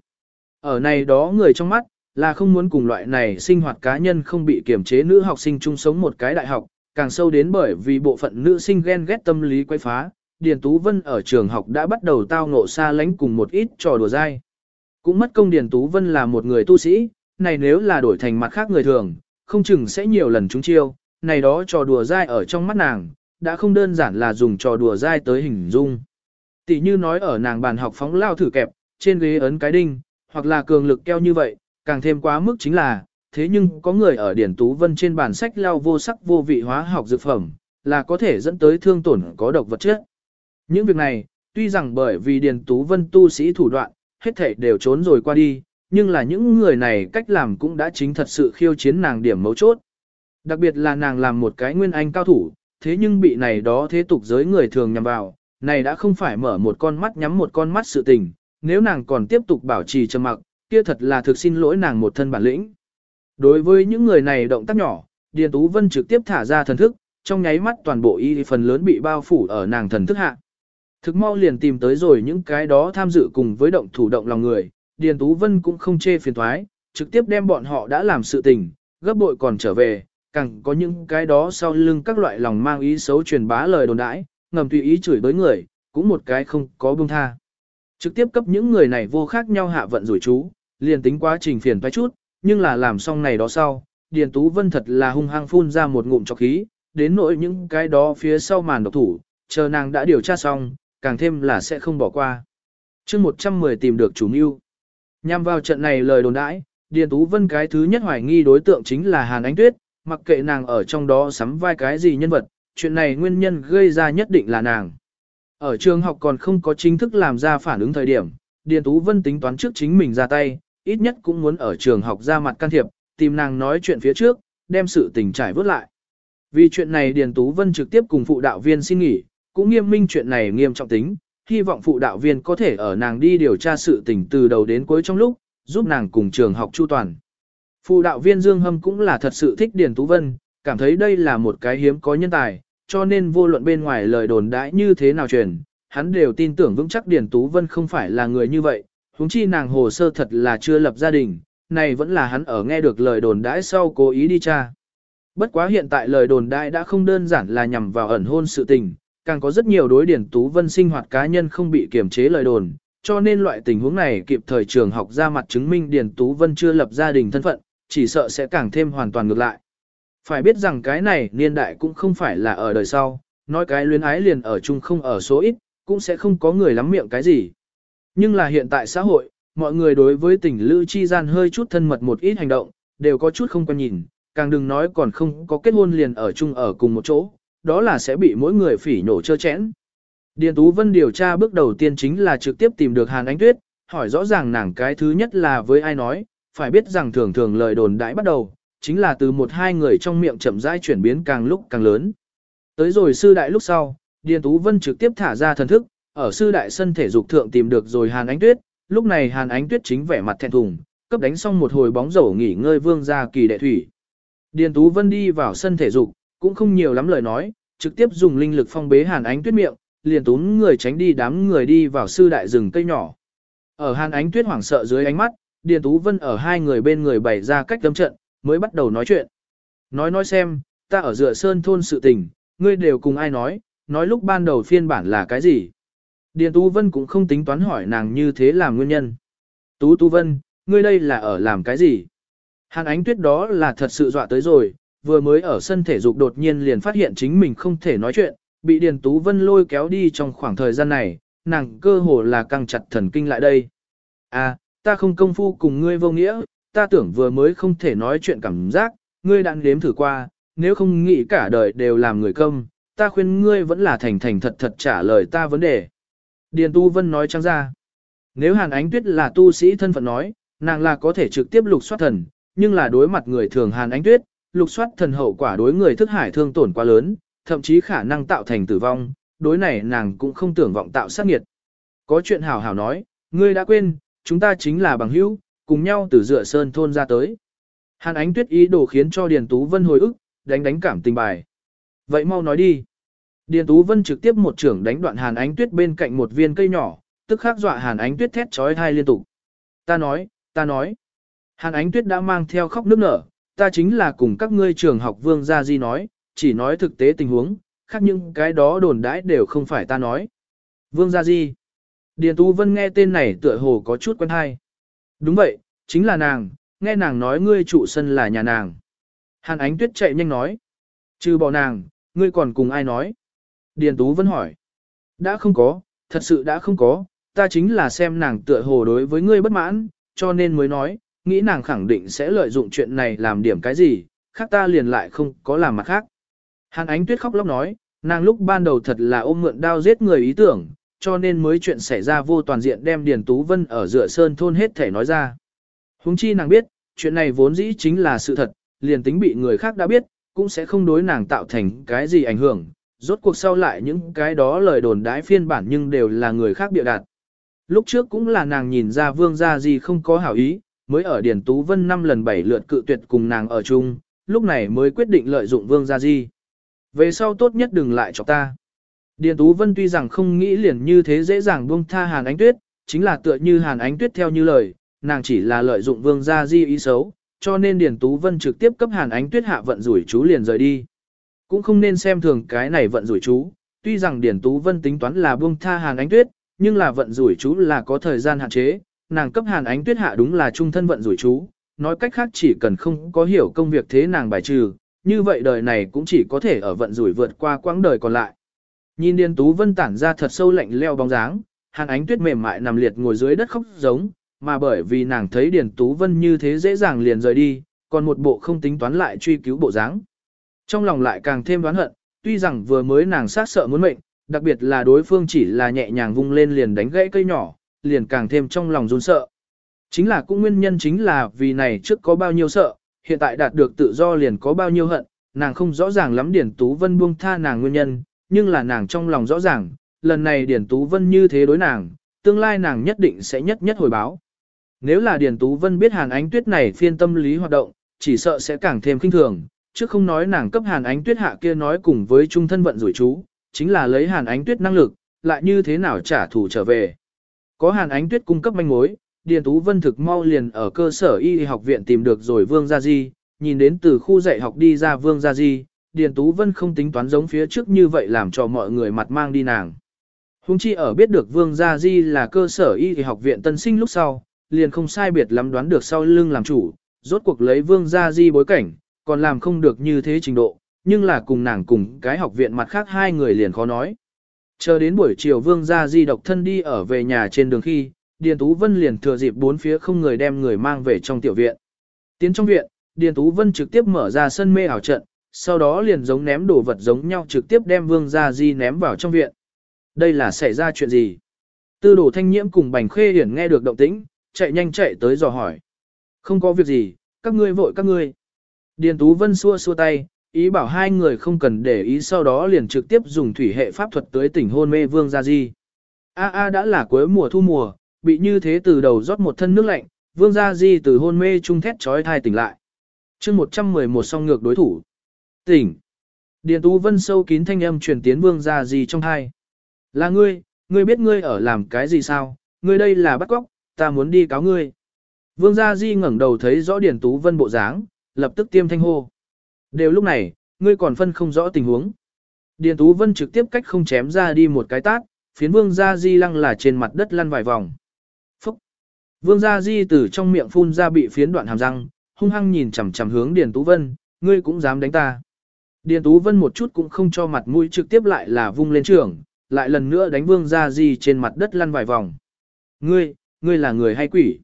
Ở này đó người trong mắt, là không muốn cùng loại này sinh hoạt cá nhân không bị kiểm chế nữ học sinh chung sống một cái đại học, càng sâu đến bởi vì bộ phận nữ sinh ghen ghét tâm lý quay phá, Điền Tú Vân ở trường học đã bắt đầu tao ngộ xa lánh cùng một ít trò đùa dai. Cũng mất công Điền Tú Vân là một người tu sĩ, này nếu là đổi thành mặt khác người thường, không chừng sẽ nhiều lần trúng chiêu, này đó trò đùa dai ở trong mắt nàng, đã không đơn giản là dùng trò đùa dai tới hình dung. Tỷ như nói ở nàng bàn học phóng lao thử kẹp, trên ghế ấn cái đinh, hoặc là cường lực keo như vậy, càng thêm quá mức chính là, thế nhưng có người ở Điển Tú Vân trên bản sách lao vô sắc vô vị hóa học dược phẩm, là có thể dẫn tới thương tổn có độc vật chất. Những việc này, tuy rằng bởi vì Điền Tú Vân tu sĩ thủ đoạn, hết thảy đều trốn rồi qua đi, nhưng là những người này cách làm cũng đã chính thật sự khiêu chiến nàng điểm mấu chốt. Đặc biệt là nàng làm một cái nguyên anh cao thủ, thế nhưng bị này đó thế tục giới người thường nhằm vào, này đã không phải mở một con mắt nhắm một con mắt sự tình, nếu nàng còn tiếp tục bảo trì trầm mặc, kia thật là thực xin lỗi nàng một thân bản lĩnh. Đối với những người này động tác nhỏ, Điền Tú Vân trực tiếp thả ra thần thức, trong nháy mắt toàn bộ y phần lớn bị bao phủ ở nàng thần thức hạ. Thực mau liền tìm tới rồi những cái đó tham dự cùng với động thủ động lòng người, Điền Tú Vân cũng không chê phiền thoái, trực tiếp đem bọn họ đã làm sự tình, gấp bội còn trở về, càng có những cái đó sau lưng các loại lòng mang ý xấu truyền bá lời đồn đãi, ngầm tùy ý chửi bới người, cũng một cái không có buông tha. Trực tiếp cấp những người này vô khác nhau hạ vận rủi chú, liền tính quá trình phiền toái chút, nhưng là làm xong này đó sau, Điền Tú Vân thật là hung hăng phun ra một ngụm trọc khí, đến nỗi những cái đó phía sau màn độc thủ, chờ nàng đã điều tra xong, càng thêm là sẽ không bỏ qua. chương 110 tìm được chủ mưu. Nhằm vào trận này lời đồn đãi, Điền Tú Vân cái thứ nhất hoài nghi đối tượng chính là Hàn Ánh Tuyết, mặc kệ nàng ở trong đó sắm vai cái gì nhân vật, chuyện này nguyên nhân gây ra nhất định là nàng. Ở trường học còn không có chính thức làm ra phản ứng thời điểm, Điền Tú Vân tính toán trước chính mình ra tay, ít nhất cũng muốn ở trường học ra mặt can thiệp, tìm nàng nói chuyện phía trước, đem sự tình trải vớt lại. Vì chuyện này Điền Tú Vân trực tiếp cùng phụ đạo viên xin nghỉ, cũng nghiêm minh chuyện này nghiêm trọng tính, hy vọng phụ đạo viên có thể ở nàng đi điều tra sự tình từ đầu đến cuối trong lúc, giúp nàng cùng trường học chu toàn. Phụ đạo viên Dương Hâm cũng là thật sự thích Điền Tú Vân, cảm thấy đây là một cái hiếm có nhân tài, cho nên vô luận bên ngoài lời đồn đãi như thế nào truyền, hắn đều tin tưởng vững chắc Điền Tú Vân không phải là người như vậy, huống chi nàng hồ sơ thật là chưa lập gia đình, này vẫn là hắn ở nghe được lời đồn đãi sau cố ý đi tra. Bất quá hiện tại lời đồn đãi đã không đơn giản là nhằm vào ẩn hôn sự tình, càng có rất nhiều đối điển Tú Vân sinh hoạt cá nhân không bị kiềm chế lời đồn, cho nên loại tình huống này kịp thời trường học ra mặt chứng minh điển Tú Vân chưa lập gia đình thân phận, chỉ sợ sẽ càng thêm hoàn toàn ngược lại. Phải biết rằng cái này niên đại cũng không phải là ở đời sau, nói cái luyến ái liền ở chung không ở số ít, cũng sẽ không có người lắm miệng cái gì. Nhưng là hiện tại xã hội, mọi người đối với tình lữ chi gian hơi chút thân mật một ít hành động, đều có chút không quan nhìn, càng đừng nói còn không có kết hôn liền ở chung ở cùng một chỗ, đó là sẽ bị mỗi người phỉ nổ chơ chẽn. Điền Tú Vân điều tra bước đầu tiên chính là trực tiếp tìm được Hàn Ánh Tuyết, hỏi rõ ràng nàng cái thứ nhất là với ai nói, phải biết rằng thường thường lời đồn đãi bắt đầu, chính là từ một hai người trong miệng chậm rãi chuyển biến càng lúc càng lớn. Tới rồi sư đại lúc sau, Điền Tú Vân trực tiếp thả ra thần thức, ở sư đại sân thể dục thượng tìm được rồi Hàn Ánh Tuyết, lúc này Hàn Ánh Tuyết chính vẻ mặt thẹn thùng, cấp đánh xong một hồi bóng rổ nghỉ ngơi vương ra kỳ đệ thủy. Điền Tú Vân đi vào sân thể dục, cũng không nhiều lắm lời nói, trực tiếp dùng linh lực phong bế Hàn Ánh Tuyết miệng, liền tún người tránh đi đám người đi vào sư đại rừng cây nhỏ. Ở Hàn Ánh Tuyết hoảng sợ dưới ánh mắt, Điền Tú Vân ở hai người bên người bày ra cách tâm trận, mới bắt đầu nói chuyện. Nói nói xem, ta ở dựa sơn thôn sự tình, ngươi đều cùng ai nói, nói lúc ban đầu phiên bản là cái gì. Điền Tú Vân cũng không tính toán hỏi nàng như thế làm nguyên nhân. Tú Tú Vân, ngươi đây là ở làm cái gì? Hàn ánh tuyết đó là thật sự dọa tới rồi, vừa mới ở sân thể dục đột nhiên liền phát hiện chính mình không thể nói chuyện, bị Điền Tú Vân lôi kéo đi trong khoảng thời gian này, nàng cơ hồ là căng chặt thần kinh lại đây. À, ta không công phu cùng ngươi vô nghĩa, ta tưởng vừa mới không thể nói chuyện cảm giác, ngươi đã nếm thử qua, nếu không nghĩ cả đời đều làm người công, ta khuyên ngươi vẫn là thành thành thật thật trả lời ta vấn đề. Điền Tu Vân nói trắng ra. Nếu Hàn Ánh Tuyết là tu sĩ thân phận nói, nàng là có thể trực tiếp lục soát thần, nhưng là đối mặt người thường Hàn Ánh Tuyết, lục soát thần hậu quả đối người thức hải thương tổn quá lớn, thậm chí khả năng tạo thành tử vong, đối này nàng cũng không tưởng vọng tạo sát nghiệt. Có chuyện hảo hảo nói, ngươi đã quên, chúng ta chính là bằng hữu, cùng nhau từ dựa sơn thôn ra tới. Hàn ánh tuyết ý đồ khiến cho Điền Tú Vân hồi ức, đánh đánh cảm tình bài. Vậy mau nói đi. Điền Tú Vân trực tiếp một trưởng đánh đoạn Hàn ánh tuyết bên cạnh một viên cây nhỏ, tức khắc dọa Hàn ánh tuyết thét trói thai liên tục. Ta nói, ta nói. Hàn ánh tuyết đã mang theo khóc nước nở, ta chính là cùng các ngươi trường học vương gia di nói, chỉ nói thực tế tình huống, khác những cái đó đồn đãi đều không phải ta nói. Vương gia di. Điền Tú Vân nghe tên này tựa hồ có chút quen hay. Đúng vậy, chính là nàng, nghe nàng nói ngươi trụ sân là nhà nàng. Hàn ánh tuyết chạy nhanh nói. Trừ bỏ nàng, ngươi còn cùng ai nói? Điền Tú Vân hỏi. Đã không có, thật sự đã không có, ta chính là xem nàng tựa hồ đối với ngươi bất mãn, cho nên mới nói, nghĩ nàng khẳng định sẽ lợi dụng chuyện này làm điểm cái gì, khác ta liền lại không có làm mặt khác. Hàn ánh tuyết khóc lóc nói, nàng lúc ban đầu thật là ôm mượn đao giết người ý tưởng, cho nên mới chuyện xảy ra vô toàn diện đem Điền Tú Vân ở giữa sơn thôn hết thể nói ra. húng chi nàng biết, chuyện này vốn dĩ chính là sự thật, liền tính bị người khác đã biết, cũng sẽ không đối nàng tạo thành cái gì ảnh hưởng, rốt cuộc sau lại những cái đó lời đồn đãi phiên bản nhưng đều là người khác bịa đặt. Lúc trước cũng là nàng nhìn ra vương gia gì không có hảo ý, mới ở Điền Tú Vân năm lần bảy lượt cự tuyệt cùng nàng ở chung, lúc này mới quyết định lợi dụng vương gia di. Về sau tốt nhất đừng lại cho ta. Điền Tú Vân tuy rằng không nghĩ liền như thế dễ dàng buông tha Hàn Ánh Tuyết, chính là tựa như Hàn Ánh Tuyết theo như lời, nàng chỉ là lợi dụng vương gia di ý xấu, cho nên Điền Tú Vân trực tiếp cấp Hàn Ánh Tuyết hạ vận rủi chú liền rời đi. Cũng không nên xem thường cái này vận rủi chú, tuy rằng điển Tú Vân tính toán là buông tha Hàn Ánh Tuyết, nhưng là vận rủi chú là có thời gian hạn chế, nàng cấp Hàn Ánh Tuyết hạ đúng là trung thân vận rủi chú, nói cách khác chỉ cần không có hiểu công việc thế nàng bài trừ, như vậy đời này cũng chỉ có thể ở vận rủi vượt qua quãng đời còn lại. Nhìn Điền Tú Vân tản ra thật sâu lạnh leo bóng dáng, Hàn Ánh Tuyết mềm mại nằm liệt ngồi dưới đất khóc giống, mà bởi vì nàng thấy Điền Tú Vân như thế dễ dàng liền rời đi, còn một bộ không tính toán lại truy cứu bộ dáng. Trong lòng lại càng thêm đoán hận, tuy rằng vừa mới nàng sát sợ muốn mệnh, đặc biệt là đối phương chỉ là nhẹ nhàng vung lên liền đánh gãy cây nhỏ, liền càng thêm trong lòng run sợ. Chính là cũng nguyên nhân chính là vì này trước có bao nhiêu sợ, hiện tại đạt được tự do liền có bao nhiêu hận, nàng không rõ ràng lắm Điển Tú Vân buông tha nàng nguyên nhân, nhưng là nàng trong lòng rõ ràng, lần này Điển Tú Vân như thế đối nàng, tương lai nàng nhất định sẽ nhất nhất hồi báo. Nếu là điển Tú Vân biết Hàn Ánh Tuyết này phiên tâm lý hoạt động, chỉ sợ sẽ càng thêm kinh thường, chứ không nói nàng cấp Hàn Ánh Tuyết hạ kia nói cùng với trung thân vận rủi chú, chính là lấy Hàn Ánh Tuyết năng lực, lại như thế nào trả thù trở về. Có Hàn Ánh Tuyết cung cấp manh mối, Điền Tú Vân thực mau liền ở cơ sở y học viện tìm được rồi Vương Gia Di, nhìn đến từ khu dạy học đi ra Vương Gia Di, Điền Tú Vân không tính toán giống phía trước như vậy làm cho mọi người mặt mang đi nàng. Hùng chi ở biết được Vương Gia Di là cơ sở y học viện tân sinh lúc sau, liền không sai biệt lắm đoán được sau lưng làm chủ, rốt cuộc lấy Vương Gia Di bối cảnh, còn làm không được như thế trình độ, nhưng là cùng nàng cùng cái học viện mặt khác hai người liền khó nói. Chờ đến buổi chiều Vương Gia Di độc thân đi ở về nhà trên đường khi, Điền Tú Vân liền thừa dịp bốn phía không người đem người mang về trong tiểu viện. Tiến trong viện, Điền Tú Vân trực tiếp mở ra sân mê ảo trận, sau đó liền giống ném đồ vật giống nhau trực tiếp đem Vương Gia Di ném vào trong viện. Đây là xảy ra chuyện gì? Tư đồ thanh nhiễm cùng bành khê hiển nghe được động tĩnh, chạy nhanh chạy tới dò hỏi. Không có việc gì, các ngươi vội các ngươi. Điền Tú Vân xua xua tay, ý bảo hai người không cần để ý sau đó liền trực tiếp dùng thủy hệ pháp thuật tới tỉnh hôn mê Vương Gia Di. A A đã là cuối mùa thu mùa, bị như thế từ đầu rót một thân nước lạnh, Vương Gia Di từ hôn mê trung thét trói thai tỉnh lại. chương 111 song ngược đối thủ. Tỉnh. Điền Tú Vân sâu kín thanh âm truyền tiến Vương Gia Di trong thai. Là ngươi, ngươi biết ngươi ở làm cái gì sao, ngươi đây là bắt cóc, ta muốn đi cáo ngươi. Vương Gia Di ngẩng đầu thấy rõ Điền Tú Vân bộ dáng, lập tức tiêm thanh hô. Đều lúc này, ngươi còn phân không rõ tình huống. Điền Tú Vân trực tiếp cách không chém ra đi một cái tát, phiến Vương Gia Di lăng là trên mặt đất lăn vài vòng. Phúc! Vương Gia Di từ trong miệng phun ra bị phiến đoạn hàm răng, hung hăng nhìn chằm chằm hướng Điền Tú Vân, ngươi cũng dám đánh ta. Điền Tú Vân một chút cũng không cho mặt mũi trực tiếp lại là vung lên trường, lại lần nữa đánh Vương Gia Di trên mặt đất lăn vài vòng. Ngươi, ngươi là người hay quỷ?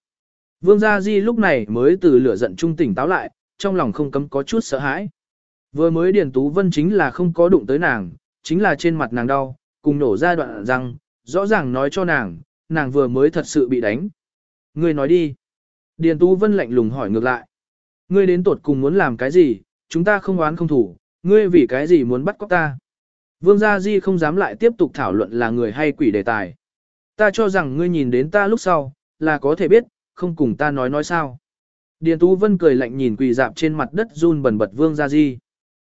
Vương Gia Di lúc này mới từ lửa giận trung tỉnh táo lại, trong lòng không cấm có chút sợ hãi. Vừa mới Điền Tú Vân chính là không có đụng tới nàng, chính là trên mặt nàng đau, cùng nổ ra đoạn răng, rõ ràng nói cho nàng, nàng vừa mới thật sự bị đánh. Ngươi nói đi. Điền Tú Vân lạnh lùng hỏi ngược lại. Ngươi đến tột cùng muốn làm cái gì, chúng ta không oán không thủ, ngươi vì cái gì muốn bắt cóc ta. Vương Gia Di không dám lại tiếp tục thảo luận là người hay quỷ đề tài. Ta cho rằng ngươi nhìn đến ta lúc sau, là có thể biết, không cùng ta nói nói sao. Điền Tú Vân cười lạnh nhìn quỳ dạp trên mặt đất run bần bật Vương Gia Di.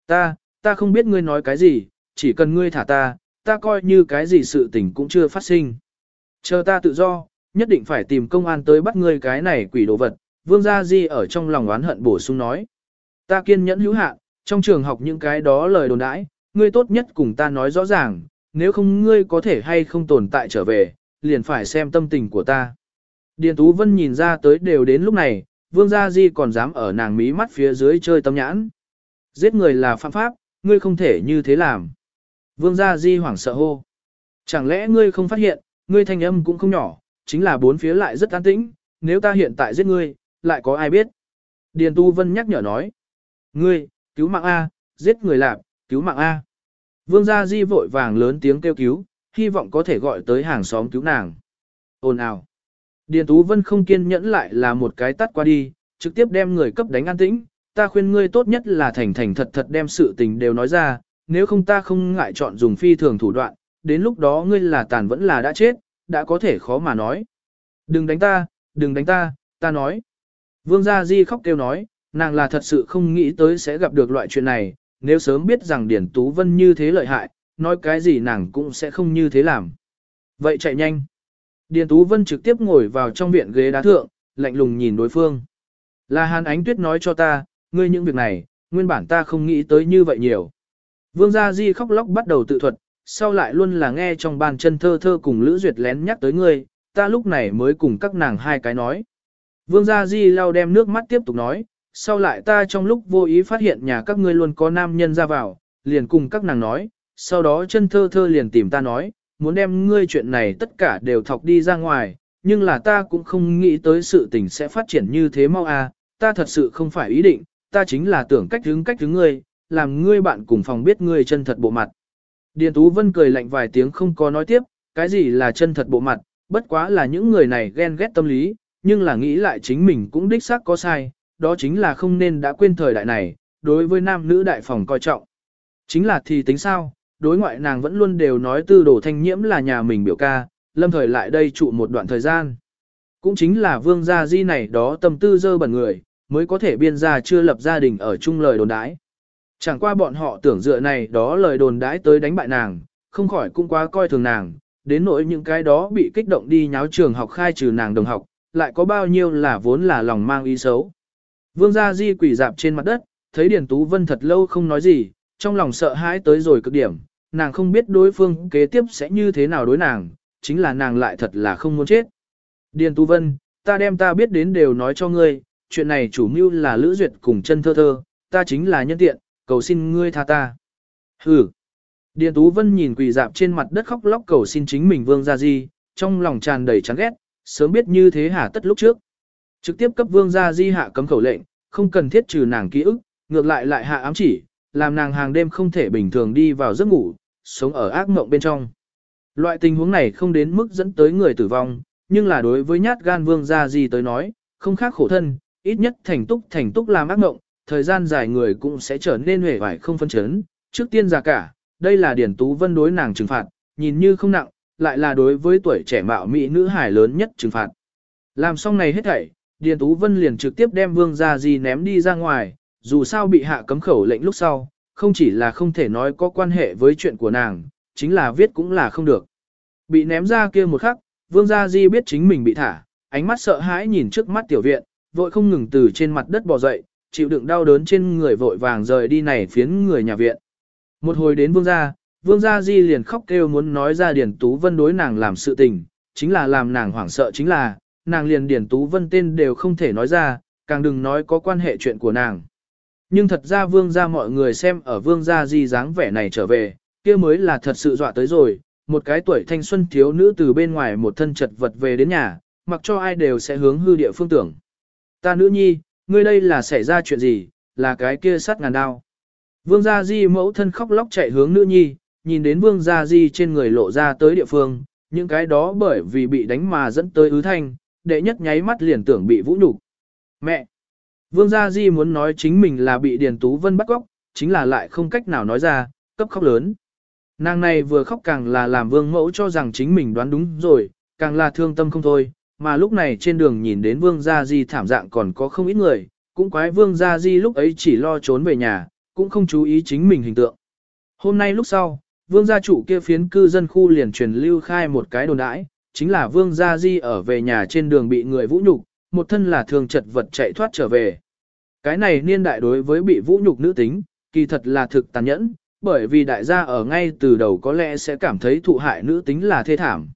Ta, ta không biết ngươi nói cái gì, chỉ cần ngươi thả ta, ta coi như cái gì sự tình cũng chưa phát sinh. Chờ ta tự do, nhất định phải tìm công an tới bắt ngươi cái này quỷ đồ vật. Vương Gia Di ở trong lòng oán hận bổ sung nói. Ta kiên nhẫn hữu hạn, trong trường học những cái đó lời đồn đãi, ngươi tốt nhất cùng ta nói rõ ràng, nếu không ngươi có thể hay không tồn tại trở về, liền phải xem tâm tình của ta. Điền Tú Vân nhìn ra tới đều đến lúc này, Vương Gia Di còn dám ở nàng mí mắt phía dưới chơi tâm nhãn. Giết người là phạm pháp, ngươi không thể như thế làm. Vương Gia Di hoảng sợ hô. Chẳng lẽ ngươi không phát hiện, ngươi thanh âm cũng không nhỏ, chính là bốn phía lại rất an tĩnh, nếu ta hiện tại giết ngươi, lại có ai biết? Điền Tu Vân nhắc nhở nói. Ngươi, cứu mạng A, giết người lạc, cứu mạng A. Vương Gia Di vội vàng lớn tiếng kêu cứu, hy vọng có thể gọi tới hàng xóm cứu nàng. Ồn ào. Điền Tú Vân không kiên nhẫn lại là một cái tắt qua đi, trực tiếp đem người cấp đánh an tĩnh. Ta khuyên ngươi tốt nhất là thành thành thật thật đem sự tình đều nói ra, nếu không ta không ngại chọn dùng phi thường thủ đoạn, đến lúc đó ngươi là tàn vẫn là đã chết, đã có thể khó mà nói. Đừng đánh ta, đừng đánh ta, ta nói. Vương Gia Di khóc kêu nói, nàng là thật sự không nghĩ tới sẽ gặp được loại chuyện này, nếu sớm biết rằng Điển Tú Vân như thế lợi hại, nói cái gì nàng cũng sẽ không như thế làm. Vậy chạy nhanh. Điền Tú Vân trực tiếp ngồi vào trong viện ghế đá thượng, lạnh lùng nhìn đối phương. Là Hàn Ánh Tuyết nói cho ta, ngươi những việc này, nguyên bản ta không nghĩ tới như vậy nhiều. Vương Gia Di khóc lóc bắt đầu tự thuật, sau lại luôn là nghe trong bàn chân thơ thơ cùng Lữ Duyệt lén nhắc tới ngươi, ta lúc này mới cùng các nàng hai cái nói. Vương Gia Di lau đem nước mắt tiếp tục nói, sau lại ta trong lúc vô ý phát hiện nhà các ngươi luôn có nam nhân ra vào, liền cùng các nàng nói, sau đó chân thơ thơ liền tìm ta nói, muốn đem ngươi chuyện này tất cả đều thọc đi ra ngoài, nhưng là ta cũng không nghĩ tới sự tình sẽ phát triển như thế mau à, ta thật sự không phải ý định, ta chính là tưởng cách hướng cách hướng ngươi, làm ngươi bạn cùng phòng biết ngươi chân thật bộ mặt. Điền Tú Vân cười lạnh vài tiếng không có nói tiếp, cái gì là chân thật bộ mặt, bất quá là những người này ghen ghét tâm lý, nhưng là nghĩ lại chính mình cũng đích xác có sai, đó chính là không nên đã quên thời đại này, đối với nam nữ đại phòng coi trọng. Chính là thì tính sao, đối ngoại nàng vẫn luôn đều nói tư đồ thanh nhiễm là nhà mình biểu ca, lâm thời lại đây trụ một đoạn thời gian. Cũng chính là vương gia di này đó tâm tư dơ bẩn người, mới có thể biên ra chưa lập gia đình ở chung lời đồn đãi. Chẳng qua bọn họ tưởng dựa này đó lời đồn đãi tới đánh bại nàng, không khỏi cũng quá coi thường nàng, đến nỗi những cái đó bị kích động đi nháo trường học khai trừ nàng đồng học, lại có bao nhiêu là vốn là lòng mang ý xấu. Vương gia di quỷ dạp trên mặt đất, thấy Điền Tú Vân thật lâu không nói gì, trong lòng sợ hãi tới rồi cực điểm, nàng không biết đối phương kế tiếp sẽ như thế nào đối nàng, chính là nàng lại thật là không muốn chết. Điền Tú Vân, ta đem ta biết đến đều nói cho ngươi, chuyện này chủ mưu là Lữ Duyệt cùng chân thơ thơ, ta chính là nhân tiện, cầu xin ngươi tha ta. Hừ. Điền Tú Vân nhìn quỳ dạp trên mặt đất khóc lóc cầu xin chính mình Vương Gia Di, trong lòng tràn đầy chán ghét, sớm biết như thế hả tất lúc trước. Trực tiếp cấp Vương Gia Di hạ cấm khẩu lệnh, không cần thiết trừ nàng ký ức, ngược lại lại hạ ám chỉ, làm nàng hàng đêm không thể bình thường đi vào giấc ngủ, sống ở ác mộng bên trong. Loại tình huống này không đến mức dẫn tới người tử vong, nhưng là đối với nhát gan Vương Gia gì tới nói, không khác khổ thân, ít nhất thành túc thành túc làm ác mộng, thời gian dài người cũng sẽ trở nên hề vải không phân chấn. Trước tiên già cả, đây là Điển Tú Vân đối nàng trừng phạt, nhìn như không nặng, lại là đối với tuổi trẻ mạo mỹ nữ hải lớn nhất trừng phạt. Làm xong này hết thảy, Điền Tú Vân liền trực tiếp đem Vương Gia Di ném đi ra ngoài, dù sao bị hạ cấm khẩu lệnh lúc sau, không chỉ là không thể nói có quan hệ với chuyện của nàng, chính là viết cũng là không được. Bị ném ra kia một khắc, Vương Gia Di biết chính mình bị thả, ánh mắt sợ hãi nhìn trước mắt tiểu viện, vội không ngừng từ trên mặt đất bò dậy, chịu đựng đau đớn trên người vội vàng rời đi này phiến người nhà viện. Một hồi đến Vương Gia, Vương Gia Di liền khóc kêu muốn nói ra Điền Tú Vân đối nàng làm sự tình, chính là làm nàng hoảng sợ chính là, nàng liền Điền Tú Vân tên đều không thể nói ra, càng đừng nói có quan hệ chuyện của nàng. Nhưng thật ra Vương Gia mọi người xem ở Vương Gia Di dáng vẻ này trở về, kia mới là thật sự dọa tới rồi, một cái tuổi thanh xuân thiếu nữ từ bên ngoài một thân chật vật về đến nhà, mặc cho ai đều sẽ hướng hư địa phương tưởng. Ta nữ nhi, ngươi đây là xảy ra chuyện gì, là cái kia sắt ngàn đao. Vương Gia Di mẫu thân khóc lóc chạy hướng nữ nhi, nhìn đến Vương Gia Di trên người lộ ra tới địa phương, những cái đó bởi vì bị đánh mà dẫn tới ứ thanh, đệ nhất nháy mắt liền tưởng bị vũ nhục. Mẹ! Vương Gia Di muốn nói chính mình là bị Điền Tú Vân bắt cóc, chính là lại không cách nào nói ra, cấp khóc lớn. Nàng này vừa khóc càng là làm vương mẫu cho rằng chính mình đoán đúng rồi, càng là thương tâm không thôi, mà lúc này trên đường nhìn đến vương gia di thảm dạng còn có không ít người, cũng quái vương gia di lúc ấy chỉ lo trốn về nhà, cũng không chú ý chính mình hình tượng. Hôm nay lúc sau, vương gia chủ kia phiến cư dân khu liền truyền lưu khai một cái đồn đãi, chính là vương gia di ở về nhà trên đường bị người vũ nhục, một thân là thường chật vật chạy thoát trở về. Cái này niên đại đối với bị vũ nhục nữ tính, kỳ thật là thực tàn nhẫn, bởi vì đại gia ở ngay từ đầu có lẽ sẽ cảm thấy thụ hại nữ tính là thê thảm.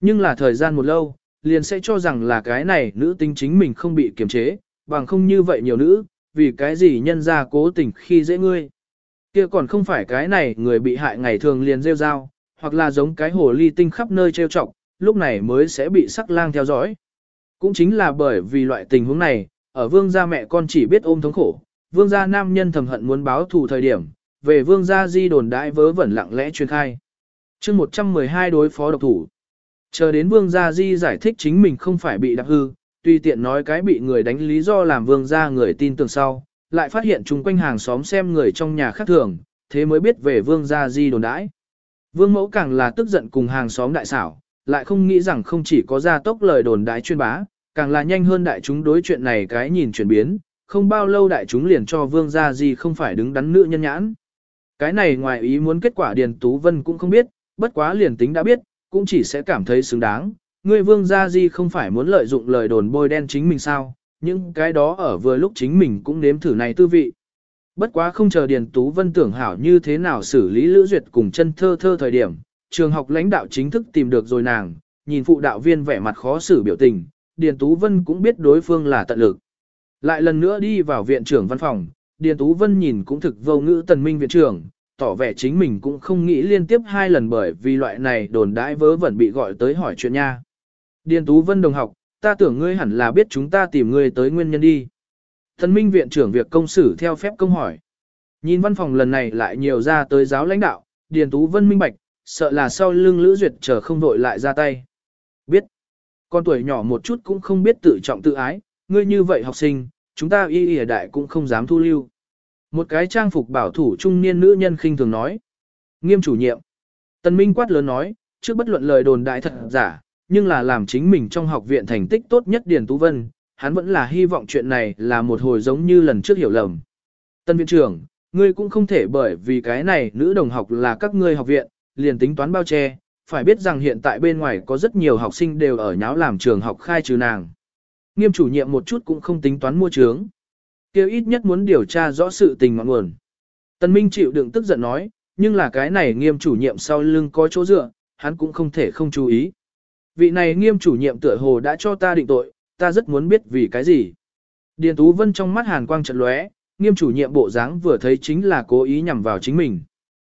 Nhưng là thời gian một lâu, liền sẽ cho rằng là cái này nữ tính chính mình không bị kiềm chế, bằng không như vậy nhiều nữ, vì cái gì nhân ra cố tình khi dễ ngươi. kia còn không phải cái này người bị hại ngày thường liền rêu rao, hoặc là giống cái hồ ly tinh khắp nơi trêu chọc, lúc này mới sẽ bị sắc lang theo dõi. Cũng chính là bởi vì loại tình huống này, ở vương gia mẹ con chỉ biết ôm thống khổ, vương gia nam nhân thầm hận muốn báo thù thời điểm, về vương gia di đồn đại vớ vẩn lặng lẽ truyền khai. chương 112 đối phó độc thủ. Chờ đến vương gia di giải thích chính mình không phải bị đạp hư, tùy tiện nói cái bị người đánh lý do làm vương gia người tin tưởng sau, lại phát hiện chung quanh hàng xóm xem người trong nhà khác thường, thế mới biết về vương gia di đồn đãi. Vương mẫu càng là tức giận cùng hàng xóm đại xảo, lại không nghĩ rằng không chỉ có gia tốc lời đồn đãi chuyên bá, càng là nhanh hơn đại chúng đối chuyện này cái nhìn chuyển biến, không bao lâu đại chúng liền cho vương gia di không phải đứng đắn nữ nhân nhãn. Cái này ngoài ý muốn kết quả Điền Tú Vân cũng không biết, bất quá liền tính đã biết, cũng chỉ sẽ cảm thấy xứng đáng. Ngươi vương gia di không phải muốn lợi dụng lời đồn bôi đen chính mình sao, nhưng cái đó ở vừa lúc chính mình cũng nếm thử này tư vị. Bất quá không chờ Điền Tú Vân tưởng hảo như thế nào xử lý Lữ Duyệt cùng chân thơ thơ thời điểm, trường học lãnh đạo chính thức tìm được rồi nàng, nhìn phụ đạo viên vẻ mặt khó xử biểu tình, Điền Tú Vân cũng biết đối phương là tận lực. Lại lần nữa đi vào viện trưởng văn phòng, Điền Tú Vân nhìn cũng thực vô ngữ tần minh viện trưởng, tỏ vẻ chính mình cũng không nghĩ liên tiếp hai lần bởi vì loại này đồn đãi vớ vẩn bị gọi tới hỏi chuyện nha. Điền Tú Vân đồng học, ta tưởng ngươi hẳn là biết chúng ta tìm ngươi tới nguyên nhân đi. Tần minh viện trưởng việc công xử theo phép công hỏi. Nhìn văn phòng lần này lại nhiều ra tới giáo lãnh đạo, Điền Tú Vân minh bạch, sợ là sau lưng Lữ Duyệt chờ không đội lại ra tay. Con tuổi nhỏ một chút cũng không biết tự trọng tự ái, ngươi như vậy học sinh, chúng ta y y đại cũng không dám thu lưu. Một cái trang phục bảo thủ trung niên nữ nhân khinh thường nói. Nghiêm chủ nhiệm. Tần Minh quát lớn nói, trước bất luận lời đồn đại thật giả, nhưng là làm chính mình trong học viện thành tích tốt nhất Điền Tú Vân, hắn vẫn là hy vọng chuyện này là một hồi giống như lần trước hiểu lầm. Tân viện trưởng, ngươi cũng không thể bởi vì cái này nữ đồng học là các ngươi học viện, liền tính toán bao che, phải biết rằng hiện tại bên ngoài có rất nhiều học sinh đều ở nháo làm trường học khai trừ nàng. Nghiêm chủ nhiệm một chút cũng không tính toán mua trướng. Kêu ít nhất muốn điều tra rõ sự tình ngọn nguồn. Tần Minh chịu đựng tức giận nói, nhưng là cái này nghiêm chủ nhiệm sau lưng có chỗ dựa, hắn cũng không thể không chú ý. Vị này nghiêm chủ nhiệm tựa hồ đã cho ta định tội, ta rất muốn biết vì cái gì. Điền Tú Vân trong mắt hàn quang chợt lóe, nghiêm chủ nhiệm bộ dáng vừa thấy chính là cố ý nhằm vào chính mình.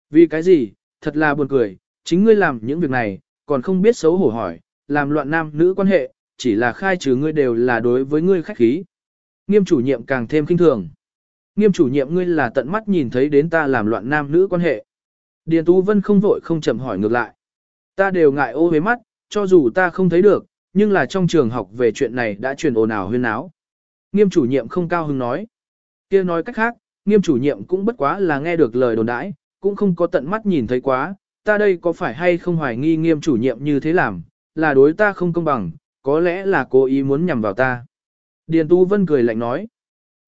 Vì cái gì, thật là buồn cười, chính ngươi làm những việc này, còn không biết xấu hổ hỏi, làm loạn nam nữ quan hệ, chỉ là khai trừ ngươi đều là đối với ngươi khách khí. Nghiêm chủ nhiệm càng thêm kinh thường. Nghiêm chủ nhiệm ngươi là tận mắt nhìn thấy đến ta làm loạn nam nữ quan hệ. Điền Tú Vân không vội không chậm hỏi ngược lại. Ta đều ngại ô với mắt, cho dù ta không thấy được, nhưng là trong trường học về chuyện này đã truyền ồn ào huyên áo. Nghiêm chủ nhiệm không cao hứng nói. kia nói cách khác, nghiêm chủ nhiệm cũng bất quá là nghe được lời đồn đãi, cũng không có tận mắt nhìn thấy quá, ta đây có phải hay không hoài nghi nghiêm chủ nhiệm như thế làm, là đối ta không công bằng, có lẽ là cố ý muốn nhằm vào ta. Điền Tu Vân cười lạnh nói,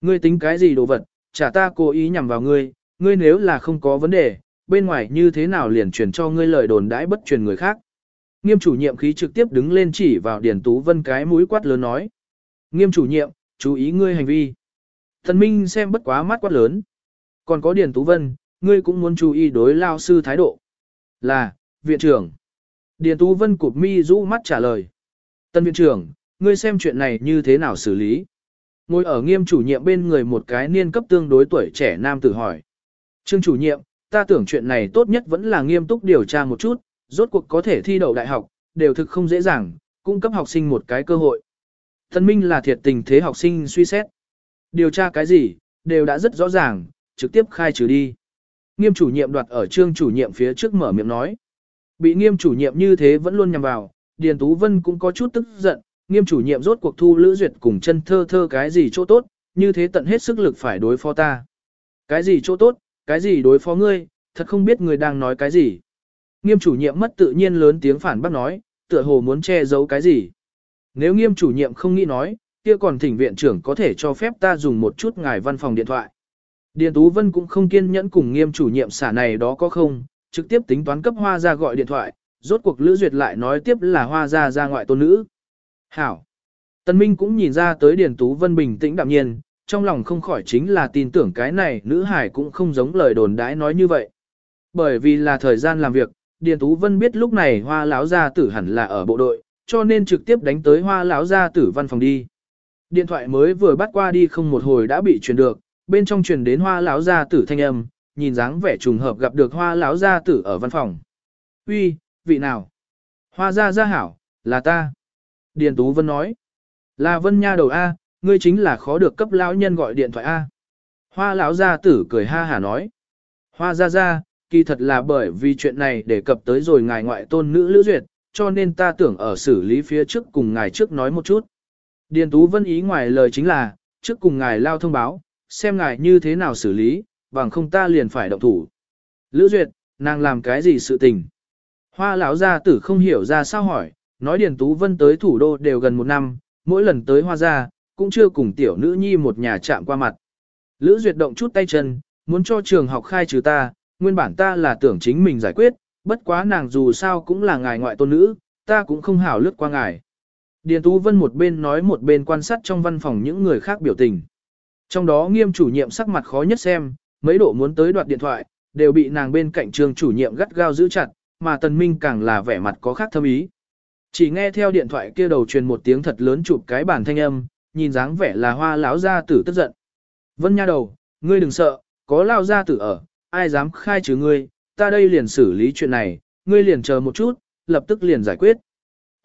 ngươi tính cái gì đồ vật, chả ta cố ý nhằm vào ngươi, ngươi nếu là không có vấn đề, bên ngoài như thế nào liền truyền cho ngươi lời đồn đãi bất truyền người khác. Nghiêm chủ nhiệm khí trực tiếp đứng lên chỉ vào Điền Tú Vân cái mũi quát lớn nói. Nghiêm chủ nhiệm, chú ý ngươi hành vi. Thần Minh xem bất quá mắt quát lớn. Còn có Điền Tú Vân, ngươi cũng muốn chú ý đối lao sư thái độ. Là, viện trưởng. Điền Tú Vân cụp mi rũ mắt trả lời. Tân viện trưởng, ngươi xem chuyện này như thế nào xử lý? Ngồi ở nghiêm chủ nhiệm bên người một cái niên cấp tương đối tuổi trẻ nam tử hỏi. Trương chủ nhiệm, ta tưởng chuyện này tốt nhất vẫn là nghiêm túc điều tra một chút, rốt cuộc có thể thi đậu đại học, đều thực không dễ dàng, cung cấp học sinh một cái cơ hội. Tân minh là thiệt tình thế học sinh suy xét. Điều tra cái gì, đều đã rất rõ ràng, trực tiếp khai trừ đi. Nghiêm chủ nhiệm đoạt ở trương chủ nhiệm phía trước mở miệng nói. Bị nghiêm chủ nhiệm như thế vẫn luôn nhằm vào, Điền Tú Vân cũng có chút tức giận, nghiêm chủ nhiệm rốt cuộc thu Lữ Duyệt cùng chân thơ thơ cái gì chỗ tốt, như thế tận hết sức lực phải đối phó ta. Cái gì chỗ tốt, cái gì đối phó ngươi, thật không biết người đang nói cái gì. Nghiêm chủ nhiệm mất tự nhiên lớn tiếng phản bác nói, tựa hồ muốn che giấu cái gì. Nếu nghiêm chủ nhiệm không nghĩ nói, kia còn thỉnh viện trưởng có thể cho phép ta dùng một chút ngài văn phòng điện thoại. Điền Tú Vân cũng không kiên nhẫn cùng nghiêm chủ nhiệm xả này đó có không, trực tiếp tính toán cấp hoa ra gọi điện thoại, rốt cuộc Lữ Duyệt lại nói tiếp là hoa ra ra ngoại tôn nữ. Hảo. Tân Minh cũng nhìn ra tới Điền Tú Vân bình tĩnh đạm nhiên, trong lòng không khỏi chính là tin tưởng cái này nữ hải cũng không giống lời đồn đãi nói như vậy. Bởi vì là thời gian làm việc, Điền Tú Vân biết lúc này hoa lão gia tử hẳn là ở bộ đội, cho nên trực tiếp đánh tới hoa lão gia tử văn phòng đi. Điện thoại mới vừa bắt qua đi không một hồi đã bị truyền được, bên trong truyền đến hoa lão gia tử thanh âm, nhìn dáng vẻ trùng hợp gặp được hoa lão gia tử ở văn phòng. Uy, vị nào? Hoa gia gia hảo, là ta. Điền Tú Vân nói. Là Vân Nha đầu A, ngươi chính là khó được cấp lão nhân gọi điện thoại A. Hoa lão gia tử cười ha hả nói. Hoa gia gia, kỳ thật là bởi vì chuyện này để cập tới rồi ngài ngoại tôn nữ Lữ Duyệt, cho nên ta tưởng ở xử lý phía trước cùng ngài trước nói một chút. Điền Tú Vân ý ngoài lời chính là, trước cùng ngài lao thông báo, xem ngài như thế nào xử lý, bằng không ta liền phải động thủ. Lữ Duyệt, nàng làm cái gì sự tình? Hoa lão gia tử không hiểu ra sao hỏi, nói Điền Tú Vân tới thủ đô đều gần một năm, mỗi lần tới hoa gia, cũng chưa cùng tiểu nữ nhi một nhà chạm qua mặt. Lữ Duyệt động chút tay chân, muốn cho trường học khai trừ ta, nguyên bản ta là tưởng chính mình giải quyết, bất quá nàng dù sao cũng là ngài ngoại tôn nữ, ta cũng không hảo lướt qua ngài. Điền Tú Vân một bên nói một bên quan sát trong văn phòng những người khác biểu tình. Trong đó nghiêm chủ nhiệm sắc mặt khó nhất xem, mấy độ muốn tới đoạt điện thoại, đều bị nàng bên cạnh trường chủ nhiệm gắt gao giữ chặt, mà Tần Minh càng là vẻ mặt có khác thâm ý. Chỉ nghe theo điện thoại kia đầu truyền một tiếng thật lớn chụp cái bản thanh âm, nhìn dáng vẻ là hoa lão gia tử tức giận. Vân nha đầu, ngươi đừng sợ, có lao gia tử ở, ai dám khai trừ ngươi, ta đây liền xử lý chuyện này, ngươi liền chờ một chút, lập tức liền giải quyết.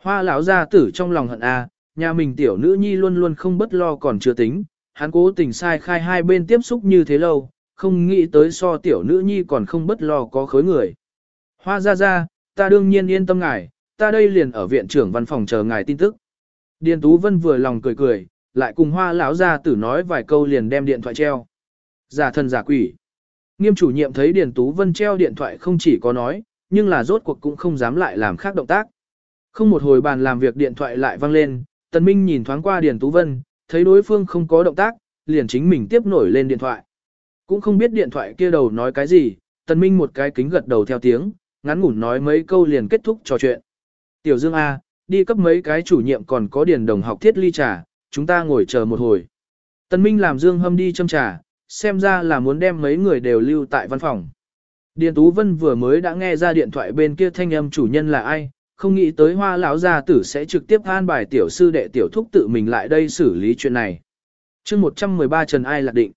Hoa lão gia tử trong lòng hận a, nhà mình tiểu nữ nhi luôn luôn không bất lo còn chưa tính, hắn cố tình sai khai hai bên tiếp xúc như thế lâu, không nghĩ tới so tiểu nữ nhi còn không bất lo có khối người. Hoa ra ra, ta đương nhiên yên tâm ngài, ta đây liền ở viện trưởng văn phòng chờ ngài tin tức. Điền Tú Vân vừa lòng cười cười, lại cùng hoa lão gia tử nói vài câu liền đem điện thoại treo. Giả thần giả quỷ. Nghiêm chủ nhiệm thấy Điền Tú Vân treo điện thoại không chỉ có nói, nhưng là rốt cuộc cũng không dám lại làm khác động tác. Không một hồi bàn làm việc điện thoại lại vang lên, Tần Minh nhìn thoáng qua Điền Tú Vân, thấy đối phương không có động tác, liền chính mình tiếp nổi lên điện thoại. Cũng không biết điện thoại kia đầu nói cái gì, Tần Minh một cái kính gật đầu theo tiếng, ngắn ngủn nói mấy câu liền kết thúc trò chuyện. Tiểu Dương A, đi cấp mấy cái chủ nhiệm còn có điền đồng học thiết ly trà, chúng ta ngồi chờ một hồi. Tần Minh làm Dương Hâm đi châm trà, xem ra là muốn đem mấy người đều lưu tại văn phòng. Điền Tú Vân vừa mới đã nghe ra điện thoại bên kia thanh âm chủ nhân là ai, không nghĩ tới hoa lão gia tử sẽ trực tiếp an bài tiểu sư đệ tiểu thúc tự mình lại đây xử lý chuyện này. chương 113 Trần Ai lạc định.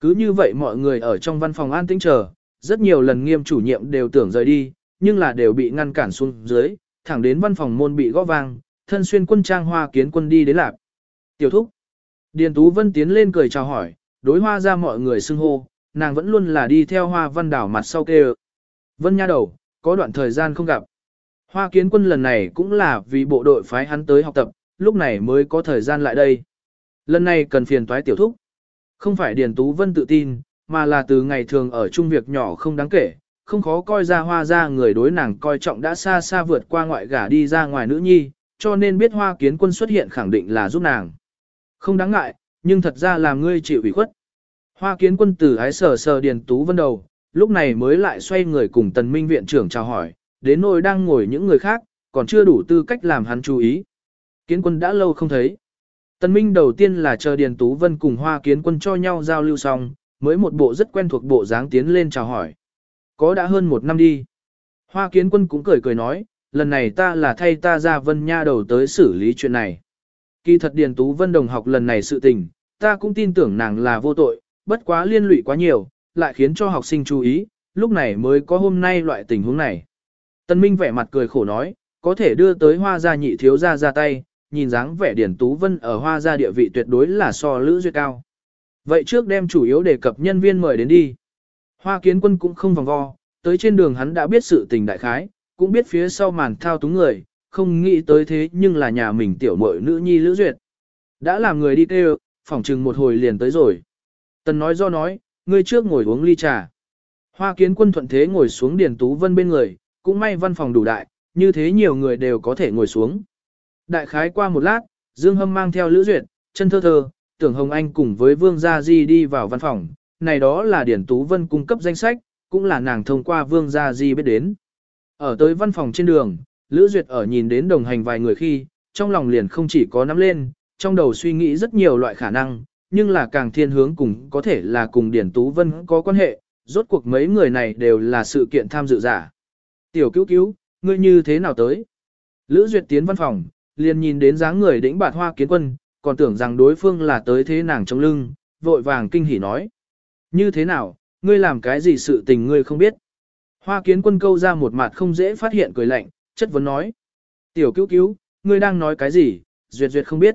Cứ như vậy mọi người ở trong văn phòng an tĩnh chờ, rất nhiều lần nghiêm chủ nhiệm đều tưởng rời đi, nhưng là đều bị ngăn cản xuống dưới, thẳng đến văn phòng môn bị gõ vang, thân xuyên quân trang hoa kiến quân đi đến lạc. Tiểu thúc. Điền Tú Vân tiến lên cười chào hỏi, đối hoa ra mọi người xưng hô, nàng vẫn luôn là đi theo hoa văn đảo mặt sau kê Vân nha đầu, có đoạn thời gian không gặp. Hoa kiến quân lần này cũng là vì bộ đội phái hắn tới học tập, lúc này mới có thời gian lại đây. Lần này cần phiền toái tiểu thúc. Không phải Điền Tú Vân tự tin, mà là từ ngày thường ở chung việc nhỏ không đáng kể, không khó coi ra hoa ra người đối nàng coi trọng đã xa xa vượt qua ngoại gả đi ra ngoài nữ nhi, cho nên biết hoa kiến quân xuất hiện khẳng định là giúp nàng. Không đáng ngại, nhưng thật ra là ngươi chịu ủy khuất. Hoa kiến quân tử ái sờ sờ Điền Tú Vân đầu, lúc này mới lại xoay người cùng tần minh viện trưởng chào hỏi, đến nỗi đang ngồi những người khác, còn chưa đủ tư cách làm hắn chú ý. Kiến quân đã lâu không thấy. tân Minh đầu tiên là chờ Điền Tú Vân cùng Hoa Kiến quân cho nhau giao lưu xong, mới một bộ rất quen thuộc bộ dáng tiến lên chào hỏi. Có đã hơn một năm đi. Hoa Kiến quân cũng cười cười nói, lần này ta là thay ta ra Vân Nha đầu tới xử lý chuyện này. Kỳ thật Điền Tú Vân đồng học lần này sự tình, ta cũng tin tưởng nàng là vô tội, bất quá liên lụy quá nhiều, lại khiến cho học sinh chú ý, lúc này mới có hôm nay loại tình huống này. Tân Minh vẻ mặt cười khổ nói, có thể đưa tới hoa gia nhị thiếu gia ra tay, nhìn dáng vẻ Điển Tú Vân ở hoa gia địa vị tuyệt đối là so lữ duyệt cao. Vậy trước đem chủ yếu đề cập nhân viên mời đến đi. Hoa kiến quân cũng không vòng vo, tới trên đường hắn đã biết sự tình đại khái, cũng biết phía sau màn thao túng người, không nghĩ tới thế nhưng là nhà mình tiểu muội nữ nhi Lữ Duyệt. Đã làm người đi kêu, phỏng chừng một hồi liền tới rồi. Tần nói do nói, ngươi trước ngồi uống ly trà. Hoa kiến quân thuận thế ngồi xuống Điền Tú Vân bên người, cũng may văn phòng đủ đại, như thế nhiều người đều có thể ngồi xuống. Đại khái qua một lát, Dương Hâm mang theo Lữ Duyệt, chân thơ thơ, tưởng Hồng Anh cùng với Vương Gia Di đi vào văn phòng, này đó là Điển Tú Vân cung cấp danh sách, cũng là nàng thông qua Vương Gia Di biết đến. Ở tới văn phòng trên đường, Lữ Duyệt ở nhìn đến đồng hành vài người khi, trong lòng liền không chỉ có nắm lên, trong đầu suy nghĩ rất nhiều loại khả năng, nhưng là càng thiên hướng cùng có thể là cùng Điển Tú Vân có quan hệ, rốt cuộc mấy người này đều là sự kiện tham dự giả. Tiểu cứu cứu, ngươi như thế nào tới? Lữ Duyệt tiến văn phòng, liền nhìn đến dáng người đĩnh bạt hoa kiến quân, còn tưởng rằng đối phương là tới thế nàng trong lưng, vội vàng kinh hỉ nói. Như thế nào, ngươi làm cái gì sự tình ngươi không biết? Hoa kiến quân câu ra một mặt không dễ phát hiện cười lạnh, chất vấn nói. Tiểu cứu cứu, ngươi đang nói cái gì, duyệt duyệt không biết.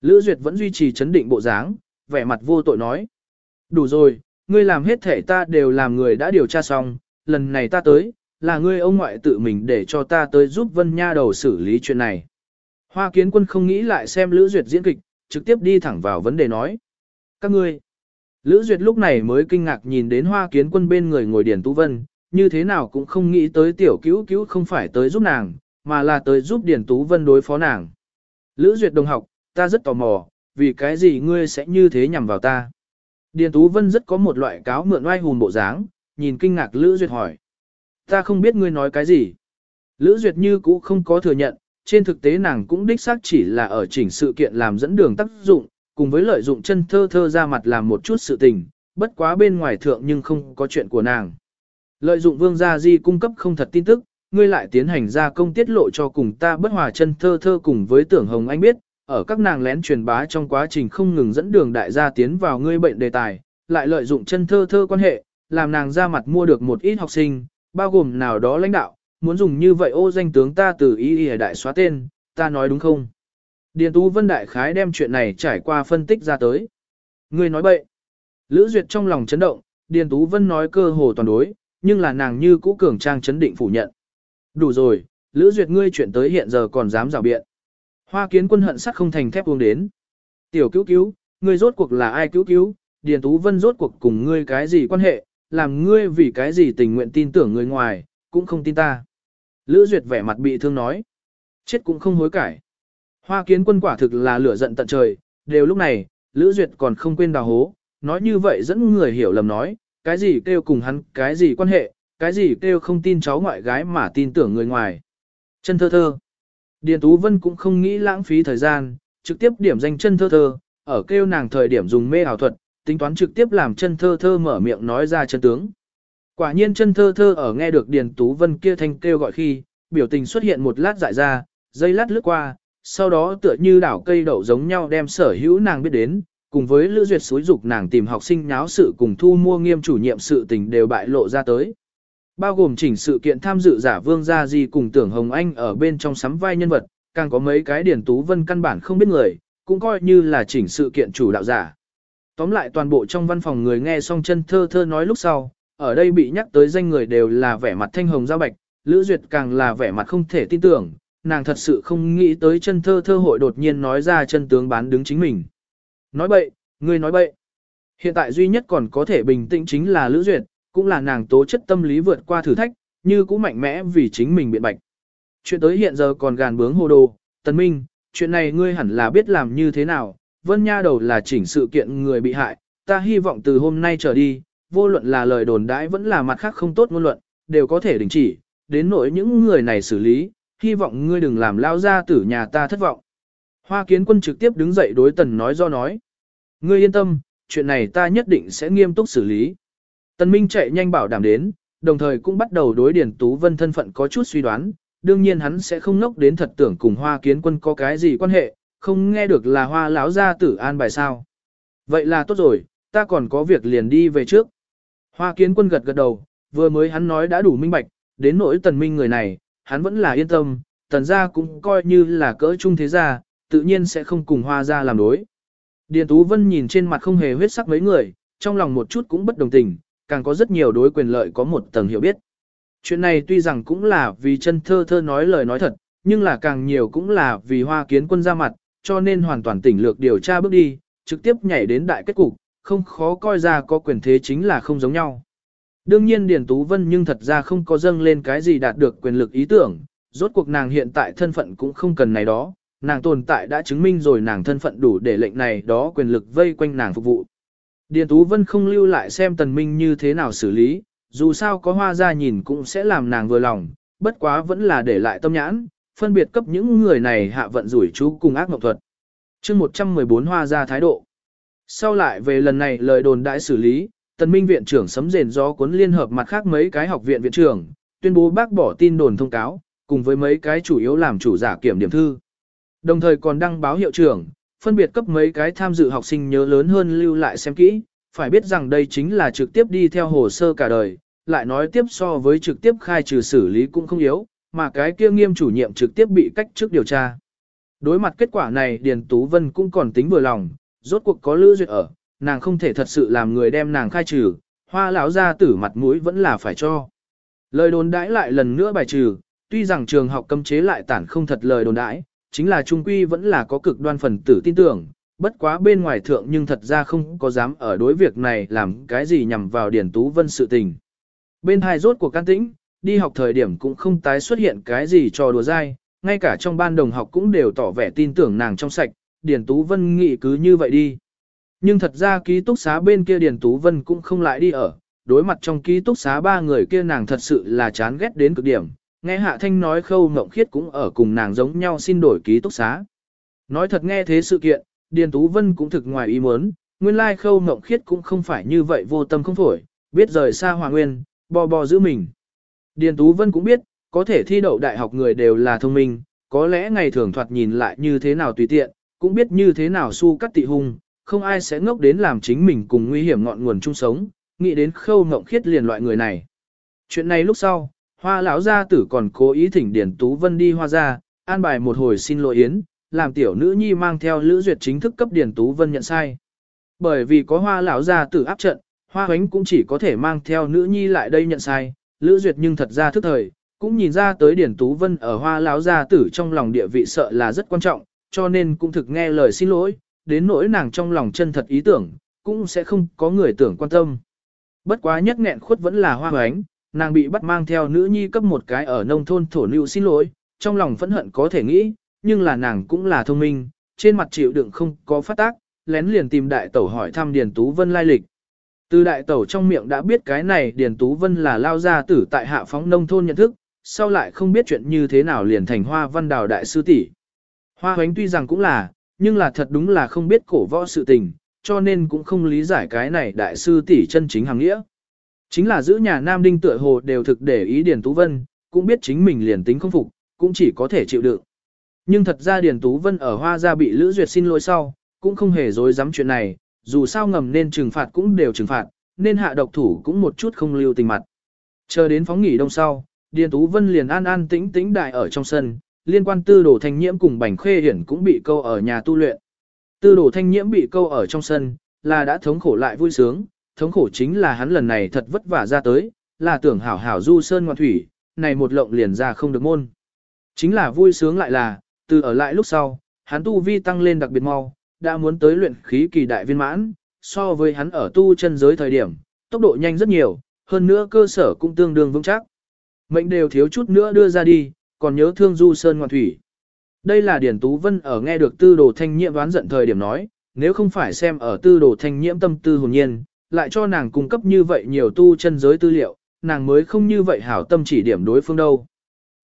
Lữ duyệt vẫn duy trì chấn định bộ dáng, vẻ mặt vô tội nói. Đủ rồi, ngươi làm hết thể ta đều làm người đã điều tra xong, lần này ta tới, là ngươi ông ngoại tự mình để cho ta tới giúp Vân Nha đầu xử lý chuyện này. Hoa kiến quân không nghĩ lại xem Lữ Duyệt diễn kịch, trực tiếp đi thẳng vào vấn đề nói. Các ngươi, Lữ Duyệt lúc này mới kinh ngạc nhìn đến hoa kiến quân bên người ngồi Điền Tú Vân, như thế nào cũng không nghĩ tới tiểu cứu cứu không phải tới giúp nàng, mà là tới giúp Điền Tú Vân đối phó nàng. Lữ Duyệt đồng học, ta rất tò mò, vì cái gì ngươi sẽ như thế nhằm vào ta. Điền Tú Vân rất có một loại cáo mượn oai hùn bộ dáng, nhìn kinh ngạc Lữ Duyệt hỏi. Ta không biết ngươi nói cái gì. Lữ Duyệt như cũ không có thừa nhận, trên thực tế nàng cũng đích xác chỉ là ở chỉnh sự kiện làm dẫn đường tác dụng, cùng với lợi dụng chân thơ thơ ra mặt làm một chút sự tình, bất quá bên ngoài thượng nhưng không có chuyện của nàng. Lợi dụng vương gia di cung cấp không thật tin tức, ngươi lại tiến hành ra công tiết lộ cho cùng ta bất hòa chân thơ thơ cùng với tưởng hồng anh biết, ở các nàng lén truyền bá trong quá trình không ngừng dẫn đường đại gia tiến vào ngươi bệnh đề tài, lại lợi dụng chân thơ thơ quan hệ, làm nàng ra mặt mua được một ít học sinh, bao gồm nào đó lãnh đạo, muốn dùng như vậy ô danh tướng ta từ ý ý đại xóa tên, ta nói đúng không? Điền Tú Vân Đại Khái đem chuyện này trải qua phân tích ra tới. Ngươi nói bậy. Lữ Duyệt trong lòng chấn động, Điền Tú Vân nói cơ hồ toàn đối, nhưng là nàng như cũ cường trang chấn định phủ nhận. Đủ rồi, Lữ Duyệt ngươi chuyện tới hiện giờ còn dám rào biện. Hoa kiến quân hận sắt không thành thép uống đến. Tiểu cứu cứu, ngươi rốt cuộc là ai cứu cứu, Điền Tú Vân rốt cuộc cùng ngươi cái gì quan hệ, làm ngươi vì cái gì tình nguyện tin tưởng người ngoài, cũng không tin ta. Lữ Duyệt vẻ mặt bị thương nói. Chết cũng không hối cải. Hoa kiến quân quả thực là lửa giận tận trời, đều lúc này, Lữ Duyệt còn không quên đào hố, nói như vậy dẫn người hiểu lầm nói, cái gì kêu cùng hắn, cái gì quan hệ, cái gì kêu không tin cháu ngoại gái mà tin tưởng người ngoài. Chân thơ thơ. Điền Tú Vân cũng không nghĩ lãng phí thời gian, trực tiếp điểm danh chân thơ thơ, ở kêu nàng thời điểm dùng mê ảo thuật, tính toán trực tiếp làm chân thơ thơ mở miệng nói ra chân tướng. Quả nhiên chân thơ thơ ở nghe được Điền Tú Vân kia thanh kêu gọi khi, biểu tình xuất hiện một lát dại ra, dây lát lướt qua, sau đó tựa như đảo cây đậu giống nhau đem sở hữu nàng biết đến, cùng với Lữ Duyệt xúi dục nàng tìm học sinh nháo sự cùng thu mua nghiêm chủ nhiệm sự tình đều bại lộ ra tới. Bao gồm chỉnh sự kiện tham dự giả Vương Gia Di cùng Tưởng Hồng Anh ở bên trong sắm vai nhân vật, càng có mấy cái Điển Tú Vân căn bản không biết người, cũng coi như là chỉnh sự kiện chủ đạo giả. Tóm lại toàn bộ trong văn phòng người nghe xong chân thơ thơ nói lúc sau, ở đây bị nhắc tới danh người đều là vẻ mặt thanh hồng giao bạch, Lữ Duyệt càng là vẻ mặt không thể tin tưởng, nàng thật sự không nghĩ tới chân thơ thơ hội đột nhiên nói ra chân tướng bán đứng chính mình. Nói bậy, ngươi nói bậy. Hiện tại duy nhất còn có thể bình tĩnh chính là Lữ Duyệt, cũng là nàng tố chất tâm lý vượt qua thử thách, như cũng mạnh mẽ vì chính mình biện bạch. Chuyện tới hiện giờ còn gàn bướng hồ đồ, Tần Minh, chuyện này ngươi hẳn là biết làm như thế nào, Vân Nha đầu là chỉnh sự kiện người bị hại, ta hy vọng từ hôm nay trở đi, vô luận là lời đồn đãi vẫn là mặt khác không tốt ngôn luận, đều có thể đình chỉ, đến nỗi những người này xử lý, hy vọng ngươi đừng làm lao ra tử nhà ta thất vọng. Hoa kiến quân trực tiếp đứng dậy đối tần nói do nói. Ngươi yên tâm, chuyện này ta nhất định sẽ nghiêm túc xử lý. Tần Minh chạy nhanh bảo đảm đến, đồng thời cũng bắt đầu đối Điền Tú Vân thân phận có chút suy đoán, đương nhiên hắn sẽ không nốc đến thật tưởng cùng Hoa Kiến Quân có cái gì quan hệ, không nghe được là Hoa lão gia tử an bài sao. Vậy là tốt rồi, ta còn có việc liền đi về trước. Hoa Kiến Quân gật gật đầu, vừa mới hắn nói đã đủ minh bạch, đến nỗi Tần Minh người này, hắn vẫn là yên tâm, tần gia cũng coi như là cỡ trung thế gia, tự nhiên sẽ không cùng hoa gia làm đối. Điền Tú Vân nhìn trên mặt không hề huyết sắc mấy người, trong lòng một chút cũng bất đồng tình, càng có rất nhiều đối quyền lợi có một tầng hiểu biết. Chuyện này tuy rằng cũng là vì chân thơ thơ nói lời nói thật, nhưng là càng nhiều cũng là vì hoa kiến quân ra mặt, cho nên hoàn toàn tỉnh lược điều tra bước đi, trực tiếp nhảy đến đại kết cục, không khó coi ra có quyền thế chính là không giống nhau. Đương nhiên Điền Tú Vân nhưng thật ra không có dâng lên cái gì đạt được quyền lực ý tưởng, rốt cuộc nàng hiện tại thân phận cũng không cần này đó, nàng tồn tại đã chứng minh rồi nàng thân phận đủ để lệnh này đó quyền lực vây quanh nàng phục vụ. Điền Tú Vân không lưu lại xem tần minh như thế nào xử lý, dù sao có hoa ra nhìn cũng sẽ làm nàng vừa lòng, bất quá vẫn là để lại tâm nhãn, phân biệt cấp những người này hạ vận rủi chú cùng ác mộng thuật. chương 114 hoa ra thái độ. Sau lại về lần này lời đồn đại xử lý, tần minh viện trưởng sấm rền gió cuốn liên hợp mặt khác mấy cái học viện viện trưởng, tuyên bố bác bỏ tin đồn thông cáo, cùng với mấy cái chủ yếu làm chủ giả kiểm điểm thư. Đồng thời còn đăng báo hiệu trưởng, phân biệt cấp mấy cái tham dự học sinh nhớ lớn hơn lưu lại xem kỹ, phải biết rằng đây chính là trực tiếp đi theo hồ sơ cả đời, lại nói tiếp so với trực tiếp khai trừ xử lý cũng không yếu, mà cái kia nghiêm chủ nhiệm trực tiếp bị cách trước điều tra. Đối mặt kết quả này Điền Tú Vân cũng còn tính vừa lòng, rốt cuộc có lữ duyệt ở, nàng không thể thật sự làm người đem nàng khai trừ, hoa lão ra tử mặt mũi vẫn là phải cho. Lời đồn đãi lại lần nữa bài trừ, tuy rằng trường học cấm chế lại tản không thật lời đồn đãi, chính là trung quy vẫn là có cực đoan phần tử tin tưởng, bất quá bên ngoài thượng nhưng thật ra không có dám ở đối việc này làm cái gì nhằm vào Điền Tú Vân sự tình. Bên hai rốt của can tĩnh, đi học thời điểm cũng không tái xuất hiện cái gì trò đùa dai, ngay cả trong ban đồng học cũng đều tỏ vẻ tin tưởng nàng trong sạch, Điền Tú Vân nghĩ cứ như vậy đi. Nhưng thật ra ký túc xá bên kia Điền Tú Vân cũng không lại đi ở, đối mặt trong ký túc xá ba người kia nàng thật sự là chán ghét đến cực điểm, nghe Hạ Thanh nói khâu ngộng khiết cũng ở cùng nàng giống nhau xin đổi ký túc xá. Nói thật nghe thế sự kiện, Điền Tú Vân cũng thực ngoài ý muốn, nguyên lai khâu ngộng khiết cũng không phải như vậy vô tâm không phổi, biết rời xa Hòa Nguyên, bò bò giữ mình. Điền Tú Vân cũng biết, có thể thi đậu đại học người đều là thông minh, có lẽ ngày thường thoạt nhìn lại như thế nào tùy tiện, cũng biết như thế nào su cắt tị hung, không ai sẽ ngốc đến làm chính mình cùng nguy hiểm ngọn nguồn chung sống, nghĩ đến khâu ngộng khiết liền loại người này. Chuyện này lúc sau, hoa lão gia tử còn cố ý thỉnh Điền Tú Vân đi hoa ra, an bài một hồi xin lỗi yến, làm tiểu nữ nhi mang theo lữ duyệt chính thức cấp Điền Tú Vân nhận sai. Bởi vì có hoa lão gia tử áp trận, hoa huánh cũng chỉ có thể mang theo nữ nhi lại đây nhận sai, lữ duyệt nhưng thật ra thức thời, cũng nhìn ra tới Điền Tú Vân ở hoa láo gia tử trong lòng địa vị sợ là rất quan trọng, cho nên cũng thực nghe lời xin lỗi, đến nỗi nàng trong lòng chân thật ý tưởng, cũng sẽ không có người tưởng quan tâm. Bất quá nhất nghẹn khuất vẫn là hoa hoánh, nàng bị bắt mang theo nữ nhi cấp một cái ở nông thôn thổ lưu xin lỗi, trong lòng phẫn hận có thể nghĩ, nhưng là nàng cũng là thông minh, trên mặt chịu đựng không có phát tác, lén liền tìm đại tẩu hỏi thăm Điền Tú Vân lai lịch. Từ đại tẩu trong miệng đã biết cái này Điền Tú Vân là lao gia tử tại hạ phóng nông thôn nhận thức, sau lại không biết chuyện như thế nào liền thành hoa văn đào đại sư tỷ. Hoa hoánh tuy rằng cũng là, nhưng là thật đúng là không biết cổ võ sự tình, cho nên cũng không lý giải cái này đại sư tỷ chân chính hàng nghĩa. Chính là giữ nhà Nam Đinh tựa hồ đều thực để ý Điền Tú Vân, cũng biết chính mình liền tính không phục, cũng chỉ có thể chịu đựng. Nhưng thật ra Điền Tú Vân ở Hoa Gia bị Lữ Duyệt xin lỗi sau, cũng không hề dối dám chuyện này, dù sao ngầm nên trừng phạt cũng đều trừng phạt, nên hạ độc thủ cũng một chút không lưu tình mặt. Chờ đến phóng nghỉ đông sau, Điền Tú Vân liền an an tĩnh tĩnh đại ở trong sân, liên quan tư đồ thanh nhiễm cùng bành khê hiển cũng bị câu ở nhà tu luyện. Tư đồ thanh nhiễm bị câu ở trong sân, là đã thống khổ lại vui sướng, thống khổ chính là hắn lần này thật vất vả ra tới, là tưởng hảo hảo du sơn ngoan thủy, này một lộng liền ra không được môn. Chính là vui sướng lại là, từ ở lại lúc sau, hắn tu vi tăng lên đặc biệt mau, đã muốn tới luyện khí kỳ đại viên mãn, so với hắn ở tu chân giới thời điểm, tốc độ nhanh rất nhiều, hơn nữa cơ sở cũng tương đương vững chắc. Mệnh đều thiếu chút nữa đưa ra đi, còn nhớ thương du sơn ngoan thủy. Đây là Điển Tú Vân ở nghe được tư đồ thanh nhiễm đoán giận thời điểm nói, nếu không phải xem ở tư đồ thanh nhiễm tâm tư hồn nhiên, lại cho nàng cung cấp như vậy nhiều tu chân giới tư liệu, nàng mới không như vậy hảo tâm chỉ điểm đối phương đâu.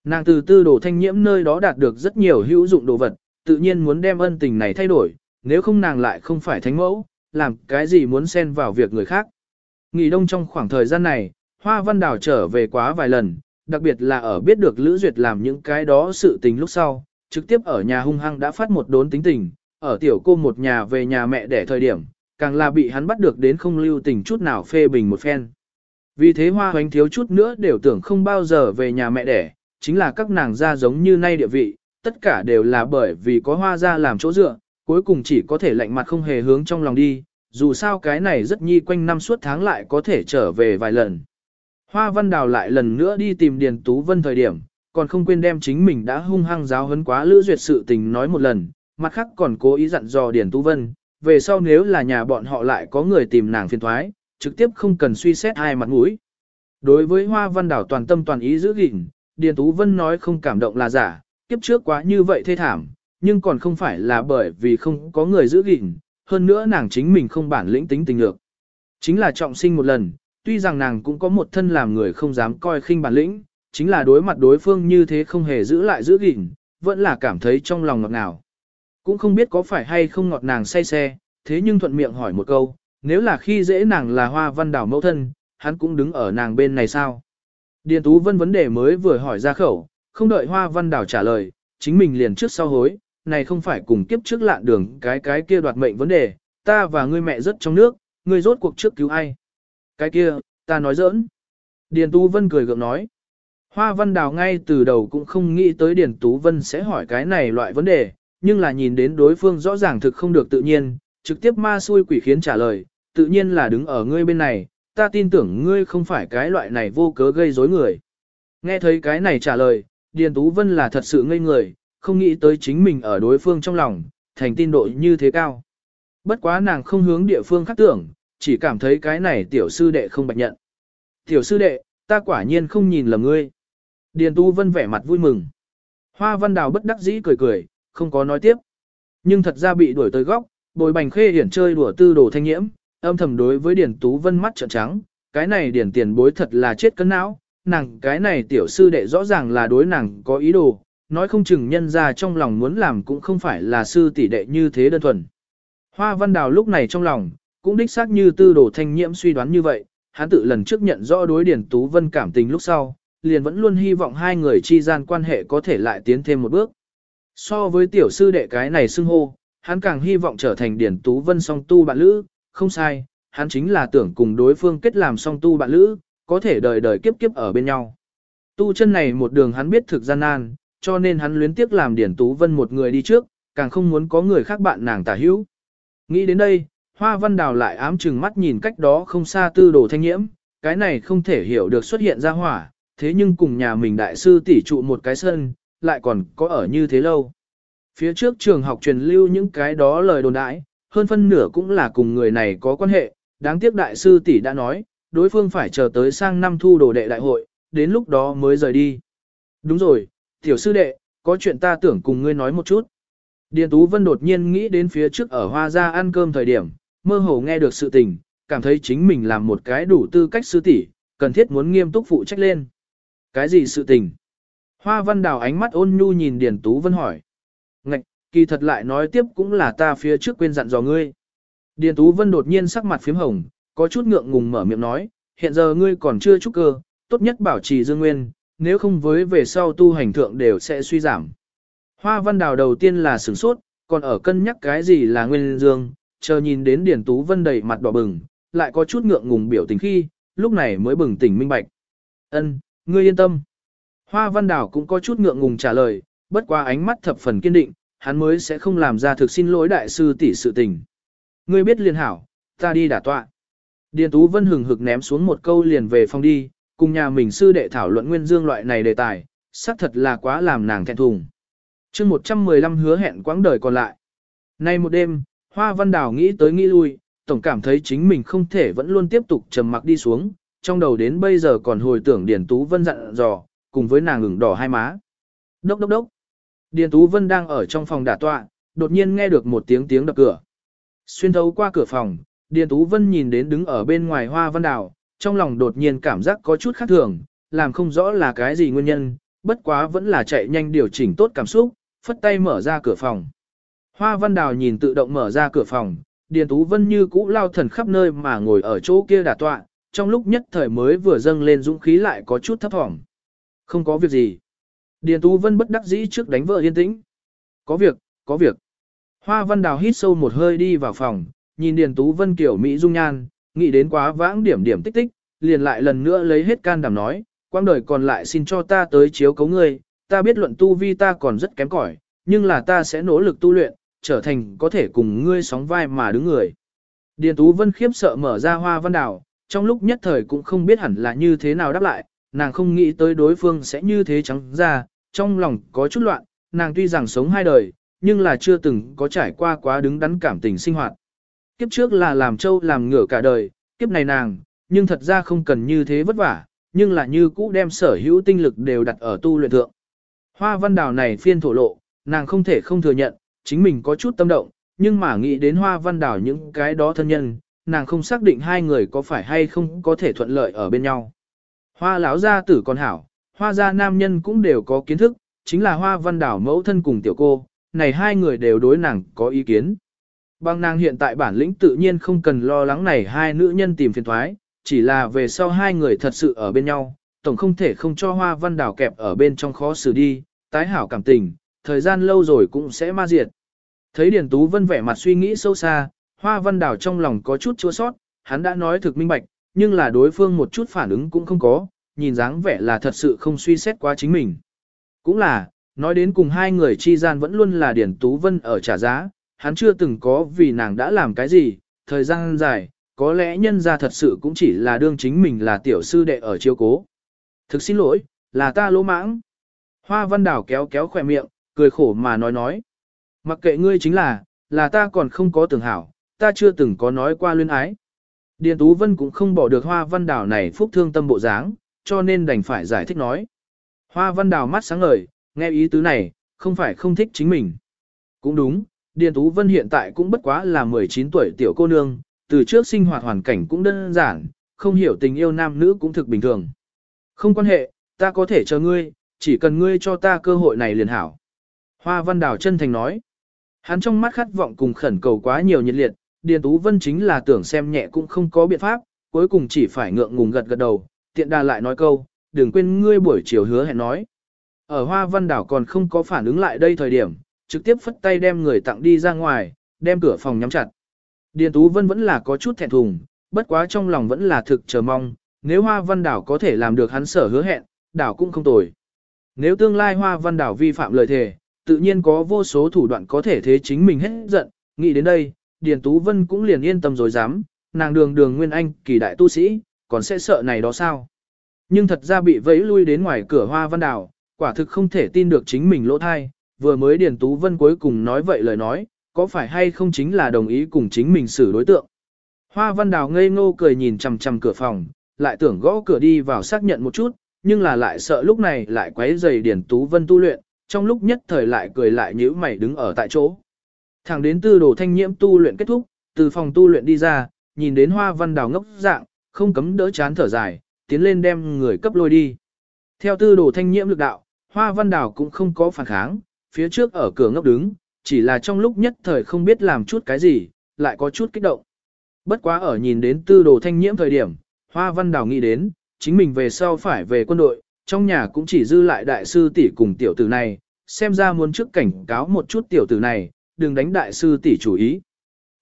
Nàng từ tư đồ thanh nhiễm nơi đó đạt được rất nhiều hữu dụng đồ vật, tự nhiên muốn đem ân tình này thay đổi, nếu không nàng lại không phải thánh mẫu, làm cái gì muốn xen vào việc người khác. Nghỉ đông trong khoảng thời gian này, Hoa Văn Đào trở về quá vài lần, đặc biệt là ở biết được Lữ Duyệt làm những cái đó sự tình lúc sau, trực tiếp ở nhà hung hăng đã phát một đốn tính tình, ở tiểu cô một nhà về nhà mẹ để thời điểm, càng là bị hắn bắt được đến không lưu tình chút nào phê bình một phen. Vì thế hoa hoánh thiếu chút nữa đều tưởng không bao giờ về nhà mẹ đẻ, chính là các nàng gia giống như nay địa vị, tất cả đều là bởi vì có hoa ra làm chỗ dựa, cuối cùng chỉ có thể lạnh mặt không hề hướng trong lòng đi, dù sao cái này rất nhi quanh năm suốt tháng lại có thể trở về vài lần. Hoa Văn Đào lại lần nữa đi tìm Điền Tú Vân thời điểm, còn không quên đem chính mình đã hung hăng giáo hấn quá lữ duyệt sự tình nói một lần, mặt khác còn cố ý dặn dò Điền Tú Vân, về sau nếu là nhà bọn họ lại có người tìm nàng phiền thoái, trực tiếp không cần suy xét hai mặt mũi. Đối với Hoa Văn Đảo toàn tâm toàn ý giữ gìn, Điền Tú Vân nói không cảm động là giả, kiếp trước quá như vậy thê thảm, nhưng còn không phải là bởi vì không có người giữ gìn, hơn nữa nàng chính mình không bản lĩnh tính tình lược. Chính là trọng sinh một lần, tuy rằng nàng cũng có một thân làm người không dám coi khinh bản lĩnh, chính là đối mặt đối phương như thế không hề giữ lại giữ gìn, vẫn là cảm thấy trong lòng ngọt ngào. Cũng không biết có phải hay không ngọt nàng say xe, thế nhưng thuận miệng hỏi một câu, nếu là khi dễ nàng là hoa văn đảo mẫu thân, hắn cũng đứng ở nàng bên này sao? Điền Tú Vân vấn đề mới vừa hỏi ra khẩu, không đợi hoa văn đảo trả lời, chính mình liền trước sau hối, này không phải cùng kiếp trước lạn đường cái cái kia đoạt mệnh vấn đề, ta và ngươi mẹ rất trong nước, ngươi rốt cuộc trước cứu ai? Cái kia, ta nói giỡn. Điền Tú Vân cười gượng nói. Hoa Văn Đào ngay từ đầu cũng không nghĩ tới Điền Tú Vân sẽ hỏi cái này loại vấn đề, nhưng là nhìn đến đối phương rõ ràng thực không được tự nhiên, trực tiếp ma xui quỷ khiến trả lời, tự nhiên là đứng ở ngươi bên này, ta tin tưởng ngươi không phải cái loại này vô cớ gây rối người. Nghe thấy cái này trả lời, Điền Tú Vân là thật sự ngây người, không nghĩ tới chính mình ở đối phương trong lòng, thành tin độ như thế cao. Bất quá nàng không hướng địa phương khác tưởng, chỉ cảm thấy cái này tiểu sư đệ không bạch nhận. Tiểu sư đệ, ta quả nhiên không nhìn lầm ngươi. Điền Tú Vân vẻ mặt vui mừng. Hoa Văn Đào bất đắc dĩ cười cười, không có nói tiếp. Nhưng thật ra bị đuổi tới góc, bồi bành khê hiển chơi đùa tư đồ thanh nhiễm, âm thầm đối với Điền Tú Vân mắt trợn trắng, cái này điển tiền bối thật là chết cân não, nàng cái này tiểu sư đệ rõ ràng là đối nàng có ý đồ, nói không chừng nhân ra trong lòng muốn làm cũng không phải là sư tỷ đệ như thế đơn thuần. Hoa Văn Đào lúc này trong lòng, cũng đích xác như tư đồ thanh nhiễm suy đoán như vậy, hắn tự lần trước nhận rõ đối Điền Tú Vân cảm tình lúc sau, liền vẫn luôn hy vọng hai người chi gian quan hệ có thể lại tiến thêm một bước. So với tiểu sư đệ cái này xưng hô, hắn càng hy vọng trở thành Điền Tú Vân song tu bạn lữ, không sai, hắn chính là tưởng cùng đối phương kết làm song tu bạn lữ, có thể đời đời kiếp kiếp ở bên nhau. Tu chân này một đường hắn biết thực gian nan, cho nên hắn luyến tiếc làm Điền Tú Vân một người đi trước, càng không muốn có người khác bạn nàng tả hữu. Nghĩ đến đây, Hoa Văn Đào lại ám chừng mắt nhìn cách đó không xa tư đồ thanh nhiễm, cái này không thể hiểu được xuất hiện ra hỏa, thế nhưng cùng nhà mình đại sư tỷ trụ một cái sân, lại còn có ở như thế lâu. Phía trước trường học truyền lưu những cái đó lời đồn đãi, hơn phân nửa cũng là cùng người này có quan hệ, đáng tiếc đại sư tỷ đã nói, đối phương phải chờ tới sang năm thu đồ đệ đại hội, đến lúc đó mới rời đi. Đúng rồi, tiểu sư đệ, có chuyện ta tưởng cùng ngươi nói một chút. Điền Tú Vân đột nhiên nghĩ đến phía trước ở Hoa Gia ăn cơm thời điểm, mơ hồ nghe được sự tình, cảm thấy chính mình làm một cái đủ tư cách sư tỷ, cần thiết muốn nghiêm túc phụ trách lên. Cái gì sự tình? Hoa Văn Đào ánh mắt ôn nhu nhìn Điền Tú Vân hỏi. Ngạch, kỳ thật lại nói tiếp cũng là ta phía trước quên dặn dò ngươi. Điền Tú Vân đột nhiên sắc mặt phím hồng, có chút ngượng ngùng mở miệng nói, hiện giờ ngươi còn chưa trúc cơ, tốt nhất bảo trì dương nguyên, nếu không với về sau tu hành thượng đều sẽ suy giảm. Hoa Văn Đào đầu tiên là sửng sốt, còn ở cân nhắc cái gì là nguyên dương, chờ nhìn đến Điền Tú Vân đầy mặt đỏ bừng, lại có chút ngượng ngùng biểu tình khi, lúc này mới bừng tỉnh minh bạch. Ân, ngươi yên tâm. Hoa Văn Đào cũng có chút ngượng ngùng trả lời, bất qua ánh mắt thập phần kiên định, hắn mới sẽ không làm ra thực xin lỗi đại sư tỷ sự tình. Ngươi biết liền hảo, ta đi đả tọa. Điền Tú Vân hừng hực ném xuống một câu liền về phòng đi, cùng nhà mình sư đệ thảo luận nguyên dương loại này đề tài, xác thật là quá làm nàng thẹn thùng. chương 115 hứa hẹn quãng đời còn lại. Nay một đêm, Hoa Văn Đào nghĩ tới nghĩ lui, tổng cảm thấy chính mình không thể vẫn luôn tiếp tục trầm mặc đi xuống, trong đầu đến bây giờ còn hồi tưởng Điền Tú Vân dặn dò, cùng với nàng ửng đỏ hai má. Đốc đốc đốc. Điền Tú Vân đang ở trong phòng đả tọa, đột nhiên nghe được một tiếng tiếng đập cửa. Xuyên thấu qua cửa phòng, Điền Tú Vân nhìn đến đứng ở bên ngoài Hoa Văn Đào, trong lòng đột nhiên cảm giác có chút khác thường, làm không rõ là cái gì nguyên nhân, bất quá vẫn là chạy nhanh điều chỉnh tốt cảm xúc, phất tay mở ra cửa phòng. Hoa Văn Đào nhìn tự động mở ra cửa phòng, Điền Tú Vân như cũ lao thần khắp nơi mà ngồi ở chỗ kia đả tọa, trong lúc nhất thời mới vừa dâng lên dũng khí lại có chút thấp thỏm. Không có việc gì. Điền Tú Vân bất đắc dĩ trước đánh vợ yên tĩnh. Có việc, có việc. Hoa Văn Đào hít sâu một hơi đi vào phòng, nhìn Điền Tú Vân kiểu Mỹ dung nhan, nghĩ đến quá vãng điểm điểm tích tích, liền lại lần nữa lấy hết can đảm nói, quang đời còn lại xin cho ta tới chiếu cấu ngươi, ta biết luận tu vi ta còn rất kém cỏi, nhưng là ta sẽ nỗ lực tu luyện, trở thành có thể cùng ngươi sóng vai mà đứng người. Điền Tú Vân khiếp sợ mở ra hoa văn đảo, trong lúc nhất thời cũng không biết hẳn là như thế nào đáp lại, nàng không nghĩ tới đối phương sẽ như thế trắng ra, trong lòng có chút loạn, nàng tuy rằng sống hai đời, nhưng là chưa từng có trải qua quá đứng đắn cảm tình sinh hoạt. Kiếp trước là làm trâu làm ngựa cả đời, kiếp này nàng, nhưng thật ra không cần như thế vất vả, nhưng là như cũ đem sở hữu tinh lực đều đặt ở tu luyện thượng. Hoa văn Đào này phiên thổ lộ, nàng không thể không thừa nhận, chính mình có chút tâm động, nhưng mà nghĩ đến hoa văn Đào những cái đó thân nhân, nàng không xác định hai người có phải hay không có thể thuận lợi ở bên nhau. Hoa lão gia tử còn hảo, hoa gia nam nhân cũng đều có kiến thức, chính là hoa văn đảo mẫu thân cùng tiểu cô, này hai người đều đối nàng có ý kiến. Bằng nàng hiện tại bản lĩnh tự nhiên không cần lo lắng này hai nữ nhân tìm phiền thoái, chỉ là về sau hai người thật sự ở bên nhau, tổng không thể không cho hoa văn đảo kẹp ở bên trong khó xử đi, tái hảo cảm tình, thời gian lâu rồi cũng sẽ ma diệt. Thấy Điền Tú Vân vẻ mặt suy nghĩ sâu xa, hoa văn đảo trong lòng có chút chua sót, hắn đã nói thực minh bạch, nhưng là đối phương một chút phản ứng cũng không có, nhìn dáng vẻ là thật sự không suy xét quá chính mình. Cũng là, nói đến cùng hai người chi gian vẫn luôn là Điền Tú Vân ở trả giá, hắn chưa từng có vì nàng đã làm cái gì, thời gian dài, có lẽ nhân ra thật sự cũng chỉ là đương chính mình là tiểu sư đệ ở chiêu cố. Thực xin lỗi, là ta lỗ mãng. Hoa văn đảo kéo kéo khỏe miệng, cười khổ mà nói nói. Mặc kệ ngươi chính là, là ta còn không có tưởng hảo, ta chưa từng có nói qua luyên ái. Điền Tú Vân cũng không bỏ được hoa văn đảo này phúc thương tâm bộ dáng, cho nên đành phải giải thích nói. Hoa văn đảo mắt sáng ngời, nghe ý tứ này, không phải không thích chính mình. Cũng đúng, Điền Tú Vân hiện tại cũng bất quá là 19 tuổi tiểu cô nương, từ trước sinh hoạt hoàn cảnh cũng đơn giản, không hiểu tình yêu nam nữ cũng thực bình thường. Không quan hệ, ta có thể chờ ngươi, chỉ cần ngươi cho ta cơ hội này liền hảo. Hoa Văn Đào chân thành nói. Hắn trong mắt khát vọng cùng khẩn cầu quá nhiều nhiệt liệt, Điền Tú Vân chính là tưởng xem nhẹ cũng không có biện pháp, cuối cùng chỉ phải ngượng ngùng gật gật đầu, tiện đà lại nói câu, đừng quên ngươi buổi chiều hứa hẹn nói. Ở Hoa Văn Đảo còn không có phản ứng lại đây thời điểm, trực tiếp phất tay đem người tặng đi ra ngoài, đem cửa phòng nhắm chặt. Điền Tú Vân vẫn là có chút thẹn thùng, bất quá trong lòng vẫn là thực chờ mong, nếu Hoa Văn Đảo có thể làm được hắn sở hứa hẹn, đảo cũng không tồi. Nếu tương lai Hoa Văn Đảo vi phạm lời thề, tự nhiên có vô số thủ đoạn có thể thế chính mình hết giận, nghĩ đến đây, Điền Tú Vân cũng liền yên tâm rồi dám, nàng đường đường nguyên anh kỳ đại tu sĩ, còn sẽ sợ này đó sao. Nhưng thật ra bị vẫy lui đến ngoài cửa Hoa Văn Đảo, quả thực không thể tin được chính mình lỗ thai, vừa mới Điền Tú Vân cuối cùng nói vậy lời nói, có phải hay không chính là đồng ý cùng chính mình xử đối tượng. Hoa Văn Đào ngây ngô cười nhìn chằm chằm cửa phòng, lại tưởng gõ cửa đi vào xác nhận một chút, nhưng là lại sợ lúc này lại quấy rầy Điền Tú Vân tu luyện, trong lúc nhất thời lại cười lại nhíu mày đứng ở tại chỗ. Thẳng đến tư đồ thanh nhiễm tu luyện kết thúc, từ phòng tu luyện đi ra, nhìn đến Hoa Văn Đào ngốc dạng, không cấm đỡ chán thở dài, tiến lên đem người cấp lôi đi. Theo tư đồ thanh nhiễm lực đạo, Hoa Văn Đào cũng không có phản kháng, phía trước ở cửa ngốc đứng, chỉ là trong lúc nhất thời không biết làm chút cái gì, lại có chút kích động. Bất quá ở nhìn đến tư đồ thanh nhiễm thời điểm, Hoa Văn Đào nghĩ đến, chính mình về sau phải về quân đội, trong nhà cũng chỉ dư lại đại sư tỷ cùng tiểu tử này, xem ra muốn trước cảnh cáo một chút tiểu tử này, đừng đánh đại sư tỷ chủ ý.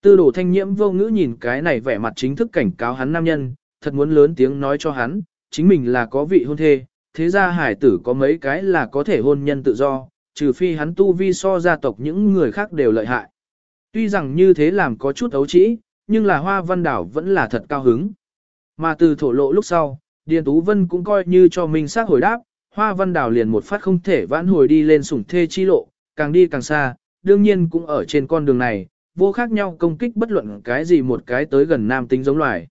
Tư đồ thanh nhiễm vô ngữ nhìn cái này vẻ mặt chính thức cảnh cáo hắn nam nhân, thật muốn lớn tiếng nói cho hắn, chính mình là có vị hôn thê, thế ra hải tử có mấy cái là có thể hôn nhân tự do, trừ phi hắn tu vi so gia tộc những người khác đều lợi hại. Tuy rằng như thế làm có chút ấu trĩ, nhưng là hoa văn đảo vẫn là thật cao hứng. Mà từ thổ lộ lúc sau, Điền Tú Vân cũng coi như cho mình xác hồi đáp, hoa văn đảo liền một phát không thể vãn hồi đi lên sủng thê chi lộ, càng đi càng xa, đương nhiên cũng ở trên con đường này, vô khác nhau công kích bất luận cái gì một cái tới gần nam tính giống loài.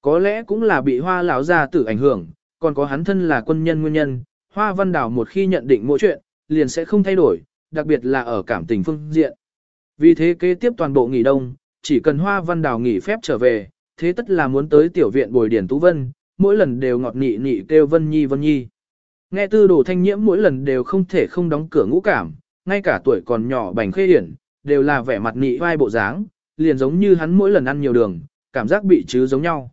Có lẽ cũng là bị hoa lão gia tử ảnh hưởng, còn có hắn thân là quân nhân nguyên nhân, hoa văn đảo một khi nhận định mỗi chuyện, liền sẽ không thay đổi, đặc biệt là ở cảm tình phương diện. Vì thế kế tiếp toàn bộ nghỉ đông, chỉ cần Hoa Văn Đào nghỉ phép trở về, thế tất là muốn tới tiểu viện bồi điển Tú Vân, mỗi lần đều ngọt nị nị kêu Vân Nhi Vân Nhi. Nghe tư đồ thanh nhiễm mỗi lần đều không thể không đóng cửa ngũ cảm, ngay cả tuổi còn nhỏ bành khê điển, đều là vẻ mặt nị vai bộ dáng, liền giống như hắn mỗi lần ăn nhiều đường, cảm giác bị chứ giống nhau.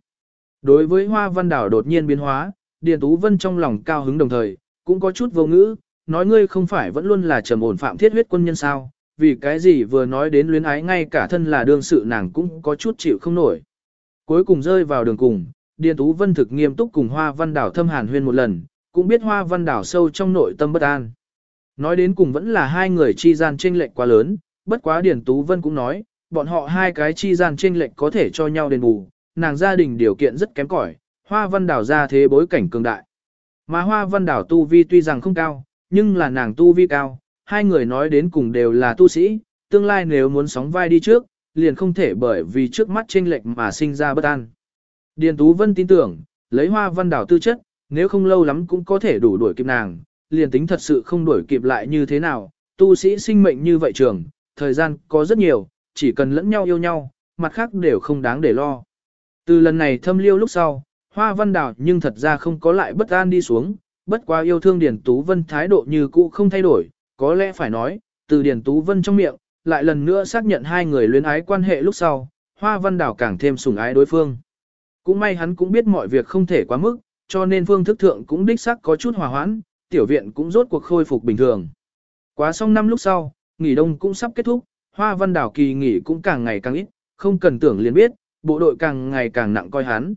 Đối với Hoa Văn Đào đột nhiên biến hóa, Điền Tú Vân trong lòng cao hứng đồng thời, cũng có chút vô ngữ, nói ngươi không phải vẫn luôn là trầm ổn phạm thiết huyết quân nhân sao, vì cái gì vừa nói đến luyến ái ngay cả thân là đương sự nàng cũng có chút chịu không nổi. Cuối cùng rơi vào đường cùng, Điền Tú Vân thực nghiêm túc cùng Hoa Văn Đảo thâm hàn huyên một lần, cũng biết Hoa Văn Đảo sâu trong nội tâm bất an. Nói đến cùng vẫn là hai người chi gian chênh lệch quá lớn, bất quá Điền Tú Vân cũng nói, bọn họ hai cái chi gian chênh lệch có thể cho nhau đền bù, nàng gia đình điều kiện rất kém cỏi, hoa văn đảo ra thế bối cảnh cường đại. Mà hoa văn đảo tu vi tuy rằng không cao, nhưng là nàng tu vi cao, hai người nói đến cùng đều là tu sĩ, tương lai nếu muốn sóng vai đi trước, liền không thể bởi vì trước mắt chênh lệch mà sinh ra bất an. Điền Tú Vân tin tưởng, lấy hoa văn đảo tư chất, nếu không lâu lắm cũng có thể đủ đuổi kịp nàng, liền tính thật sự không đuổi kịp lại như thế nào, tu sĩ sinh mệnh như vậy trường, thời gian có rất nhiều, chỉ cần lẫn nhau yêu nhau, mặt khác đều không đáng để lo. Từ lần này thâm liêu lúc sau, hoa văn đảo nhưng thật ra không có lại bất an đi xuống, bất quá yêu thương Điền Tú Vân thái độ như cũ không thay đổi, có lẽ phải nói, từ Điền Tú Vân trong miệng, lại lần nữa xác nhận hai người luyến ái quan hệ lúc sau, hoa văn đảo càng thêm sủng ái đối phương. Cũng may hắn cũng biết mọi việc không thể quá mức, cho nên phương thức thượng cũng đích xác có chút hòa hoãn, tiểu viện cũng rốt cuộc khôi phục bình thường. Quá xong năm lúc sau, nghỉ đông cũng sắp kết thúc, hoa văn đảo kỳ nghỉ cũng càng ngày càng ít, không cần tưởng liền biết, bộ đội càng ngày càng nặng coi hắn.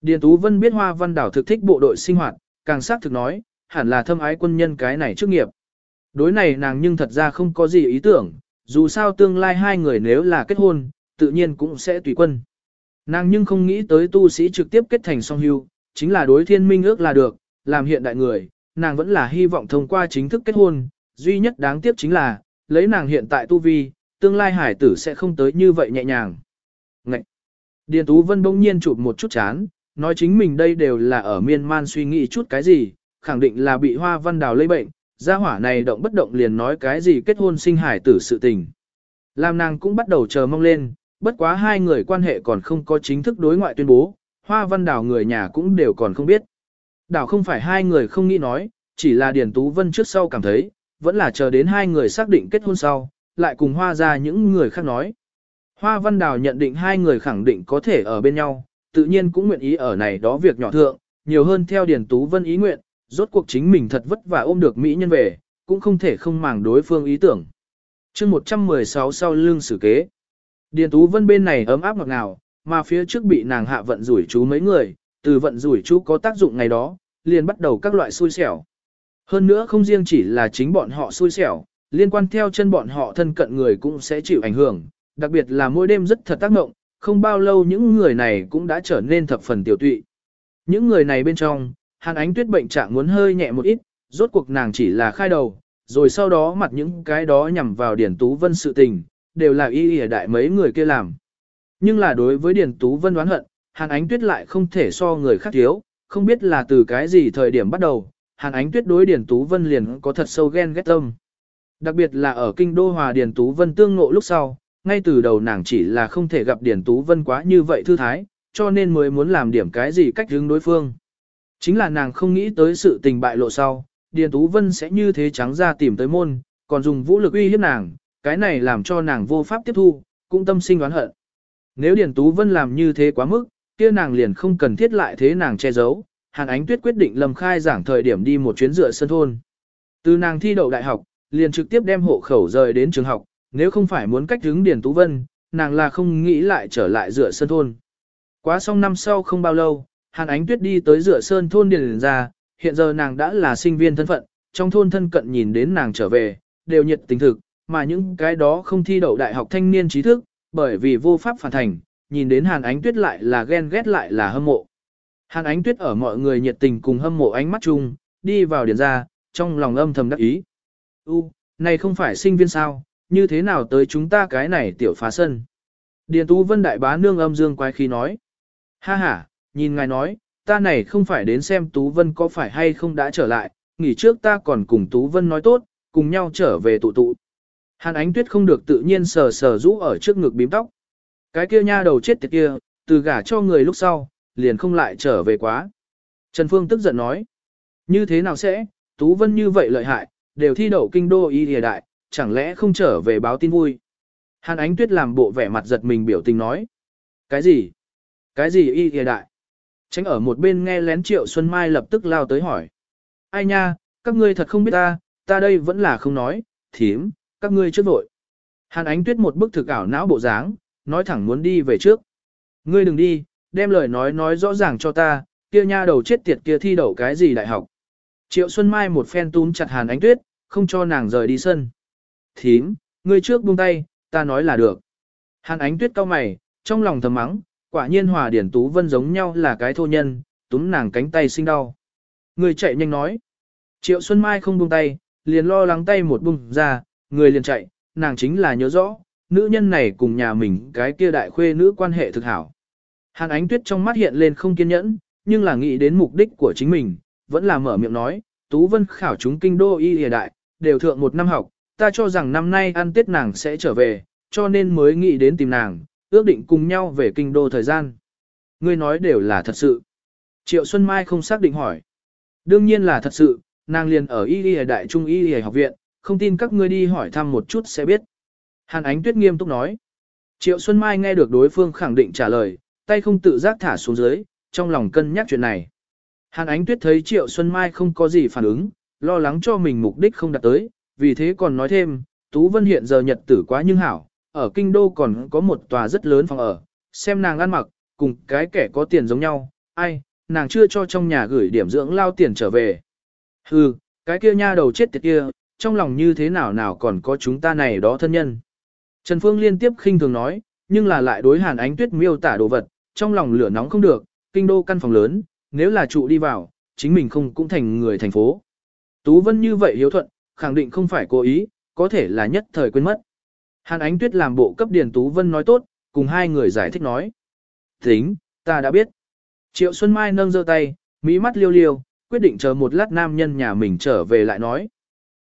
Điền Tú Vân biết hoa văn đảo thực thích bộ đội sinh hoạt, càng xác thực nói, hẳn là thâm ái quân nhân cái này trước nghiệp. Đối này nàng nhưng thật ra không có gì ý tưởng, dù sao tương lai hai người nếu là kết hôn, tự nhiên cũng sẽ tùy quân. Nàng nhưng không nghĩ tới tu sĩ trực tiếp kết thành song hưu, chính là đối thiên minh ước là được, làm hiện đại người, nàng vẫn là hy vọng thông qua chính thức kết hôn, duy nhất đáng tiếc chính là, lấy nàng hiện tại tu vi, tương lai hải tử sẽ không tới như vậy nhẹ nhàng. Ngậy! Điền Tú Vân bỗng nhiên chụp một chút chán, nói chính mình đây đều là ở miên man suy nghĩ chút cái gì, khẳng định là bị hoa văn đào lây bệnh, gia hỏa này động bất động liền nói cái gì kết hôn sinh hải tử sự tình. Làm nàng cũng bắt đầu chờ mong lên, bất quá hai người quan hệ còn không có chính thức đối ngoại tuyên bố, hoa văn Đào người nhà cũng đều còn không biết. Đào không phải hai người không nghĩ nói, chỉ là Điền Tú Vân trước sau cảm thấy, vẫn là chờ đến hai người xác định kết hôn sau, lại cùng hoa ra những người khác nói. Hoa văn Đào nhận định hai người khẳng định có thể ở bên nhau, tự nhiên cũng nguyện ý ở này đó việc nhỏ thượng, nhiều hơn theo Điền Tú Vân ý nguyện, rốt cuộc chính mình thật vất vả ôm được Mỹ nhân về, cũng không thể không màng đối phương ý tưởng. chương 116 sau lưng xử kế. Điền Tú Vân bên này ấm áp ngọt ngào, mà phía trước bị nàng hạ vận rủi chú mấy người, từ vận rủi chú có tác dụng ngày đó, liền bắt đầu các loại xui xẻo. Hơn nữa không riêng chỉ là chính bọn họ xui xẻo, liên quan theo chân bọn họ thân cận người cũng sẽ chịu ảnh hưởng, đặc biệt là mỗi đêm rất thật tác động, không bao lâu những người này cũng đã trở nên thập phần tiểu tụy. Những người này bên trong, Hàn Ánh Tuyết bệnh trạng muốn hơi nhẹ một ít, rốt cuộc nàng chỉ là khai đầu, rồi sau đó mặt những cái đó nhằm vào Điển Tú Vân sự tình, đều là y y đại mấy người kia làm. Nhưng là đối với Điển Tú Vân đoán hận, Hàn Ánh Tuyết lại không thể so người khác thiếu, không biết là từ cái gì thời điểm bắt đầu, Hàn Ánh Tuyết đối Điển Tú Vân liền có thật sâu ghen ghét tâm. Đặc biệt là ở kinh đô hòa Điển Tú Vân tương ngộ lúc sau, ngay từ đầu nàng chỉ là không thể gặp Điển Tú Vân quá như vậy thư thái, cho nên mới muốn làm điểm cái gì cách hướng đối phương. Chính là nàng không nghĩ tới sự tình bại lộ sau, Điền Tú Vân sẽ như thế trắng ra tìm tới môn, còn dùng vũ lực uy hiếp nàng, cái này làm cho nàng vô pháp tiếp thu, cũng tâm sinh oán hận. Nếu Điền Tú Vân làm như thế quá mức, kia nàng liền không cần thiết lại thế nàng che giấu, Hàn Ánh Tuyết quyết định lầm khai giảng thời điểm đi một chuyến dựa sân thôn. Từ nàng thi đậu đại học, liền trực tiếp đem hộ khẩu rời đến trường học, nếu không phải muốn cách hướng Điền Tú Vân, nàng là không nghĩ lại trở lại rửa sơn thôn. Quá xong năm sau không bao lâu, Hàn Ánh Tuyết đi tới rửa sơn thôn điền ra, hiện giờ nàng đã là sinh viên thân phận, trong thôn thân cận nhìn đến nàng trở về, đều nhiệt tình thực, mà những cái đó không thi đậu đại học thanh niên trí thức, bởi vì vô pháp phản thành, nhìn đến Hàn Ánh Tuyết lại là ghen ghét lại là hâm mộ. Hàn Ánh Tuyết ở mọi người nhiệt tình cùng hâm mộ ánh mắt chung, đi vào điền ra, trong lòng âm thầm đắc ý. U, này không phải sinh viên sao, như thế nào tới chúng ta cái này tiểu phá sân. Điền Tú Vân Đại Bá Nương âm dương quái khí nói. Ha ha, nhìn ngài nói, ta này không phải đến xem Tú Vân có phải hay không đã trở lại, nghỉ trước ta còn cùng Tú Vân nói tốt, cùng nhau trở về tụ tụ. Hàn ánh tuyết không được tự nhiên sờ sờ rũ ở trước ngực bím tóc. Cái kia nha đầu chết tiệt kia, từ gả cho người lúc sau, liền không lại trở về quá. Trần Phương tức giận nói, như thế nào sẽ, Tú Vân như vậy lợi hại, đều thi đậu kinh đô y địa đại, chẳng lẽ không trở về báo tin vui. Hàn ánh tuyết làm bộ vẻ mặt giật mình biểu tình nói. Cái gì? Cái gì y kìa đại? Tránh ở một bên nghe lén Triệu Xuân Mai lập tức lao tới hỏi. Ai nha, các ngươi thật không biết ta, ta đây vẫn là không nói, thím, các ngươi trước vội. Hàn ánh tuyết một bức thực ảo não bộ dáng, nói thẳng muốn đi về trước. Ngươi đừng đi, đem lời nói nói rõ ràng cho ta, kia nha đầu chết tiệt kia thi đậu cái gì đại học. Triệu Xuân Mai một phen túm chặt Hàn ánh tuyết, không cho nàng rời đi sân. Thím, ngươi trước buông tay, ta nói là được. Hàn ánh tuyết cau mày, trong lòng thầm mắng, quả nhiên hòa điển Tú Vân giống nhau là cái thô nhân, túm nàng cánh tay sinh đau. Người chạy nhanh nói. Triệu Xuân Mai không buông tay, liền lo lắng tay một bung ra, người liền chạy, nàng chính là nhớ rõ, nữ nhân này cùng nhà mình cái kia đại khuê nữ quan hệ thực hảo. Hàn ánh tuyết trong mắt hiện lên không kiên nhẫn, nhưng là nghĩ đến mục đích của chính mình, vẫn là mở miệng nói, Tú Vân khảo chúng kinh đô y hiện đại, đều thượng một năm học, ta cho rằng năm nay ăn tết nàng sẽ trở về, cho nên mới nghĩ đến tìm nàng, ước định cùng nhau về kinh đô thời gian. Ngươi nói đều là thật sự. Triệu Xuân Mai không xác định hỏi. Đương nhiên là thật sự, nàng liền ở y y đại trung y y học viện, không tin các ngươi đi hỏi thăm một chút sẽ biết. Hàn ánh tuyết nghiêm túc nói. Triệu Xuân Mai nghe được đối phương khẳng định trả lời, tay không tự giác thả xuống dưới, trong lòng cân nhắc chuyện này. Hàn ánh tuyết thấy Triệu Xuân Mai không có gì phản ứng, lo lắng cho mình mục đích không đạt tới, vì thế còn nói thêm, Tú Vân hiện giờ nhật tử quá nhưng hảo, ở kinh đô còn có một tòa rất lớn phòng ở, xem nàng ăn mặc, cùng cái kẻ có tiền giống nhau, ai, nàng chưa cho trong nhà gửi điểm dưỡng lao tiền trở về. Hừ, cái kia nha đầu chết tiệt kia, trong lòng như thế nào nào còn có chúng ta này đó thân nhân. Trần Phương liên tiếp khinh thường nói, nhưng là lại đối Hàn Ánh Tuyết miêu tả đồ vật, trong lòng lửa nóng không được, kinh đô căn phòng lớn, nếu là trụ đi vào, chính mình không cũng thành người thành phố. Tú Vân như vậy hiếu thuận, khẳng định không phải cố ý, có thể là nhất thời quên mất. Hàn Ánh Tuyết làm bộ cấp Điền Tú Vân nói tốt, cùng hai người giải thích nói. Tính, ta đã biết. Triệu Xuân Mai nâng giơ tay, mỹ mắt liêu liêu, quyết định chờ một lát nam nhân nhà mình trở về lại nói.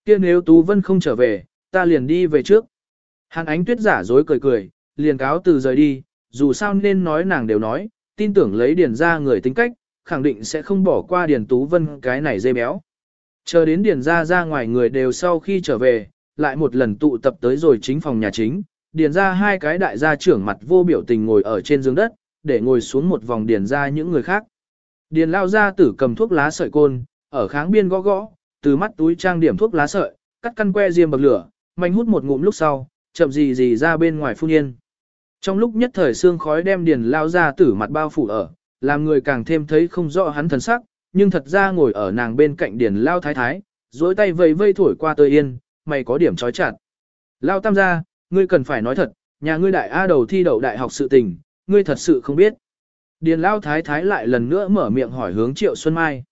kia nếu Tú Vân không trở về, ta liền đi về trước. Hàn Ánh Tuyết giả dối cười cười, liền cáo từ rời đi, dù sao nên nói nàng đều nói, tin tưởng lấy Điền ra người tính cách, khẳng định sẽ không bỏ qua Điền Tú Vân cái này dây béo. Chờ đến Điền ra ra ngoài người đều sau khi trở về, lại một lần tụ tập tới rồi chính phòng nhà chính, Điền ra hai cái đại gia trưởng mặt vô biểu tình ngồi ở trên giường đất, để ngồi xuống một vòng Điền ra những người khác. Điền lao ra tử cầm thuốc lá sợi côn, ở kháng biên gõ gõ, từ mắt túi trang điểm thuốc lá sợi, cắt căn que diêm bậc lửa, mạnh hút một ngụm lúc sau, chậm gì gì ra bên ngoài phun yên. Trong lúc nhất thời xương khói đem điền lao ra tử mặt bao phủ ở, làm người càng thêm thấy không rõ hắn thần sắc, nhưng thật ra ngồi ở nàng bên cạnh điền lao thái thái, dối tay vây vây thổi qua tơi yên, mày có điểm trói chặt. Lao tam gia, ngươi cần phải nói thật, nhà ngươi đại A đầu thi đậu đại học sự tình, ngươi thật sự không biết. Điền lao thái thái lại lần nữa mở miệng hỏi hướng triệu Xuân Mai.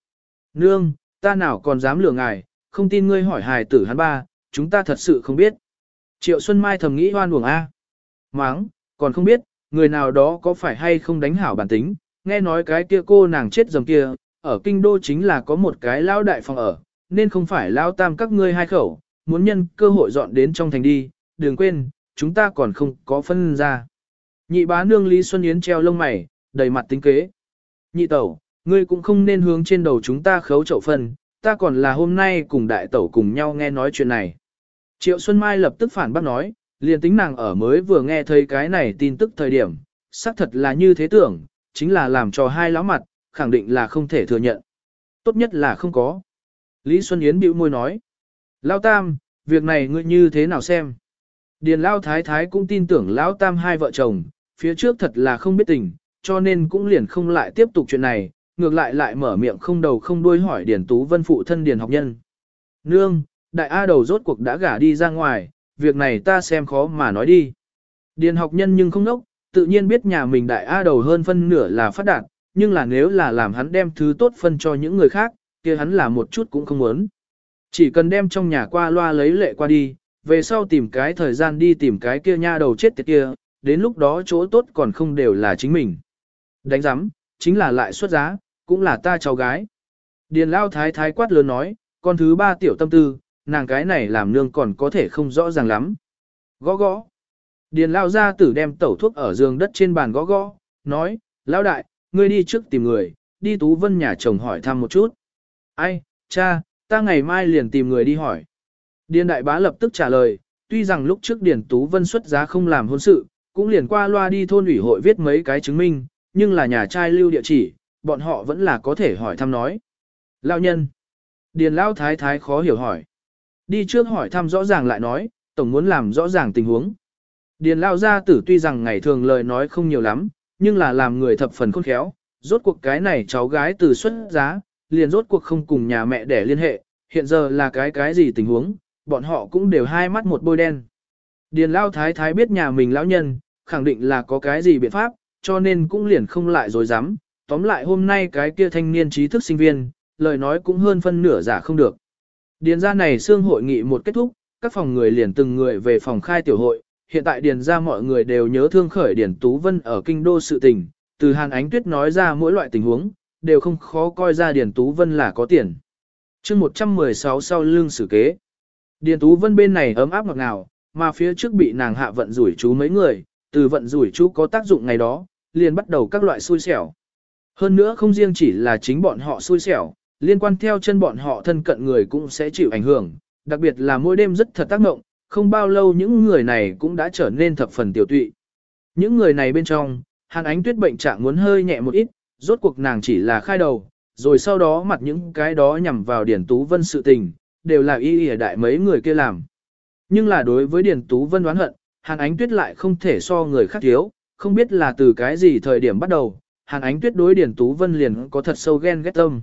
Nương, ta nào còn dám lừa ngài, không tin ngươi hỏi hài tử hắn ba, chúng ta thật sự không biết. Triệu Xuân Mai thầm nghĩ hoan buồng A. Máng, còn không biết, người nào đó có phải hay không đánh hảo bản tính, nghe nói cái kia cô nàng chết dầm kia, ở kinh đô chính là có một cái lao đại phòng ở, nên không phải lao tam các ngươi hai khẩu, muốn nhân cơ hội dọn đến trong thành đi, đừng quên, chúng ta còn không có phân ra. Nhị bá nương Lý Xuân Yến treo lông mày, đầy mặt tính kế. Nhị tẩu, ngươi cũng không nên hướng trên đầu chúng ta khấu chậu phân, ta còn là hôm nay cùng đại tẩu cùng nhau nghe nói chuyện này. Triệu Xuân Mai lập tức phản bác nói, liền tính nàng ở mới vừa nghe thấy cái này tin tức thời điểm, xác thật là như thế tưởng, chính là làm cho hai lão mặt, khẳng định là không thể thừa nhận. Tốt nhất là không có. Lý Xuân Yến bĩu môi nói, Lao Tam, việc này ngươi như thế nào xem? Điền Lao Thái Thái cũng tin tưởng Lão Tam hai vợ chồng, phía trước thật là không biết tình, cho nên cũng liền không lại tiếp tục chuyện này, ngược lại lại mở miệng không đầu không đuôi hỏi Điền Tú Vân phụ thân Điền học nhân. Nương, đại A đầu rốt cuộc đã gả đi ra ngoài, việc này ta xem khó mà nói đi. Điền học nhân nhưng không nốc, tự nhiên biết nhà mình đại A đầu hơn phân nửa là phát đạt, nhưng là nếu là làm hắn đem thứ tốt phân cho những người khác, kia hắn là một chút cũng không muốn. Chỉ cần đem trong nhà qua loa lấy lệ qua đi, về sau tìm cái thời gian đi tìm cái kia nha đầu chết tiệt kia, đến lúc đó chỗ tốt còn không đều là chính mình. Đánh giám, chính là lại xuất giá, cũng là ta cháu gái. Điền lao thái thái quát lớn nói, con thứ ba tiểu tâm tư, nàng cái này làm nương còn có thể không rõ ràng lắm. Gõ gõ. Điền lao ra tử đem tẩu thuốc ở giường đất trên bàn gõ gõ, nói, lao đại, ngươi đi trước tìm người, đi tú vân nhà chồng hỏi thăm một chút. Ai, cha, ta ngày mai liền tìm người đi hỏi. Điền đại bá lập tức trả lời, tuy rằng lúc trước Điền Tú Vân xuất giá không làm hôn sự, cũng liền qua loa đi thôn ủy hội viết mấy cái chứng minh, nhưng là nhà trai lưu địa chỉ, bọn họ vẫn là có thể hỏi thăm nói. Lão nhân. Điền Lão Thái Thái khó hiểu hỏi. Đi trước hỏi thăm rõ ràng lại nói, tổng muốn làm rõ ràng tình huống. Điền Lão gia tử tuy rằng ngày thường lời nói không nhiều lắm, nhưng là làm người thập phần khôn khéo, rốt cuộc cái này cháu gái từ xuất giá, liền rốt cuộc không cùng nhà mẹ để liên hệ, hiện giờ là cái cái gì tình huống, bọn họ cũng đều hai mắt một bôi đen. Điền Lao Thái Thái biết nhà mình lão nhân, khẳng định là có cái gì biện pháp, cho nên cũng liền không lại dối dám. Tóm lại hôm nay cái kia thanh niên trí thức sinh viên, lời nói cũng hơn phân nửa giả không được. Điền ra này xương hội nghị một kết thúc, các phòng người liền từng người về phòng khai tiểu hội. Hiện tại điền ra mọi người đều nhớ thương khởi Điền Tú Vân ở kinh đô sự tình, từ Hàn Ánh Tuyết nói ra mỗi loại tình huống, đều không khó coi ra Điền Tú Vân là có tiền. chương 116 sau lưng xử kế. Điền Tú Vân bên này ấm áp ngọt ngào, mà phía trước bị nàng hạ vận rủi chú mấy người, từ vận rủi chú có tác dụng ngày đó, liền bắt đầu các loại xui xẻo. Hơn nữa không riêng chỉ là chính bọn họ xui xẻo, liên quan theo chân bọn họ thân cận người cũng sẽ chịu ảnh hưởng, đặc biệt là mỗi đêm rất thật tác động, không bao lâu những người này cũng đã trở nên thập phần tiểu tụy. Những người này bên trong, Hàn Ánh Tuyết bệnh trạng muốn hơi nhẹ một ít, rốt cuộc nàng chỉ là khai đầu, rồi sau đó mặt những cái đó nhằm vào Điển Tú Vân sự tình, đều là y y đại mấy người kia làm. Nhưng là đối với Điển Tú Vân đoán hận, Hàn Ánh Tuyết lại không thể so người khác thiếu, không biết là từ cái gì thời điểm bắt đầu, Hàn Ánh Tuyết đối Điển Tú Vân liền có thật sâu ghen ghét tâm.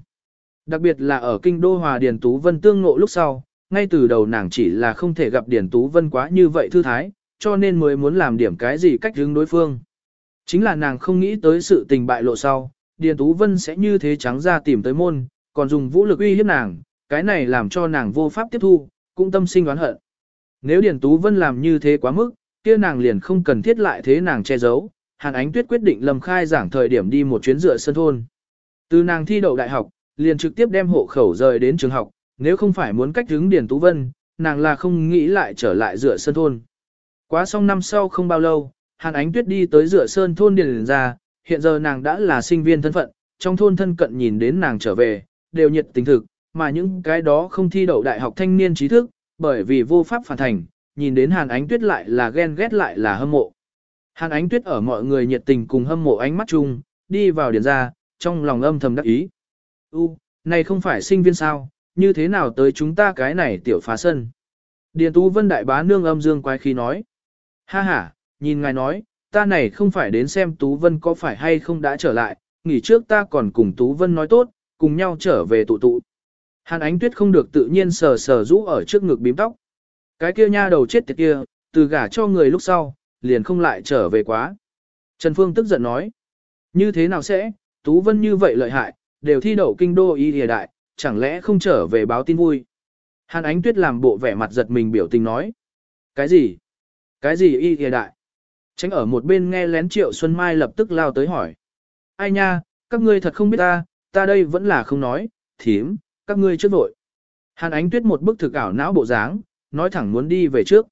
Đặc biệt là ở kinh đô hòa Điển Tú Vân tương ngộ lúc sau, ngay từ đầu nàng chỉ là không thể gặp Điển Tú Vân quá như vậy thư thái, cho nên mới muốn làm điểm cái gì cách hướng đối phương. Chính là nàng không nghĩ tới sự tình bại lộ sau, Điền Tú Vân sẽ như thế trắng ra tìm tới môn, còn dùng vũ lực uy hiếp nàng, cái này làm cho nàng vô pháp tiếp thu, cũng tâm sinh oán hận. Nếu Điền Tú Vân làm như thế quá mức, kia nàng liền không cần thiết lại thế nàng che giấu. Hàn Ánh Tuyết quyết định lầm khai giảng thời điểm đi một chuyến dựa sân thôn. Từ nàng thi đậu đại học, liền trực tiếp đem hộ khẩu rời đến trường học, nếu không phải muốn cách hướng Điền Tú Vân, nàng là không nghĩ lại trở lại rửa sơn thôn. Quá xong năm sau không bao lâu, Hàn Ánh Tuyết đi tới rửa sơn thôn Điền ra, hiện giờ nàng đã là sinh viên thân phận, trong thôn thân cận nhìn đến nàng trở về, đều nhiệt tình thực, mà những cái đó không thi đậu đại học thanh niên trí thức, bởi vì vô pháp phản thành, nhìn đến Hàn Ánh Tuyết lại là ghen ghét lại là hâm mộ. Hàn Ánh Tuyết ở mọi người nhiệt tình cùng hâm mộ ánh mắt chung, đi vào điền ra, trong lòng âm thầm đắc ý. U, này không phải sinh viên sao, như thế nào tới chúng ta cái này tiểu phá sân. Điền Tú Vân Đại Bá Nương âm dương quái khí nói. Ha ha, nhìn ngài nói, ta này không phải đến xem Tú Vân có phải hay không đã trở lại, nghỉ trước ta còn cùng Tú Vân nói tốt, cùng nhau trở về tụ tụ. Hàn ánh tuyết không được tự nhiên sờ sờ rũ ở trước ngực bím tóc. Cái kia nha đầu chết tiệt kia, từ gả cho người lúc sau, liền không lại trở về quá. Trần Phương tức giận nói, như thế nào sẽ, Tú Vân như vậy lợi hại, đều thi đậu kinh đô y địa đại, chẳng lẽ không trở về báo tin vui. Hàn ánh tuyết làm bộ vẻ mặt giật mình biểu tình nói. Cái gì? Cái gì y kìa đại? Tránh ở một bên nghe lén Triệu Xuân Mai lập tức lao tới hỏi. Ai nha, các ngươi thật không biết ta, ta đây vẫn là không nói, thím, các ngươi trước vội. Hàn ánh tuyết một bức thực ảo não bộ dáng, nói thẳng muốn đi về trước.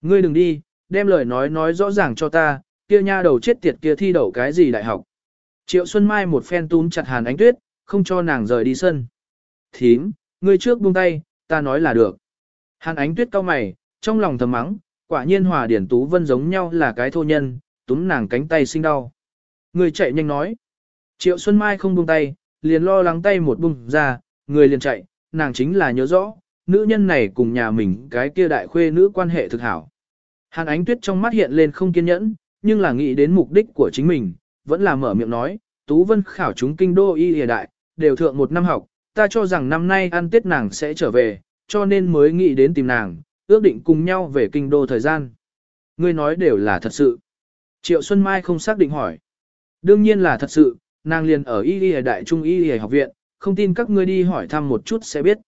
Ngươi đừng đi, đem lời nói nói rõ ràng cho ta, kia nha đầu chết tiệt kia thi đậu cái gì đại học. Triệu Xuân Mai một phen túm chặt Hàn ánh tuyết, không cho nàng rời đi sân. Thím, ngươi trước buông tay, ta nói là được. Hàn ánh tuyết cau mày, trong lòng thầm mắng, quả nhiên hòa điển tú vân giống nhau là cái thô nhân, túm nàng cánh tay sinh đau. Người chạy nhanh nói. Triệu Xuân Mai không buông tay, liền lo lắng tay một bung ra, người liền chạy, nàng chính là nhớ rõ, nữ nhân này cùng nhà mình cái kia đại khuê nữ quan hệ thực hảo. Hàn ánh tuyết trong mắt hiện lên không kiên nhẫn, nhưng là nghĩ đến mục đích của chính mình, vẫn là mở miệng nói, Tú Vân khảo chúng kinh đô y hề đại, đều thượng một năm học, ta cho rằng năm nay ăn tết nàng sẽ trở về, cho nên mới nghĩ đến tìm nàng, ước định cùng nhau về kinh đô thời gian. Ngươi nói đều là thật sự. Triệu Xuân Mai không xác định hỏi. Đương nhiên là thật sự, nàng liền ở Y Y Đại Trung Y Y học viện, không tin các ngươi đi hỏi thăm một chút sẽ biết.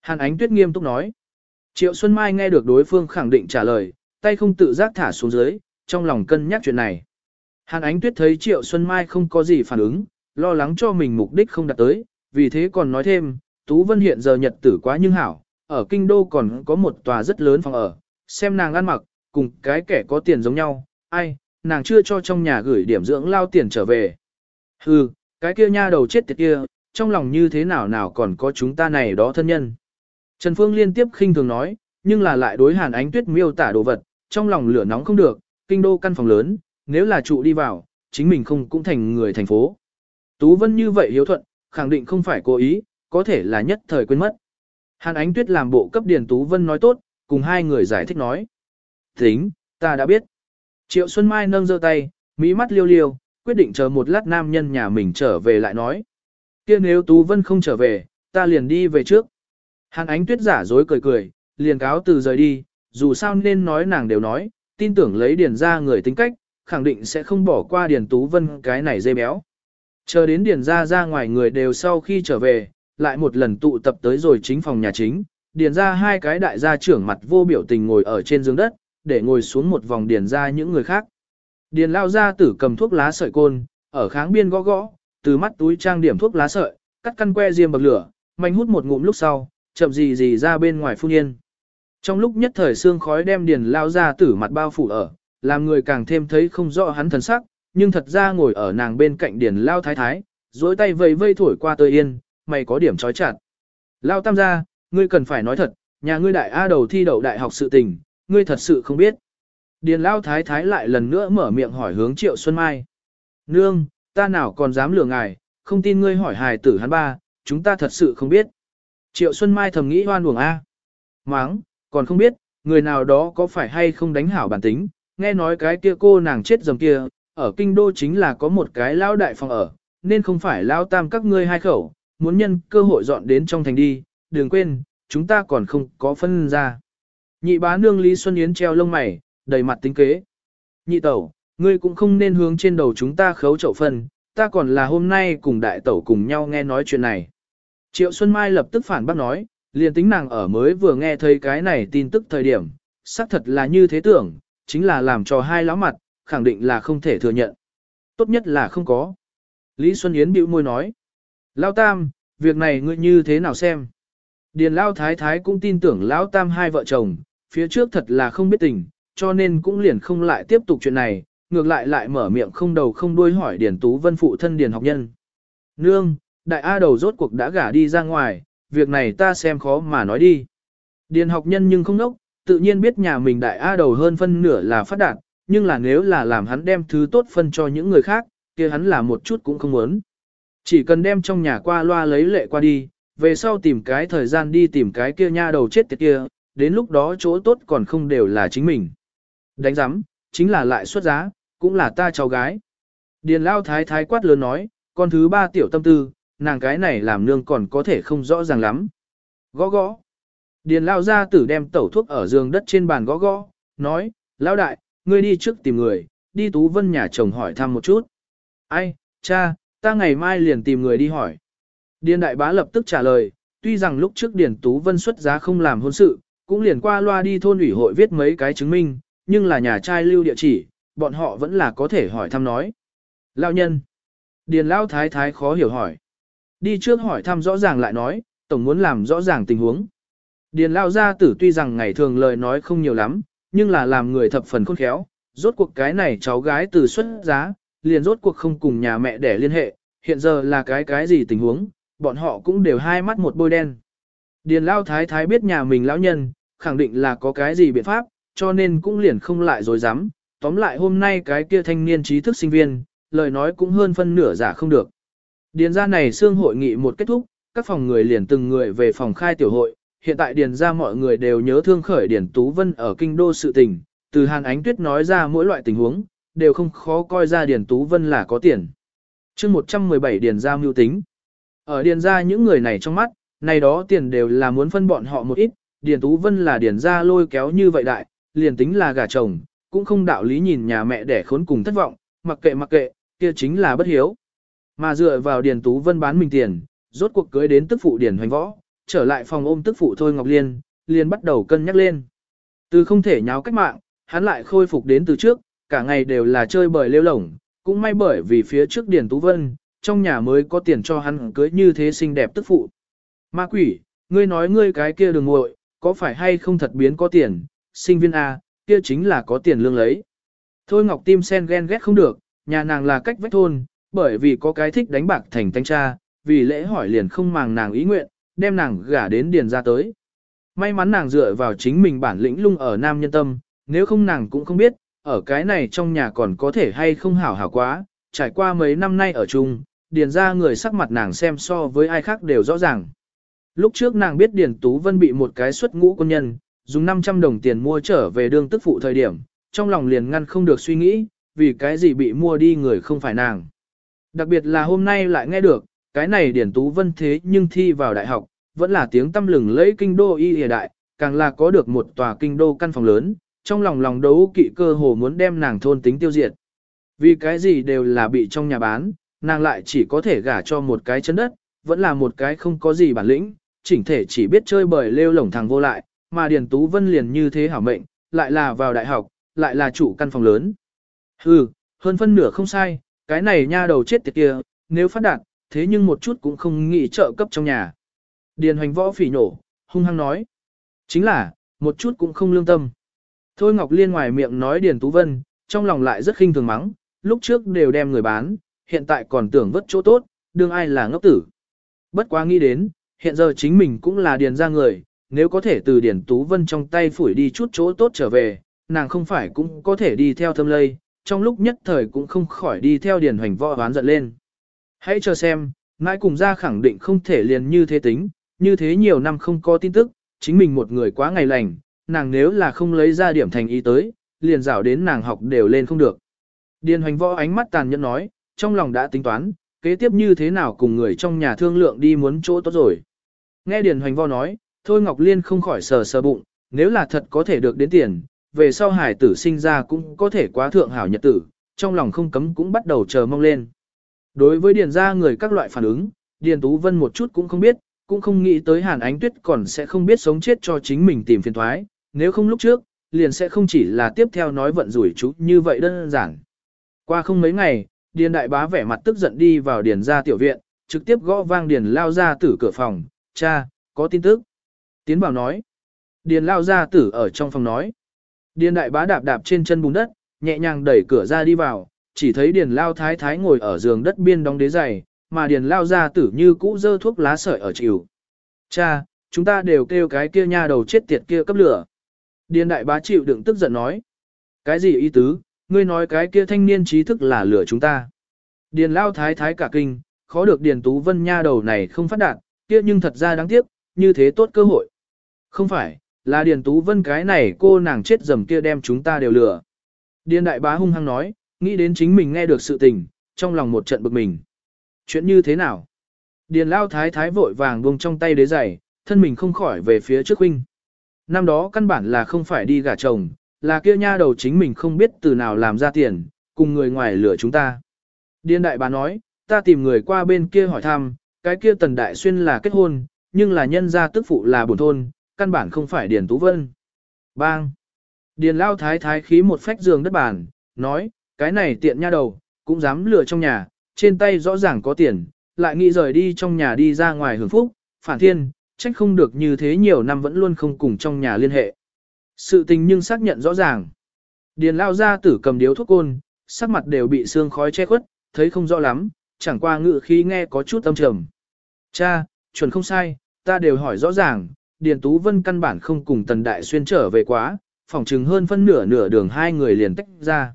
Hàn Ánh Tuyết nghiêm túc nói. Triệu Xuân Mai nghe được đối phương khẳng định trả lời, tay không tự giác thả xuống dưới, trong lòng cân nhắc chuyện này. Hàn Ánh Tuyết thấy Triệu Xuân Mai không có gì phản ứng, lo lắng cho mình mục đích không đạt tới, vì thế còn nói thêm, Tú Vân hiện giờ nhật tử quá nhưng hảo, ở kinh đô còn có một tòa rất lớn phòng ở, xem nàng ăn mặc, cùng cái kẻ có tiền giống nhau, ai, nàng chưa cho trong nhà gửi điểm dưỡng lao tiền trở về. Hừ, cái kia nha đầu chết tiệt kia, trong lòng như thế nào nào còn có chúng ta này đó thân nhân. Trần Phương liên tiếp khinh thường nói, nhưng là lại đối Hàn Ánh Tuyết miêu tả đồ vật, trong lòng lửa nóng không được, kinh đô căn phòng lớn, nếu là trụ đi vào, chính mình không cũng thành người thành phố. Tú Vân như vậy hiếu thuận, khẳng định không phải cố ý, có thể là nhất thời quên mất. Hàn Ánh Tuyết làm bộ cấp Điền Tú Vân nói tốt, cùng hai người giải thích nói. Tính, ta đã biết. Triệu Xuân Mai nâng giơ tay, mỹ mắt liêu liêu, quyết định chờ một lát nam nhân nhà mình trở về lại nói. kia nếu Tú Vân không trở về, ta liền đi về trước. Hàn Ánh Tuyết giả dối cười cười, liền cáo từ rời đi, dù sao nên nói nàng đều nói, tin tưởng lấy điền ra người tính cách, khẳng định sẽ không bỏ qua Điền Tú Vân cái này dây béo. Chờ đến Điền ra ra ngoài người đều sau khi trở về, lại một lần tụ tập tới rồi chính phòng nhà chính, Điền ra hai cái đại gia trưởng mặt vô biểu tình ngồi ở trên giường đất, để ngồi xuống một vòng Điền ra những người khác. Điền lao ra tử cầm thuốc lá sợi côn, ở kháng biên gõ gõ, từ mắt túi trang điểm thuốc lá sợi, cắt căn que diêm bậc lửa, mạnh hút một ngụm lúc sau, chậm gì gì ra bên ngoài phun yên. Trong lúc nhất thời xương khói đem điền lao ra tử mặt bao phủ ở, làm người càng thêm thấy không rõ hắn thần sắc, nhưng thật ra ngồi ở nàng bên cạnh điền lao thái thái, dối tay vây vây thổi qua tơi yên, mày có điểm trói chặt. Lao tam gia, ngươi cần phải nói thật, nhà ngươi đại A đầu thi đậu đại học sự tình, ngươi thật sự không biết. Điền lao thái thái lại lần nữa mở miệng hỏi hướng triệu Xuân Mai. Nương, ta nào còn dám lừa ngài, không tin ngươi hỏi hài tử hắn ba, chúng ta thật sự không biết. Triệu Xuân Mai thầm nghĩ hoan uổng A. Máng, còn không biết, người nào đó có phải hay không đánh hảo bản tính, nghe nói cái kia cô nàng chết dầm kia, ở kinh đô chính là có một cái lão đại phòng ở, nên không phải lão tam các ngươi hai khẩu, muốn nhân cơ hội dọn đến trong thành đi, đừng quên, chúng ta còn không có phân ra. Nhị bá nương Lý Xuân Yến treo lông mày, đầy mặt tính kế. Nhị tẩu, ngươi cũng không nên hướng trên đầu chúng ta khấu chậu phân, ta còn là hôm nay cùng đại tẩu cùng nhau nghe nói chuyện này. Triệu Xuân Mai lập tức phản bác nói, liền tính nàng ở mới vừa nghe thấy cái này tin tức thời điểm, xác thật là như thế tưởng, chính là làm cho hai lão mặt, khẳng định là không thể thừa nhận. Tốt nhất là không có. Lý Xuân Yến bĩu môi nói, Lao Tam, việc này ngươi như thế nào xem? Điền Lao Thái Thái cũng tin tưởng Lão Tam hai vợ chồng, phía trước thật là không biết tình, cho nên cũng liền không lại tiếp tục chuyện này, ngược lại lại mở miệng không đầu không đuôi hỏi Điền Tú Vân phụ thân Điền học nhân. Nương, đại A đầu rốt cuộc đã gả đi ra ngoài, việc này ta xem khó mà nói đi. Điền học nhân nhưng không nốc, tự nhiên biết nhà mình đại A đầu hơn phân nửa là phát đạt, nhưng là nếu là làm hắn đem thứ tốt phân cho những người khác, kia hắn là một chút cũng không muốn. Chỉ cần đem trong nhà qua loa lấy lệ qua đi, về sau tìm cái thời gian đi tìm cái kia nha đầu chết tiệt kia, đến lúc đó chỗ tốt còn không đều là chính mình. Đánh giám, chính là lại xuất giá, cũng là ta cháu gái. Điền lao thái thái quát lớn nói, con thứ ba tiểu tâm tư, nàng cái này làm nương còn có thể không rõ ràng lắm. Gõ gõ. Điền lao ra tử đem tẩu thuốc ở giường đất trên bàn gõ gõ, nói, lao đại, ngươi đi trước tìm người, đi Tú Vân nhà chồng hỏi thăm một chút. Ai, cha, ta ngày mai liền tìm người đi hỏi. Điền đại bá lập tức trả lời, tuy rằng lúc trước Điền Tú Vân xuất giá không làm hôn sự, cũng liền qua loa đi thôn ủy hội viết mấy cái chứng minh, nhưng là nhà trai lưu địa chỉ, bọn họ vẫn là có thể hỏi thăm nói. Lao nhân. Điền Lao Thái Thái khó hiểu hỏi. Đi trước hỏi thăm rõ ràng lại nói, tổng muốn làm rõ ràng tình huống. Điền Lao gia tử tuy rằng ngày thường lời nói không nhiều lắm, nhưng là làm người thập phần khôn khéo, rốt cuộc cái này cháu gái từ xuất giá, liền rốt cuộc không cùng nhà mẹ để liên hệ, hiện giờ là cái cái gì tình huống, bọn họ cũng đều hai mắt một bôi đen. Điền Lao Thái Thái biết nhà mình lão nhân, khẳng định là có cái gì biện pháp, cho nên cũng liền không lại dối dám. Tóm lại hôm nay cái kia thanh niên trí thức sinh viên, lời nói cũng hơn phân nửa giả không được. Điền ra này xương hội nghị một kết thúc, các phòng người liền từng người về phòng khai tiểu hội. Hiện tại điền ra mọi người đều nhớ thương khởi điền Tú Vân ở kinh đô sự tình, từ Hàn Ánh Tuyết nói ra mỗi loại tình huống, đều không khó coi ra điền Tú Vân là có tiền. chương 117 điền ra mưu tính. Ở điền ra những người này trong mắt, này đó tiền đều là muốn phân bọn họ một ít, điền Tú Vân là điền ra lôi kéo như vậy đại, liền tính là gà chồng, cũng không đạo lý nhìn nhà mẹ để khốn cùng thất vọng, mặc kệ mặc kệ, kia chính là bất hiếu. Mà dựa vào Điền Tú Vân bán mình tiền, rốt cuộc cưới đến tức phụ Điền Hoành Võ, trở lại phòng ôm tức phụ Thôi Ngọc Liên, liền bắt đầu cân nhắc lên. Từ không thể nháo cách mạng, hắn lại khôi phục đến từ trước, cả ngày đều là chơi bời lêu lổng, cũng may bởi vì phía trước Điền Tú Vân, trong nhà mới có tiền cho hắn cưới như thế xinh đẹp tức phụ. Ma quỷ, ngươi nói ngươi cái kia đừng ngội, có phải hay không thật biến có tiền, sinh viên A, kia chính là có tiền lương lấy. Thôi Ngọc Tim sen ghen ghét không được, nhà nàng là cách vách thôn, bởi vì có cái thích đánh bạc thành thanh tra, vì lễ hỏi liền không màng nàng ý nguyện, đem nàng gả đến điền ra tới. May mắn nàng dựa vào chính mình bản lĩnh lung ở nam nhân tâm, nếu không nàng cũng không biết, ở cái này trong nhà còn có thể hay không hảo hảo quá, trải qua mấy năm nay ở chung, điền ra người sắc mặt nàng xem so với ai khác đều rõ ràng. Lúc trước nàng biết Điền Tú Vân bị một cái xuất ngũ quân nhân, dùng 500 đồng tiền mua trở về đương tức phụ thời điểm, trong lòng liền ngăn không được suy nghĩ, vì cái gì bị mua đi người không phải nàng. Đặc biệt là hôm nay lại nghe được, cái này Điển Tú Vân thế nhưng thi vào đại học, vẫn là tiếng tâm lừng lẫy kinh đô y hiện đại, càng là có được một tòa kinh đô căn phòng lớn, trong lòng lòng đấu kỵ cơ hồ muốn đem nàng thôn tính tiêu diệt. Vì cái gì đều là bị trong nhà bán, nàng lại chỉ có thể gả cho một cái chân đất, vẫn là một cái không có gì bản lĩnh, chỉnh thể chỉ biết chơi bời lêu lổng thằng vô lại, mà Điền Tú Vân liền như thế hảo mệnh, lại là vào đại học, lại là chủ căn phòng lớn. Hừ, hơn phân nửa không sai, cái này nha đầu chết tiệt kia, nếu phát đạt, thế nhưng một chút cũng không nghĩ trợ cấp trong nhà. Điền hoành võ phỉ nổ, hung hăng nói. Chính là, một chút cũng không lương tâm. Thôi Ngọc Liên ngoài miệng nói Điền Tú Vân, trong lòng lại rất khinh thường mắng, lúc trước đều đem người bán, hiện tại còn tưởng vất chỗ tốt, đương ai là ngốc tử. Bất quá nghĩ đến, hiện giờ chính mình cũng là Điền ra người, nếu có thể từ Điền Tú Vân trong tay phủi đi chút chỗ tốt trở về, nàng không phải cũng có thể đi theo thâm lây, trong lúc nhất thời cũng không khỏi đi theo Điền Hoành võ hoán giận lên. Hãy chờ xem, mãi cùng ra khẳng định không thể liền như thế tính, như thế nhiều năm không có tin tức, chính mình một người quá ngày lành, nàng nếu là không lấy ra điểm thành ý tới, liền rảo đến nàng học đều lên không được. Điền hoành võ ánh mắt tàn nhẫn nói, trong lòng đã tính toán, kế tiếp như thế nào cùng người trong nhà thương lượng đi muốn chỗ tốt rồi. Nghe Điền hoành võ nói, Thôi Ngọc Liên không khỏi sờ sờ bụng, nếu là thật có thể được đến tiền, về sau hải tử sinh ra cũng có thể quá thượng hảo nhật tử, trong lòng không cấm cũng bắt đầu chờ mong lên. Đối với Điền ra người các loại phản ứng, Điền Tú Vân một chút cũng không biết, cũng không nghĩ tới Hàn Ánh Tuyết còn sẽ không biết sống chết cho chính mình tìm phiền thoái, nếu không lúc trước, liền sẽ không chỉ là tiếp theo nói vận rủi chú như vậy đơn giản. Qua không mấy ngày, Điền Đại Bá vẻ mặt tức giận đi vào Điền ra tiểu viện, trực tiếp gõ vang Điền lao ra tử cửa phòng, cha, có tin tức. Tiến bảo nói, Điền lao ra tử ở trong phòng nói. Điền Đại Bá đạp đạp trên chân bùn đất, nhẹ nhàng đẩy cửa ra đi vào, chỉ thấy Điền lao thái thái ngồi ở giường đất biên đóng đế giày, mà Điền lao ra tử như cũ dơ thuốc lá sợi ở chịu. Cha, chúng ta đều kêu cái kia nha đầu chết tiệt kia cấp lửa. Điền đại bá chịu đựng tức giận nói. Cái gì ý tứ, ngươi nói cái kia thanh niên trí thức là lửa chúng ta. Điền lao thái thái cả kinh, khó được Điền Tú Vân nha đầu này không phát đạt, kia nhưng thật ra đáng tiếc, như thế tốt cơ hội. Không phải, là Điền Tú Vân cái này cô nàng chết dầm kia đem chúng ta đều lừa. Điền đại bá hung hăng nói, nghĩ đến chính mình nghe được sự tình, trong lòng một trận bực mình. Chuyện như thế nào? Điền lao thái thái vội vàng buông trong tay đế giày, thân mình không khỏi về phía trước huynh. Năm đó căn bản là không phải đi gả chồng, là kia nha đầu chính mình không biết từ nào làm ra tiền, cùng người ngoài lửa chúng ta. Điền đại bà nói, ta tìm người qua bên kia hỏi thăm, cái kia tần đại xuyên là kết hôn, nhưng là nhân gia tức phụ là bổn thôn, căn bản không phải Điền Tú Vân. Bang! Điền lao thái thái khí một phách giường đất bàn, nói, cái này tiện nha đầu, cũng dám lừa trong nhà, trên tay rõ ràng có tiền, lại nghĩ rời đi trong nhà đi ra ngoài hưởng phúc, phản thiên, trách không được như thế nhiều năm vẫn luôn không cùng trong nhà liên hệ. Sự tình nhưng xác nhận rõ ràng. Điền lao ra tử cầm điếu thuốc côn, sắc mặt đều bị sương khói che khuất, thấy không rõ lắm, chẳng qua ngự khí nghe có chút âm trầm. Cha, chuẩn không sai, ta đều hỏi rõ ràng, Điền Tú Vân căn bản không cùng Tần Đại Xuyên trở về quá, phỏng chừng hơn phân nửa nửa đường hai người liền tách ra.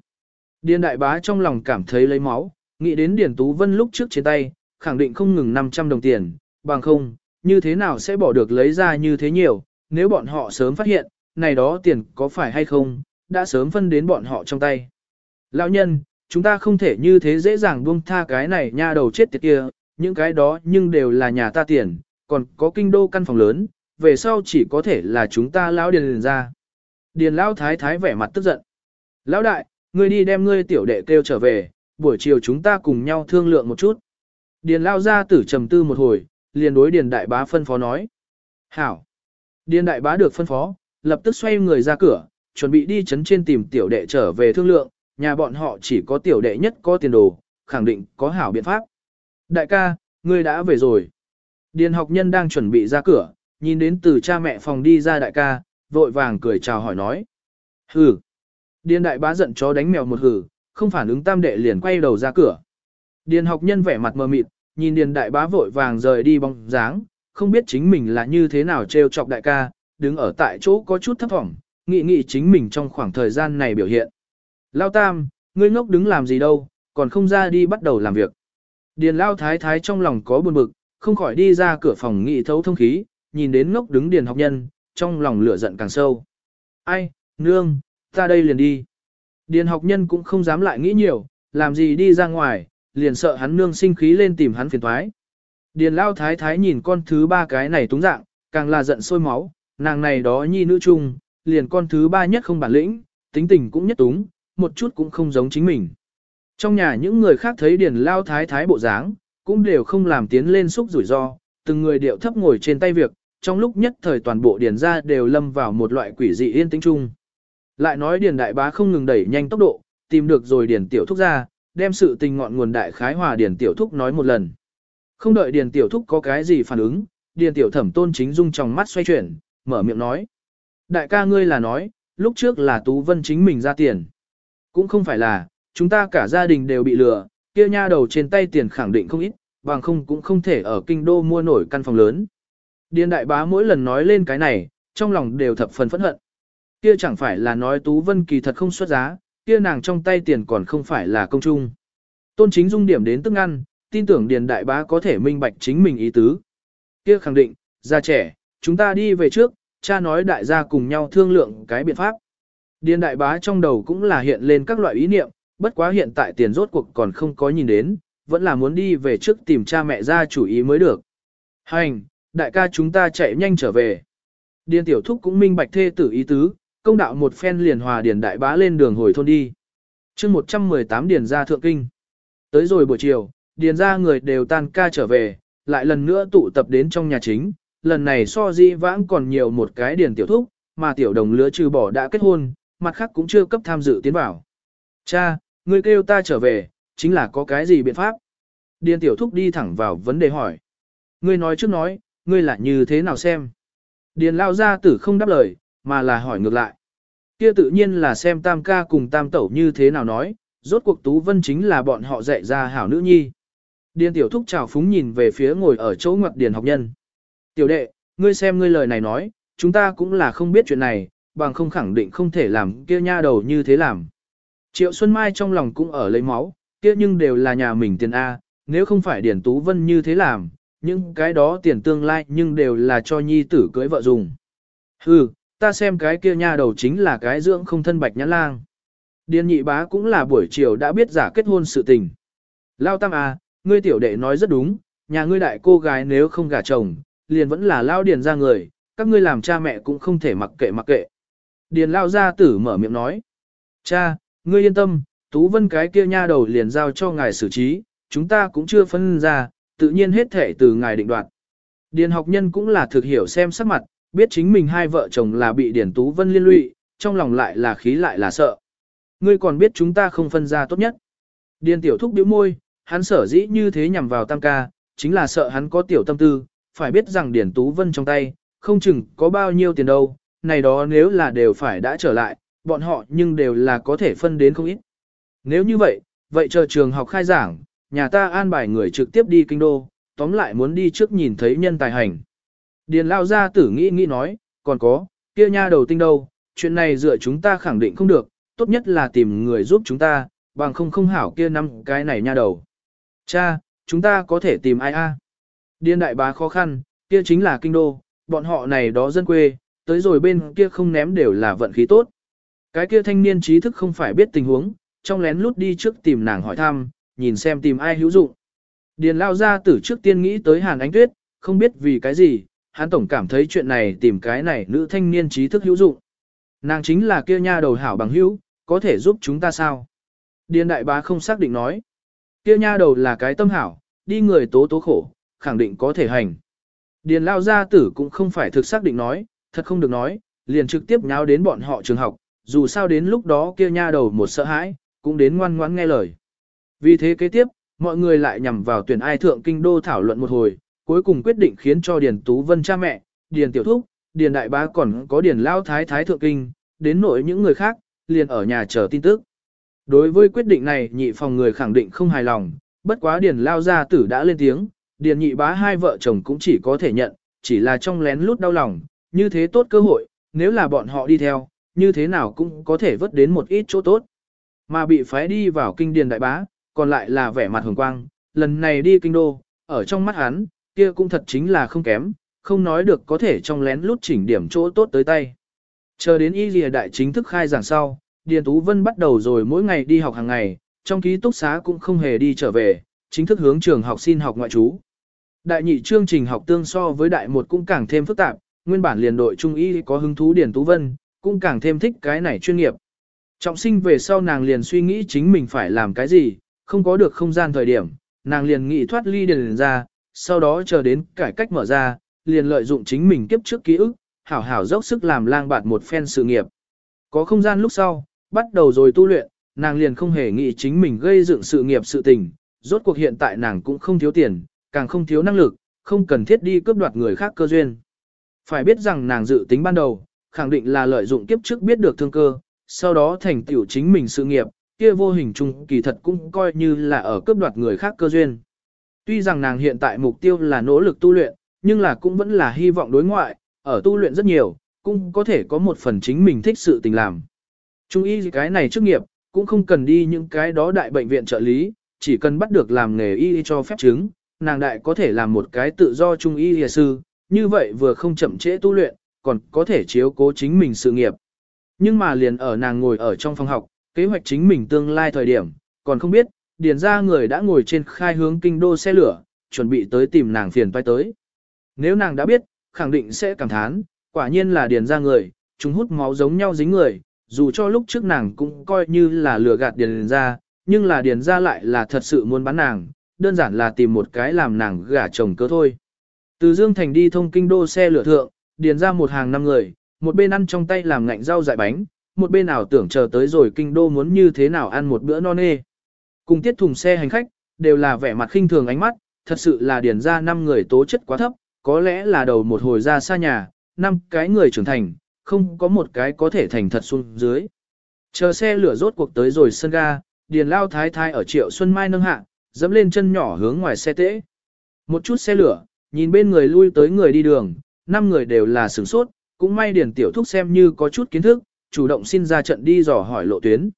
Điền Đại Bá trong lòng cảm thấy lấy máu, nghĩ đến Điền Tú Vân lúc trước trên tay, khẳng định không ngừng 500 đồng tiền, bằng không, như thế nào sẽ bỏ được lấy ra như thế nhiều, nếu bọn họ sớm phát hiện, này đó tiền có phải hay không, đã sớm phân đến bọn họ trong tay. Lão nhân, chúng ta không thể như thế dễ dàng buông tha cái này nha đầu chết tiệt kia, những cái đó nhưng đều là nhà ta tiền, còn có kinh đô căn phòng lớn, về sau chỉ có thể là chúng ta lão điền liền ra. Điền lão thái thái vẻ mặt tức giận. Lão đại, ngươi đi đem ngươi tiểu đệ kêu trở về, buổi chiều chúng ta cùng nhau thương lượng một chút. Điền lao ra tử trầm tư một hồi, liền đối điền đại bá phân phó nói. Hảo. Điền đại bá được phân phó, lập tức xoay người ra cửa, chuẩn bị đi chấn trên tìm tiểu đệ trở về thương lượng, nhà bọn họ chỉ có tiểu đệ nhất có tiền đồ, khẳng định có hảo biện pháp. Đại ca, ngươi đã về rồi. Điền học nhân đang chuẩn bị ra cửa, nhìn đến từ cha mẹ phòng đi ra đại ca, vội vàng cười chào hỏi nói. Hừ. Điền đại bá giận chó đánh mèo một hử, không phản ứng tam đệ liền quay đầu ra cửa. Điền học nhân vẻ mặt mờ mịt, nhìn điền đại bá vội vàng rời đi bóng dáng, không biết chính mình là như thế nào trêu chọc đại ca, đứng ở tại chỗ có chút thấp thỏm, nghĩ nghĩ chính mình trong khoảng thời gian này biểu hiện. Lao tam, ngươi ngốc đứng làm gì đâu, còn không ra đi bắt đầu làm việc. Điền lao thái thái trong lòng có buồn bực, không khỏi đi ra cửa phòng nghị thấu thông khí, nhìn đến ngốc đứng điền học nhân, trong lòng lửa giận càng sâu. Ai, nương, ta đây liền đi. Điền học nhân cũng không dám lại nghĩ nhiều, làm gì đi ra ngoài, liền sợ hắn nương sinh khí lên tìm hắn phiền thoái. Điền lao thái thái nhìn con thứ ba cái này túng dạng, càng là giận sôi máu, nàng này đó nhi nữ chung, liền con thứ ba nhất không bản lĩnh, tính tình cũng nhất túng, một chút cũng không giống chính mình. Trong nhà những người khác thấy điền lao thái thái bộ dáng, cũng đều không làm tiến lên xúc rủi ro, từng người điệu thấp ngồi trên tay việc, trong lúc nhất thời toàn bộ điền ra đều lâm vào một loại quỷ dị yên tĩnh chung. Lại nói điền đại bá không ngừng đẩy nhanh tốc độ, tìm được rồi điền tiểu thúc ra, đem sự tình ngọn nguồn đại khái hòa điền tiểu thúc nói một lần. Không đợi điền tiểu thúc có cái gì phản ứng, điền tiểu thẩm tôn chính dung trong mắt xoay chuyển, mở miệng nói. Đại ca ngươi là nói, lúc trước là Tú Vân chính mình ra tiền. Cũng không phải là, chúng ta cả gia đình đều bị lừa, kia nha đầu trên tay tiền khẳng định không ít, bằng không cũng không thể ở kinh đô mua nổi căn phòng lớn. Điền đại bá mỗi lần nói lên cái này, trong lòng đều thập phần phẫn hận. Kia chẳng phải là nói Tú Vân kỳ thật không xuất giá, kia nàng trong tay tiền còn không phải là công chung. Tôn chính dung điểm đến tức ăn, tin tưởng Điền đại bá có thể minh bạch chính mình ý tứ. Kia khẳng định, già trẻ, chúng ta đi về trước, cha nói đại gia cùng nhau thương lượng cái biện pháp. Điền đại bá trong đầu cũng là hiện lên các loại ý niệm, bất quá hiện tại tiền rốt cuộc còn không có nhìn đến, vẫn là muốn đi về trước tìm cha mẹ ra chủ ý mới được. Hành, đại ca chúng ta chạy nhanh trở về. Điền tiểu thúc cũng minh bạch thê tử ý tứ, công đạo một phen liền hòa điền đại bá lên đường hồi thôn đi. chương 118 điền ra thượng kinh. Tới rồi buổi chiều, điền ra người đều tan ca trở về, lại lần nữa tụ tập đến trong nhà chính, lần này so di vãng còn nhiều một cái điền tiểu thúc, mà tiểu đồng lứa trừ bỏ đã kết hôn, mặt khác cũng chưa cấp tham dự tiến bảo. Cha, người kêu ta trở về, chính là có cái gì biện pháp? Điền tiểu thúc đi thẳng vào vấn đề hỏi. Ngươi nói trước nói, ngươi là như thế nào xem? Điền lao ra tử không đáp lời, mà là hỏi ngược lại. Kia tự nhiên là xem tam ca cùng tam tẩu như thế nào nói, rốt cuộc Tú Vân chính là bọn họ dạy ra hảo nữ nhi. Điền tiểu thúc chào phúng nhìn về phía ngồi ở chỗ ngoặc điền học nhân. Tiểu đệ, ngươi xem ngươi lời này nói, chúng ta cũng là không biết chuyện này, bằng không khẳng định không thể làm kia nha đầu như thế làm. Triệu Xuân Mai trong lòng cũng ở lấy máu, kia nhưng đều là nhà mình tiền A, nếu không phải Điền Tú Vân như thế làm, những cái đó tiền tương lai nhưng đều là cho nhi tử cưới vợ dùng. Hừ, ta xem cái kia nha đầu chính là cái dưỡng không thân bạch nhãn lang. Điền nhị bá cũng là buổi chiều đã biết giả kết hôn sự tình. Lao tam à, ngươi tiểu đệ nói rất đúng, nhà ngươi đại cô gái nếu không gả chồng, liền vẫn là lao điền ra người, các ngươi làm cha mẹ cũng không thể mặc kệ mặc kệ. Điền lao gia tử mở miệng nói. Cha, ngươi yên tâm, Tú Vân cái kia nha đầu liền giao cho ngài xử trí, chúng ta cũng chưa phân ra, tự nhiên hết thể từ ngài định đoạt. Điền học nhân cũng là thực hiểu xem sắc mặt, biết chính mình hai vợ chồng là bị điển Tú Vân liên lụy, trong lòng lại là khí lại là sợ. Ngươi còn biết chúng ta không phân ra tốt nhất. Điền tiểu thúc điếu môi, hắn sở dĩ như thế nhằm vào tam ca, chính là sợ hắn có tiểu tâm tư, phải biết rằng điển Tú Vân trong tay, không chừng có bao nhiêu tiền đâu, này đó nếu là đều phải đã trở lại, bọn họ nhưng đều là có thể phân đến không ít. Nếu như vậy, vậy chờ trường học khai giảng, nhà ta an bài người trực tiếp đi kinh đô, tóm lại muốn đi trước nhìn thấy nhân tài hành. Điền lao ra tử nghĩ nghĩ nói, còn có, kia nha đầu tinh đâu, chuyện này dựa chúng ta khẳng định không được, tốt nhất là tìm người giúp chúng ta, bằng không không hảo kia năm cái này nha đầu. Cha, chúng ta có thể tìm ai a? Điền đại bá khó khăn, kia chính là kinh đô, bọn họ này đó dân quê, tới rồi bên kia không ném đều là vận khí tốt. Cái kia thanh niên trí thức không phải biết tình huống, trong lén lút đi trước tìm nàng hỏi thăm, nhìn xem tìm ai hữu dụng. Điền lao ra tử trước tiên nghĩ tới Hàn Ánh Tuyết, không biết vì cái gì, hắn tổng cảm thấy chuyện này tìm cái này nữ thanh niên trí thức hữu dụng. Nàng chính là kia nha đầu hảo bằng hữu, có thể giúp chúng ta sao? Điền đại bá không xác định nói. Kia nha đầu là cái tâm hảo, đi người tố tố khổ, khẳng định có thể hành. Điền lao gia tử cũng không phải thực xác định nói, thật không được nói, liền trực tiếp nháo đến bọn họ trường học, dù sao đến lúc đó kia nha đầu một sợ hãi, cũng đến ngoan ngoãn nghe lời. Vì thế kế tiếp, mọi người lại nhằm vào tuyển ai thượng kinh đô thảo luận một hồi, cuối cùng quyết định khiến cho Điền Tú Vân cha mẹ, Điền Tiểu Thúc, Điền Đại Bá còn có Điền Lao Thái Thái thượng kinh, đến nội những người khác, liền ở nhà chờ tin tức. Đối với quyết định này nhị phòng người khẳng định không hài lòng, bất quá Điền Lao gia tử đã lên tiếng, Điền nhị bá hai vợ chồng cũng chỉ có thể nhận, chỉ là trong lén lút đau lòng, như thế tốt cơ hội, nếu là bọn họ đi theo, như thế nào cũng có thể vớt đến một ít chỗ tốt. Mà bị phái đi vào kinh điền đại bá, còn lại là vẻ mặt hồng quang, lần này đi kinh đô, ở trong mắt hắn, kia cũng thật chính là không kém, không nói được có thể trong lén lút chỉnh điểm chỗ tốt tới tay. Chờ đến y lìa đại chính thức khai giảng sau, Điền Tú Vân bắt đầu rồi mỗi ngày đi học hàng ngày, trong ký túc xá cũng không hề đi trở về, chính thức hướng trường học xin học ngoại trú. Đại nhị chương trình học tương so với đại một cũng càng thêm phức tạp, nguyên bản liền đội trung y có hứng thú Điền Tú Vân, cũng càng thêm thích cái này chuyên nghiệp. Trọng sinh về sau nàng liền suy nghĩ chính mình phải làm cái gì, không có được không gian thời điểm, nàng liền nghĩ thoát ly điền ra, sau đó chờ đến cải cách mở ra, liền lợi dụng chính mình kiếp trước ký ức, hảo hảo dốc sức làm lang bạt một phen sự nghiệp. Có không gian lúc sau, bắt đầu rồi tu luyện, nàng liền không hề nghĩ chính mình gây dựng sự nghiệp sự tình, rốt cuộc hiện tại nàng cũng không thiếu tiền, càng không thiếu năng lực, không cần thiết đi cướp đoạt người khác cơ duyên. Phải biết rằng nàng dự tính ban đầu, khẳng định là lợi dụng kiếp trước biết được thương cơ, sau đó thành tiểu chính mình sự nghiệp, kia vô hình chung kỳ thật cũng coi như là ở cướp đoạt người khác cơ duyên. Tuy rằng nàng hiện tại mục tiêu là nỗ lực tu luyện, nhưng là cũng vẫn là hy vọng đối ngoại, ở tu luyện rất nhiều, cũng có thể có một phần chính mình thích sự tình làm. Trung y cái này chức nghiệp, cũng không cần đi những cái đó đại bệnh viện trợ lý, chỉ cần bắt được làm nghề y cho phép chứng, nàng đại có thể làm một cái tự do trung y y sư, như vậy vừa không chậm trễ tu luyện, còn có thể chiếu cố chính mình sự nghiệp. Nhưng mà liền ở nàng ngồi ở trong phòng học, kế hoạch chính mình tương lai thời điểm, còn không biết, điền ra người đã ngồi trên khai hướng kinh đô xe lửa, chuẩn bị tới tìm nàng phiền toái tới. Nếu nàng đã biết, khẳng định sẽ cảm thán, quả nhiên là điền ra người, chúng hút máu giống nhau dính người, dù cho lúc trước nàng cũng coi như là lừa gạt điền ra, nhưng là điền ra lại là thật sự muốn bán nàng, đơn giản là tìm một cái làm nàng gả chồng cơ thôi. Từ Dương Thành đi thông kinh đô xe lửa thượng, điền ra một hàng năm người, một bên ăn trong tay làm ngạnh rau dại bánh, một bên ảo tưởng chờ tới rồi kinh đô muốn như thế nào ăn một bữa no nê. Cùng tiết thùng xe hành khách, đều là vẻ mặt khinh thường ánh mắt, thật sự là điền ra năm người tố chất quá thấp, có lẽ là đầu một hồi ra xa nhà, năm cái người trưởng thành, không có một cái có thể thành thật xuống dưới. Chờ xe lửa rốt cuộc tới rồi sân ga, điền lao thái thái ở triệu xuân mai nâng hạ, dẫm lên chân nhỏ hướng ngoài xe tễ. Một chút xe lửa, nhìn bên người lui tới người đi đường, năm người đều là sửng sốt, cũng may điền tiểu thúc xem như có chút kiến thức, chủ động xin ra trận đi dò hỏi lộ tuyến.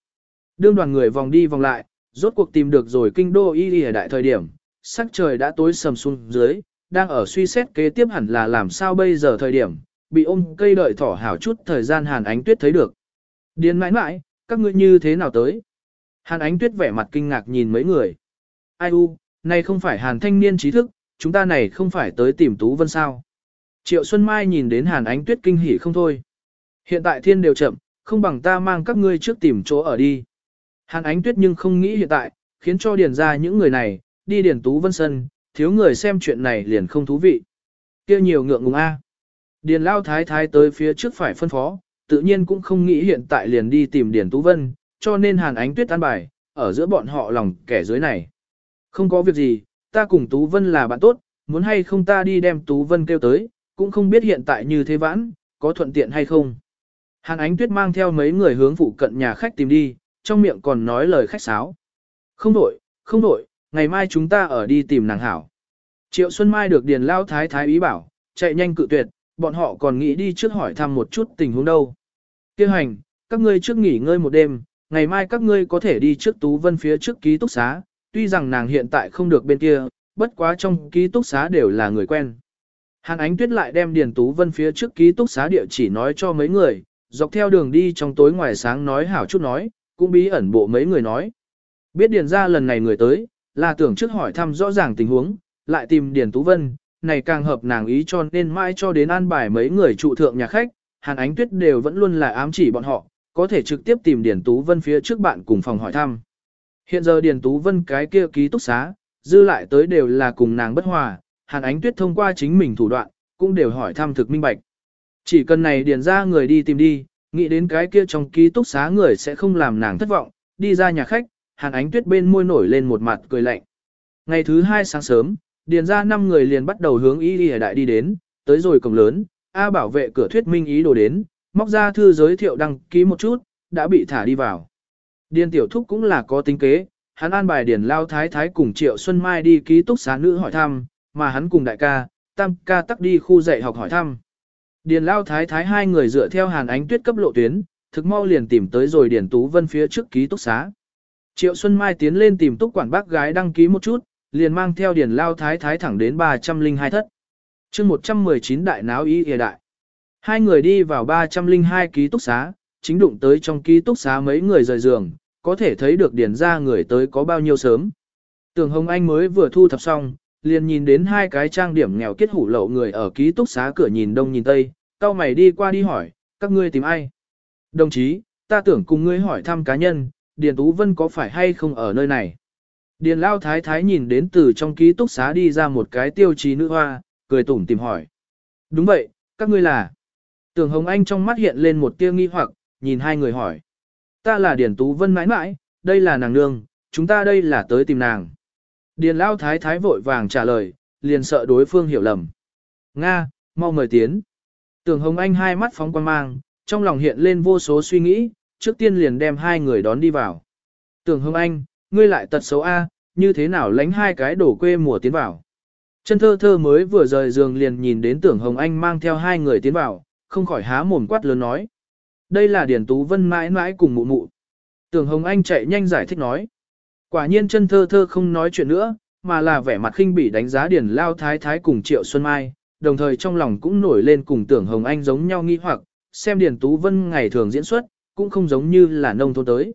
Đương đoàn người vòng đi vòng lại, rốt cuộc tìm được rồi kinh đô y ở đại thời điểm, sắc trời đã tối sầm xuống dưới, đang ở suy xét kế tiếp hẳn là làm sao bây giờ thời điểm, bị ôm cây đợi thỏ hảo chút thời gian Hàn Ánh Tuyết thấy được. Điền mãi mãi, các ngươi như thế nào tới? Hàn Ánh Tuyết vẻ mặt kinh ngạc nhìn mấy người. Ai u, này không phải Hàn thanh niên trí thức, chúng ta này không phải tới tìm Tú Vân sao? Triệu Xuân Mai nhìn đến Hàn Ánh Tuyết kinh hỉ không thôi. Hiện tại thiên đều chậm, không bằng ta mang các ngươi trước tìm chỗ ở đi. Hàn Ánh Tuyết nhưng không nghĩ hiện tại, khiến cho điền ra những người này, đi điền Tú Vân Sân, thiếu người xem chuyện này liền không thú vị. kia nhiều ngượng ngùng a. Điền Lao Thái Thái tới phía trước phải phân phó, tự nhiên cũng không nghĩ hiện tại liền đi tìm Điền Tú Vân, cho nên Hàn Ánh Tuyết an bài, ở giữa bọn họ lòng kẻ dưới này. Không có việc gì, ta cùng Tú Vân là bạn tốt, muốn hay không ta đi đem Tú Vân kêu tới, cũng không biết hiện tại như thế vãn, có thuận tiện hay không. Hàn Ánh Tuyết mang theo mấy người hướng phụ cận nhà khách tìm đi, trong miệng còn nói lời khách sáo. Không đổi, không đổi, ngày mai chúng ta ở đi tìm nàng hảo. Triệu Xuân Mai được Điền Lao Thái Thái ý bảo, chạy nhanh cự tuyệt, bọn họ còn nghĩ đi trước hỏi thăm một chút tình huống đâu. Kêu hành, các ngươi trước nghỉ ngơi một đêm, ngày mai các ngươi có thể đi trước Tú Vân phía trước ký túc xá, tuy rằng nàng hiện tại không được bên kia, bất quá trong ký túc xá đều là người quen. Hàn Ánh Tuyết lại đem Điền Tú Vân phía trước ký túc xá địa chỉ nói cho mấy người, dọc theo đường đi trong tối ngoài sáng nói hảo chút nói, cũng bí ẩn bộ mấy người nói. Biết Điền ra lần này người tới, là tưởng trước hỏi thăm rõ ràng tình huống, lại tìm Điền Tú Vân, này càng hợp nàng ý cho nên mãi cho đến an bài mấy người trụ thượng nhà khách, Hàn Ánh Tuyết đều vẫn luôn là ám chỉ bọn họ, có thể trực tiếp tìm Điền Tú Vân phía trước bạn cùng phòng hỏi thăm. Hiện giờ Điền Tú Vân cái kia ký túc xá, dư lại tới đều là cùng nàng bất hòa, Hàn Ánh Tuyết thông qua chính mình thủ đoạn, cũng đều hỏi thăm thực minh bạch. Chỉ cần này điền ra người đi tìm đi, nghĩ đến cái kia trong ký túc xá người sẽ không làm nàng thất vọng, đi ra nhà khách, Hàn Ánh Tuyết bên môi nổi lên một mặt cười lạnh. Ngày thứ hai sáng sớm, điền ra năm người liền bắt đầu hướng y đi đại đi đến, tới rồi cổng lớn, A bảo vệ cửa thuyết minh ý đồ đến, móc ra thư giới thiệu đăng ký một chút, đã bị thả đi vào. Điền tiểu thúc cũng là có tính kế, hắn an bài điền lao thái thái cùng triệu Xuân Mai đi ký túc xá nữ hỏi thăm, mà hắn cùng đại ca, tam ca tắc đi khu dạy học hỏi thăm. Điền lao thái thái hai người dựa theo hàn ánh tuyết cấp lộ tuyến, thực mau liền tìm tới rồi Điền Tú Vân phía trước ký túc xá. Triệu Xuân Mai tiến lên tìm túc quản bác gái đăng ký một chút, liền mang theo Điền lao thái thái thẳng đến 302 thất. chương 119 đại náo ý hề đại. Hai người đi vào 302 ký túc xá, chính đụng tới trong ký túc xá mấy người rời giường, có thể thấy được điền ra người tới có bao nhiêu sớm. Tường Hồng Anh mới vừa thu thập xong, liền nhìn đến hai cái trang điểm nghèo kết hủ lậu người ở ký túc xá cửa nhìn đông nhìn tây, cao mày đi qua đi hỏi, các ngươi tìm ai? Đồng chí, ta tưởng cùng ngươi hỏi thăm cá nhân, Điền Tú Vân có phải hay không ở nơi này? Điền lao thái thái nhìn đến từ trong ký túc xá đi ra một cái tiêu chí nữ hoa, cười tủm tìm hỏi. Đúng vậy, các ngươi là. Tưởng Hồng Anh trong mắt hiện lên một tia nghi hoặc, nhìn hai người hỏi. Ta là Điền Tú Vân mãi mãi, đây là nàng nương, chúng ta đây là tới tìm nàng. Điền lao thái thái vội vàng trả lời, liền sợ đối phương hiểu lầm. Nga, mau mời tiến. Tưởng Hồng Anh hai mắt phóng quan mang, trong lòng hiện lên vô số suy nghĩ, trước tiên liền đem hai người đón đi vào. Tưởng Hồng Anh, ngươi lại tật xấu A, như thế nào lánh hai cái đổ quê mùa tiến vào. Chân thơ thơ mới vừa rời giường liền nhìn đến tưởng Hồng Anh mang theo hai người tiến vào, không khỏi há mồm quát lớn nói. Đây là Điển Tú Vân mãi mãi cùng mụ mụ. Tưởng Hồng Anh chạy nhanh giải thích nói. Quả nhiên chân thơ thơ không nói chuyện nữa, mà là vẻ mặt khinh bỉ đánh giá Điển Lao Thái Thái cùng Triệu Xuân Mai, đồng thời trong lòng cũng nổi lên cùng tưởng Hồng Anh giống nhau nghi hoặc, xem Điển Tú Vân ngày thường diễn xuất, cũng không giống như là nông thôn tới.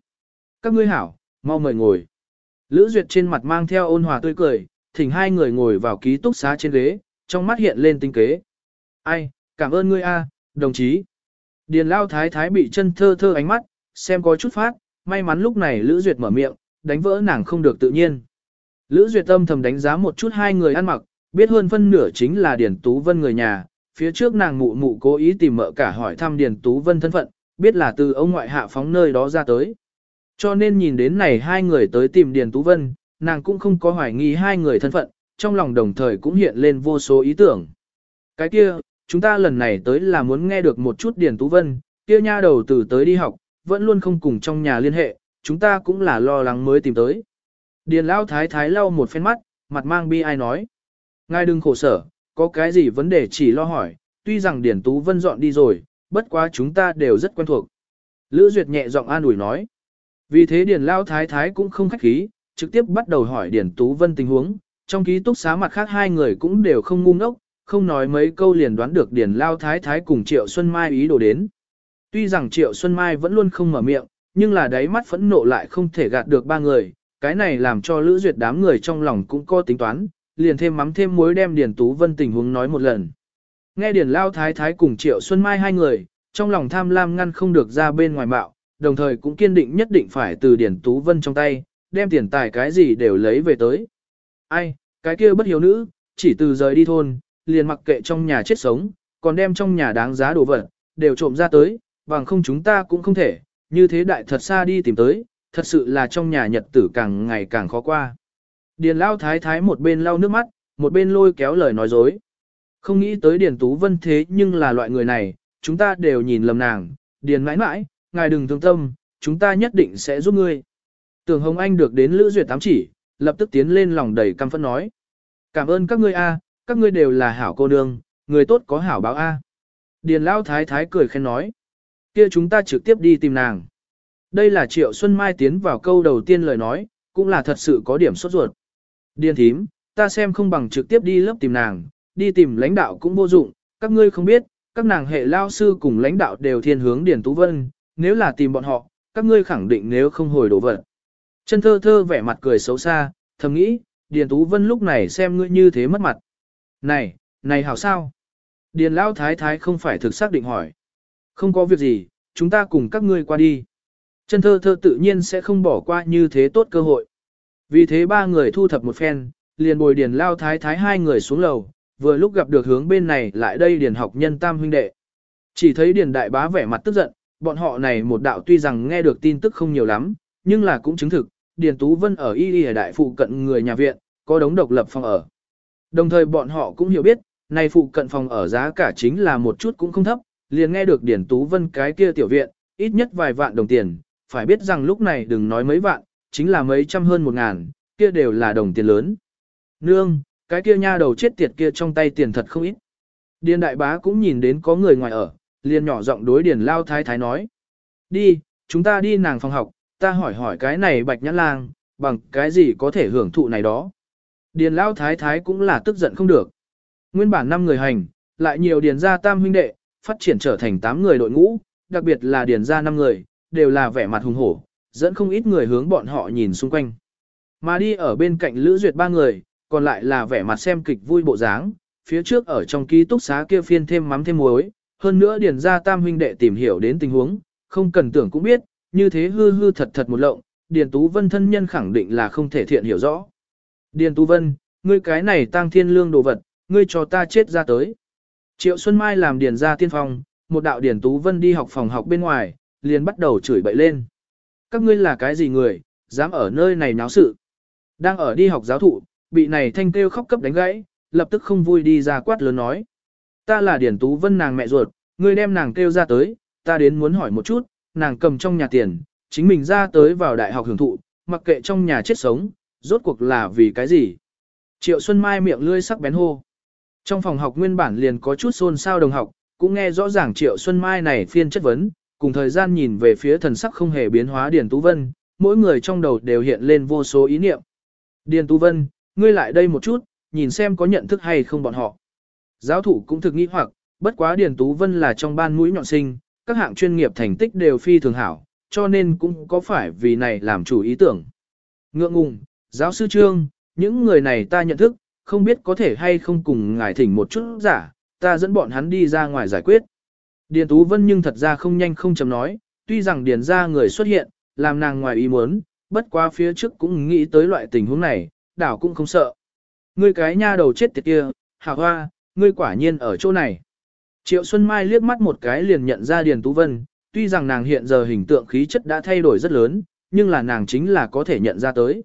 Các ngươi hảo, mau mời ngồi. Lữ Duyệt trên mặt mang theo ôn hòa tươi cười, thỉnh hai người ngồi vào ký túc xá trên ghế, trong mắt hiện lên tinh kế. Ai, cảm ơn ngươi a, đồng chí. Điền lao thái thái bị chân thơ thơ ánh mắt, xem có chút phát, may mắn lúc này Lữ Duyệt mở miệng, đánh vỡ nàng không được tự nhiên. Lữ Duyệt tâm thầm đánh giá một chút hai người ăn mặc, biết hơn phân nửa chính là Điền Tú Vân người nhà, phía trước nàng mụ mụ cố ý tìm mợ cả hỏi thăm Điền Tú Vân thân phận, biết là từ ông ngoại hạ phóng nơi đó ra tới. Cho nên nhìn đến này hai người tới tìm Điền Tú Vân, nàng cũng không có hoài nghi hai người thân phận, trong lòng đồng thời cũng hiện lên vô số ý tưởng. Cái kia, chúng ta lần này tới là muốn nghe được một chút Điền Tú Vân, kia nha đầu từ tới đi học, vẫn luôn không cùng trong nhà liên hệ, chúng ta cũng là lo lắng mới tìm tới. Điền Lão Thái Thái lau một phen mắt, mặt mang bi ai nói. Ngài đừng khổ sở, có cái gì vấn đề chỉ lo hỏi, tuy rằng Điền Tú Vân dọn đi rồi, bất quá chúng ta đều rất quen thuộc. Lữ Duyệt nhẹ giọng an ủi nói. Vì thế Điền Lão Thái Thái cũng không khách khí, trực tiếp bắt đầu hỏi Điền Tú Vân tình huống, trong ký túc xá mặt khác hai người cũng đều không ngu ngốc, không nói mấy câu liền đoán được Điền Lao Thái Thái cùng Triệu Xuân Mai ý đồ đến. Tuy rằng Triệu Xuân Mai vẫn luôn không mở miệng, nhưng là đáy mắt phẫn nộ lại không thể gạt được ba người, cái này làm cho Lữ Duyệt đám người trong lòng cũng có tính toán, liền thêm mắm thêm muối đem Điền Tú Vân tình huống nói một lần. Nghe Điền Lao Thái Thái cùng Triệu Xuân Mai hai người, trong lòng tham lam ngăn không được ra bên ngoài bạo, đồng thời cũng kiên định nhất định phải từ Điền Tú Vân trong tay, đem tiền tài cái gì đều lấy về tới. Ai, cái kia bất hiếu nữ, chỉ từ rời đi thôn, liền mặc kệ trong nhà chết sống, còn đem trong nhà đáng giá đồ vật, đều trộm ra tới, bằng không chúng ta cũng không thể, như thế đại thật xa đi tìm tới, thật sự là trong nhà nhật tử càng ngày càng khó qua. Điền lao thái thái một bên lau nước mắt, một bên lôi kéo lời nói dối. Không nghĩ tới Điền Tú Vân thế nhưng là loại người này, chúng ta đều nhìn lầm nàng, Điền mãi mãi, ngài đừng thương tâm, chúng ta nhất định sẽ giúp ngươi. Tưởng Hồng Anh được đến Lữ Duyệt tám chỉ, lập tức tiến lên lòng đầy căm phẫn nói. Cảm ơn các ngươi a, các ngươi đều là hảo cô nương, người tốt có hảo báo a. Điền Lão Thái Thái cười khen nói kia chúng ta trực tiếp đi tìm nàng. Đây là Triệu Xuân Mai tiến vào câu đầu tiên lời nói, cũng là thật sự có điểm sốt ruột. điên thím, ta xem không bằng trực tiếp đi lớp tìm nàng, đi tìm lãnh đạo cũng vô dụng, các ngươi không biết, các nàng hệ lao sư cùng lãnh đạo đều thiên hướng Điền Tú Vân, nếu là tìm bọn họ, các ngươi khẳng định nếu không hồi đổ vật. Chân thơ thơ vẻ mặt cười xấu xa, thầm nghĩ, Điền Tú Vân lúc này xem ngươi như thế mất mặt. Này, này hảo sao? Điền Lão Thái Thái không phải thực xác định hỏi. Không có việc gì, chúng ta cùng các ngươi qua đi. Chân thơ thơ tự nhiên sẽ không bỏ qua như thế tốt cơ hội. Vì thế ba người thu thập một phen, liền bồi Điền Lao Thái Thái hai người xuống lầu, vừa lúc gặp được hướng bên này lại đây Điền học nhân tam huynh đệ. Chỉ thấy Điền Đại Bá vẻ mặt tức giận, bọn họ này một đạo tuy rằng nghe được tin tức không nhiều lắm, nhưng là cũng chứng thực, Điền Tú Vân ở Y Y đại phụ cận người nhà viện, có đống độc lập phòng ở. Đồng thời bọn họ cũng hiểu biết, này phụ cận phòng ở giá cả chính là một chút cũng không thấp, liền nghe được điển Tú Vân cái kia tiểu viện, ít nhất vài vạn đồng tiền, phải biết rằng lúc này đừng nói mấy vạn, chính là mấy trăm hơn một ngàn, kia đều là đồng tiền lớn. Nương, cái kia nha đầu chết tiệt kia trong tay tiền thật không ít. Điền đại bá cũng nhìn đến có người ngoài ở, liền nhỏ giọng đối điền lao thái thái nói. Đi, chúng ta đi nàng phòng học, ta hỏi hỏi cái này bạch nhãn lang, bằng cái gì có thể hưởng thụ này đó. Điền lao thái thái cũng là tức giận không được. Nguyên bản 5 người hành, lại nhiều điền gia tam huynh đệ, phát triển trở thành 8 người đội ngũ, đặc biệt là điền gia 5 người, đều là vẻ mặt hùng hổ, dẫn không ít người hướng bọn họ nhìn xung quanh. Mà đi ở bên cạnh Lữ Duyệt ba người, còn lại là vẻ mặt xem kịch vui bộ dáng, phía trước ở trong ký túc xá kia phiên thêm mắm thêm muối, hơn nữa điền ra tam huynh đệ tìm hiểu đến tình huống, không cần tưởng cũng biết, như thế hư hư thật thật một lộng, Điền Tú Vân thân nhân khẳng định là không thể thiện hiểu rõ. Điền Tú Vân, ngươi cái này tăng thiên lương đồ vật, ngươi cho ta chết ra tới. Triệu Xuân Mai làm điền ra tiên phong, một đạo Điền Tú Vân đi học phòng học bên ngoài, liền bắt đầu chửi bậy lên. Các ngươi là cái gì người, dám ở nơi này náo sự. Đang ở đi học giáo thụ, bị này thanh kêu khóc cấp đánh gãy, lập tức không vui đi ra quát lớn nói. Ta là Điền Tú Vân nàng mẹ ruột, ngươi đem nàng kêu ra tới, ta đến muốn hỏi một chút, nàng cầm trong nhà tiền, chính mình ra tới vào đại học hưởng thụ, mặc kệ trong nhà chết sống, rốt cuộc là vì cái gì. Triệu Xuân Mai miệng lươi sắc bén hô. Trong phòng học nguyên bản liền có chút xôn xao đồng học, cũng nghe rõ ràng Triệu Xuân Mai này phiên chất vấn, cùng thời gian nhìn về phía thần sắc không hề biến hóa Điền Tú Vân, mỗi người trong đầu đều hiện lên vô số ý niệm. Điền Tú Vân, ngươi lại đây một chút, nhìn xem có nhận thức hay không bọn họ. Giáo thủ cũng thực nghĩ hoặc, bất quá Điền Tú Vân là trong ban mũi nhọn sinh, các hạng chuyên nghiệp thành tích đều phi thường hảo, cho nên cũng có phải vì này làm chủ ý tưởng. Ngượng ngùng, giáo sư Trương, những người này ta nhận thức, không biết có thể hay không cùng ngài thỉnh một chút giả, ta dẫn bọn hắn đi ra ngoài giải quyết. Điền Tú Vân nhưng thật ra không nhanh không chậm nói, tuy rằng điền ra người xuất hiện, làm nàng ngoài ý muốn, bất qua phía trước cũng nghĩ tới loại tình huống này, đảo cũng không sợ. Ngươi cái nha đầu chết tiệt kia, hạ hoa, ngươi quả nhiên ở chỗ này. Triệu Xuân Mai liếc mắt một cái liền nhận ra Điền Tú Vân, tuy rằng nàng hiện giờ hình tượng khí chất đã thay đổi rất lớn, nhưng là nàng chính là có thể nhận ra tới.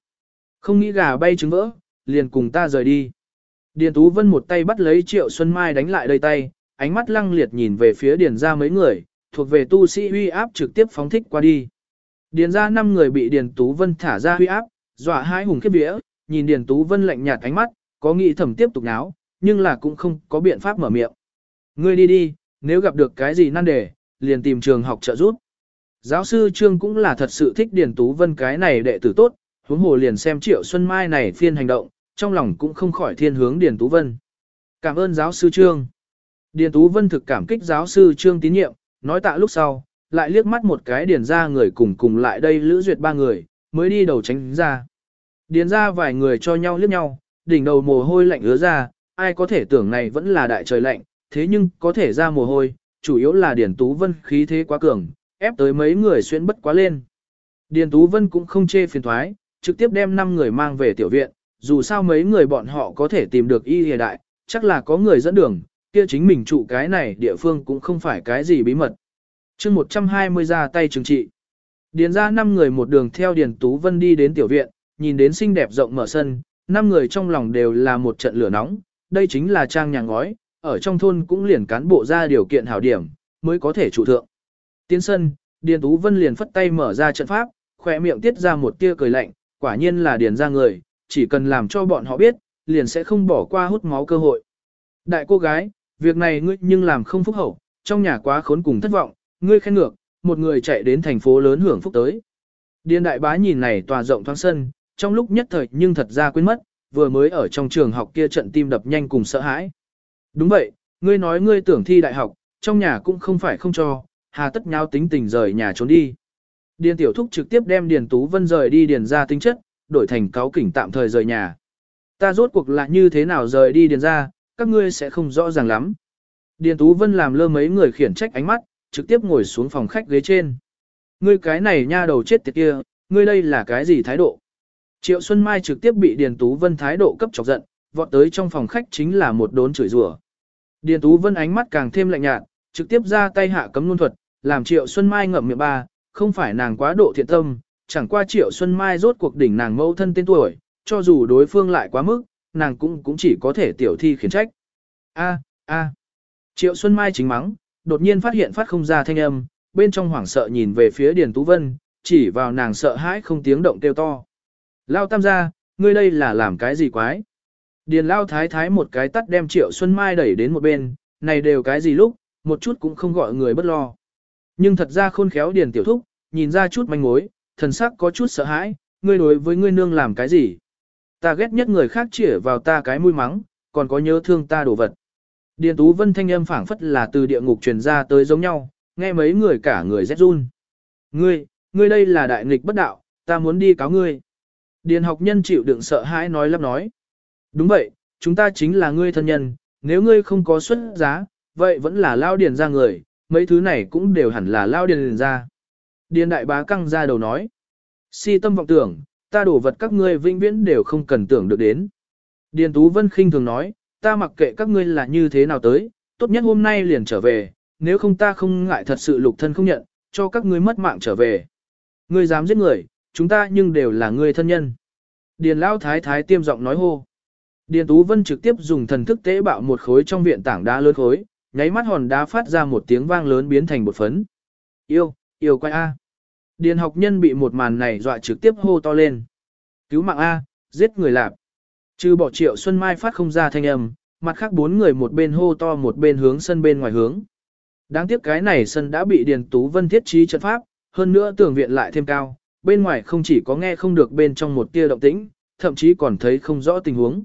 Không nghĩ gà bay trứng vỡ, liền cùng ta rời đi. Điền Tú Vân một tay bắt lấy Triệu Xuân Mai đánh lại đầy tay, ánh mắt lăng liệt nhìn về phía Điền ra mấy người, thuộc về tu sĩ uy áp trực tiếp phóng thích qua đi. Điền ra năm người bị Điền Tú Vân thả ra uy áp, dọa hai hùng khiếp vía, nhìn Điền Tú Vân lạnh nhạt ánh mắt, có nghĩ thẩm tiếp tục náo, nhưng là cũng không có biện pháp mở miệng. Ngươi đi đi, nếu gặp được cái gì nan đề, liền tìm trường học trợ giúp. Giáo sư Trương cũng là thật sự thích Điền Tú Vân cái này đệ tử tốt, huống hồ liền xem Triệu Xuân Mai này phiên hành động, trong lòng cũng không khỏi thiên hướng Điền Tú Vân. Cảm ơn giáo sư Trương. Điền Tú Vân thực cảm kích giáo sư Trương tín nhiệm, nói tạ lúc sau, lại liếc mắt một cái điền ra người cùng cùng lại đây lữ duyệt ba người, mới đi đầu tránh ra. Điền ra vài người cho nhau liếc nhau, đỉnh đầu mồ hôi lạnh ứa ra, ai có thể tưởng này vẫn là đại trời lạnh, thế nhưng có thể ra mồ hôi, chủ yếu là Điền Tú Vân khí thế quá cường, ép tới mấy người xuyên bất quá lên. Điền Tú Vân cũng không chê phiền thoái, trực tiếp đem 5 người mang về tiểu viện, dù sao mấy người bọn họ có thể tìm được y hề đại, chắc là có người dẫn đường, kia chính mình trụ cái này địa phương cũng không phải cái gì bí mật. chương 120 ra tay trừng trị. Điền ra 5 người một đường theo Điền Tú Vân đi đến tiểu viện, nhìn đến xinh đẹp rộng mở sân, 5 người trong lòng đều là một trận lửa nóng, đây chính là trang nhà ngói, ở trong thôn cũng liền cán bộ ra điều kiện hảo điểm, mới có thể trụ thượng. Tiến sân, Điền Tú Vân liền phất tay mở ra trận pháp, khỏe miệng tiết ra một tia cười lạnh, quả nhiên là điền ra người, chỉ cần làm cho bọn họ biết, liền sẽ không bỏ qua hút máu cơ hội. Đại cô gái, việc này ngươi nhưng làm không phúc hậu, trong nhà quá khốn cùng thất vọng, ngươi khen ngược, một người chạy đến thành phố lớn hưởng phúc tới. Điền đại bá nhìn này tòa rộng thoáng sân, trong lúc nhất thời nhưng thật ra quên mất, vừa mới ở trong trường học kia trận tim đập nhanh cùng sợ hãi. Đúng vậy, ngươi nói ngươi tưởng thi đại học, trong nhà cũng không phải không cho, hà tất nhau tính tình rời nhà trốn đi. Điền tiểu thúc trực tiếp đem Điền Tú Vân rời đi điền ra tính chất, đổi thành cáo kỉnh tạm thời rời nhà. Ta rốt cuộc là như thế nào rời đi điền ra, các ngươi sẽ không rõ ràng lắm. Điền Tú Vân làm lơ mấy người khiển trách ánh mắt, trực tiếp ngồi xuống phòng khách ghế trên. Ngươi cái này nha đầu chết tiệt kia, ngươi đây là cái gì thái độ? Triệu Xuân Mai trực tiếp bị Điền Tú Vân thái độ cấp chọc giận, vọt tới trong phòng khách chính là một đốn chửi rủa. Điền Tú Vân ánh mắt càng thêm lạnh nhạt, trực tiếp ra tay hạ cấm luân thuật, làm Triệu Xuân Mai ngậm miệng ba, không phải nàng quá độ thiện tâm, chẳng qua Triệu Xuân Mai rốt cuộc đỉnh nàng mẫu thân tên tuổi, cho dù đối phương lại quá mức, nàng cũng cũng chỉ có thể tiểu thi khiển trách. A, a. Triệu Xuân Mai chính mắng, đột nhiên phát hiện phát không ra thanh âm, bên trong hoảng sợ nhìn về phía Điền Tú Vân, chỉ vào nàng sợ hãi không tiếng động kêu to. Lao tam gia, ngươi đây là làm cái gì quái? Điền lao thái thái một cái tắt đem triệu Xuân Mai đẩy đến một bên, này đều cái gì lúc, một chút cũng không gọi người bất lo. Nhưng thật ra khôn khéo điền tiểu thúc, nhìn ra chút manh mối, thần sắc có chút sợ hãi, ngươi đối với ngươi nương làm cái gì? Ta ghét nhất người khác chĩa vào ta cái mũi mắng, còn có nhớ thương ta đồ vật. Điền Tú Vân thanh âm phảng phất là từ địa ngục truyền ra tới giống nhau, nghe mấy người cả người rét run. Ngươi, ngươi đây là đại nghịch bất đạo, ta muốn đi cáo ngươi. Điền học nhân chịu đựng sợ hãi nói lắp nói. Đúng vậy, chúng ta chính là ngươi thân nhân, nếu ngươi không có xuất giá, vậy vẫn là lao điền ra người, mấy thứ này cũng đều hẳn là lao điền ra. Điền đại bá căng ra đầu nói. Si tâm vọng tưởng, ta đổ vật các ngươi vĩnh viễn đều không cần tưởng được đến. Điền Tú Vân khinh thường nói, ta mặc kệ các ngươi là như thế nào tới, tốt nhất hôm nay liền trở về, nếu không ta không ngại thật sự lục thân không nhận, cho các ngươi mất mạng trở về. Ngươi dám giết người, chúng ta nhưng đều là ngươi thân nhân. Điền Lão Thái Thái tiêm giọng nói hô. Điền Tú Vân trực tiếp dùng thần thức tế bạo một khối trong viện tảng đá lớn khối, nháy mắt hòn đá phát ra một tiếng vang lớn biến thành một phấn. Yêu, yêu quay A. Điền học nhân bị một màn này dọa trực tiếp hô to lên. Cứu mạng A, giết người lạp. Trừ bỏ triệu Xuân Mai phát không ra thanh âm, mặt khác bốn người một bên hô to một bên hướng sân bên ngoài hướng. Đáng tiếc cái này sân đã bị Điền Tú Vân thiết trí trận pháp, hơn nữa tường viện lại thêm cao, bên ngoài không chỉ có nghe không được bên trong một tia động tĩnh, thậm chí còn thấy không rõ tình huống.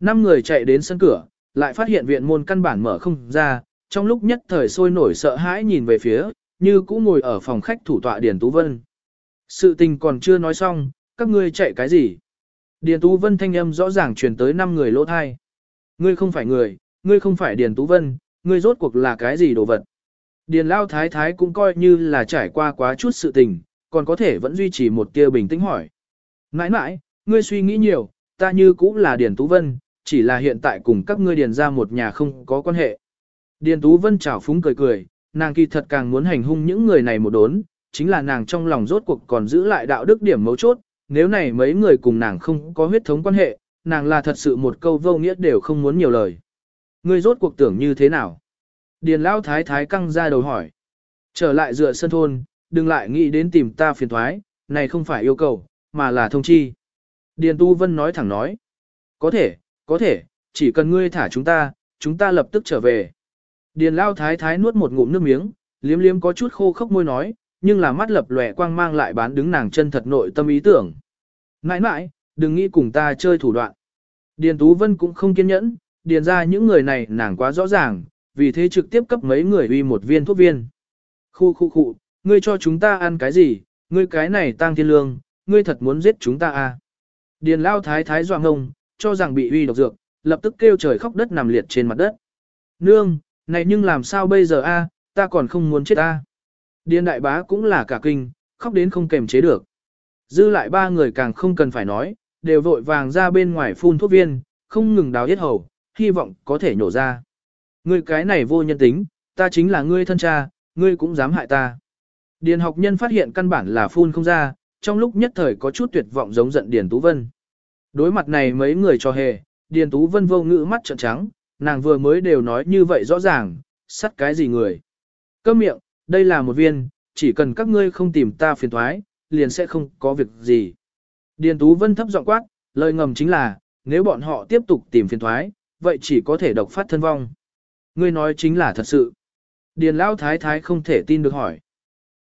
Năm người chạy đến sân cửa, lại phát hiện viện môn căn bản mở không ra, trong lúc nhất thời sôi nổi sợ hãi nhìn về phía, như cũ ngồi ở phòng khách thủ tọa Điền Tú Vân. Sự tình còn chưa nói xong, các ngươi chạy cái gì? Điền Tú Vân thanh âm rõ ràng truyền tới năm người lỗ thai. Ngươi không phải người, ngươi không phải Điền Tú Vân, ngươi rốt cuộc là cái gì đồ vật? Điền Lao Thái Thái cũng coi như là trải qua quá chút sự tình, còn có thể vẫn duy trì một tia bình tĩnh hỏi. Nãi nãi, ngươi suy nghĩ nhiều, ta như cũng là Điền Tú Vân, chỉ là hiện tại cùng các ngươi điền ra một nhà không có quan hệ. Điền Tú Vân chảo phúng cười cười, nàng kỳ thật càng muốn hành hung những người này một đốn, chính là nàng trong lòng rốt cuộc còn giữ lại đạo đức điểm mấu chốt, nếu này mấy người cùng nàng không có huyết thống quan hệ, nàng là thật sự một câu vô nghĩa đều không muốn nhiều lời. Ngươi rốt cuộc tưởng như thế nào? Điền Lão Thái Thái căng ra đầu hỏi. Trở lại dựa sân thôn, đừng lại nghĩ đến tìm ta phiền thoái, này không phải yêu cầu, mà là thông chi. Điền Tu Vân nói thẳng nói. Có thể, có thể, chỉ cần ngươi thả chúng ta, chúng ta lập tức trở về. Điền lao thái thái nuốt một ngụm nước miếng, liếm liếm có chút khô khốc môi nói, nhưng là mắt lập lòe quang mang lại bán đứng nàng chân thật nội tâm ý tưởng. Nãi nãi, đừng nghĩ cùng ta chơi thủ đoạn. Điền Tú Vân cũng không kiên nhẫn, điền ra những người này nàng quá rõ ràng, vì thế trực tiếp cấp mấy người uy một viên thuốc viên. Khu khu khu, ngươi cho chúng ta ăn cái gì, ngươi cái này tăng thiên lương, ngươi thật muốn giết chúng ta à. Điền lao thái thái doa ngông, cho rằng bị uy độc dược, lập tức kêu trời khóc đất nằm liệt trên mặt đất. Nương, này nhưng làm sao bây giờ a? ta còn không muốn chết a. Điền đại bá cũng là cả kinh, khóc đến không kềm chế được. Dư lại ba người càng không cần phải nói, đều vội vàng ra bên ngoài phun thuốc viên, không ngừng đào yết hầu, hy vọng có thể nhổ ra. Ngươi cái này vô nhân tính, ta chính là ngươi thân cha, ngươi cũng dám hại ta. Điền học nhân phát hiện căn bản là phun không ra, trong lúc nhất thời có chút tuyệt vọng giống giận Điền Tú Vân. Đối mặt này mấy người cho hề, Điền Tú Vân vô ngữ mắt trợn trắng, nàng vừa mới đều nói như vậy rõ ràng, sắt cái gì người. Câm miệng, đây là một viên, chỉ cần các ngươi không tìm ta phiền thoái, liền sẽ không có việc gì. Điền Tú Vân thấp giọng quát, lời ngầm chính là, nếu bọn họ tiếp tục tìm phiền thoái, vậy chỉ có thể độc phát thân vong. Ngươi nói chính là thật sự. Điền Lão Thái Thái không thể tin được hỏi.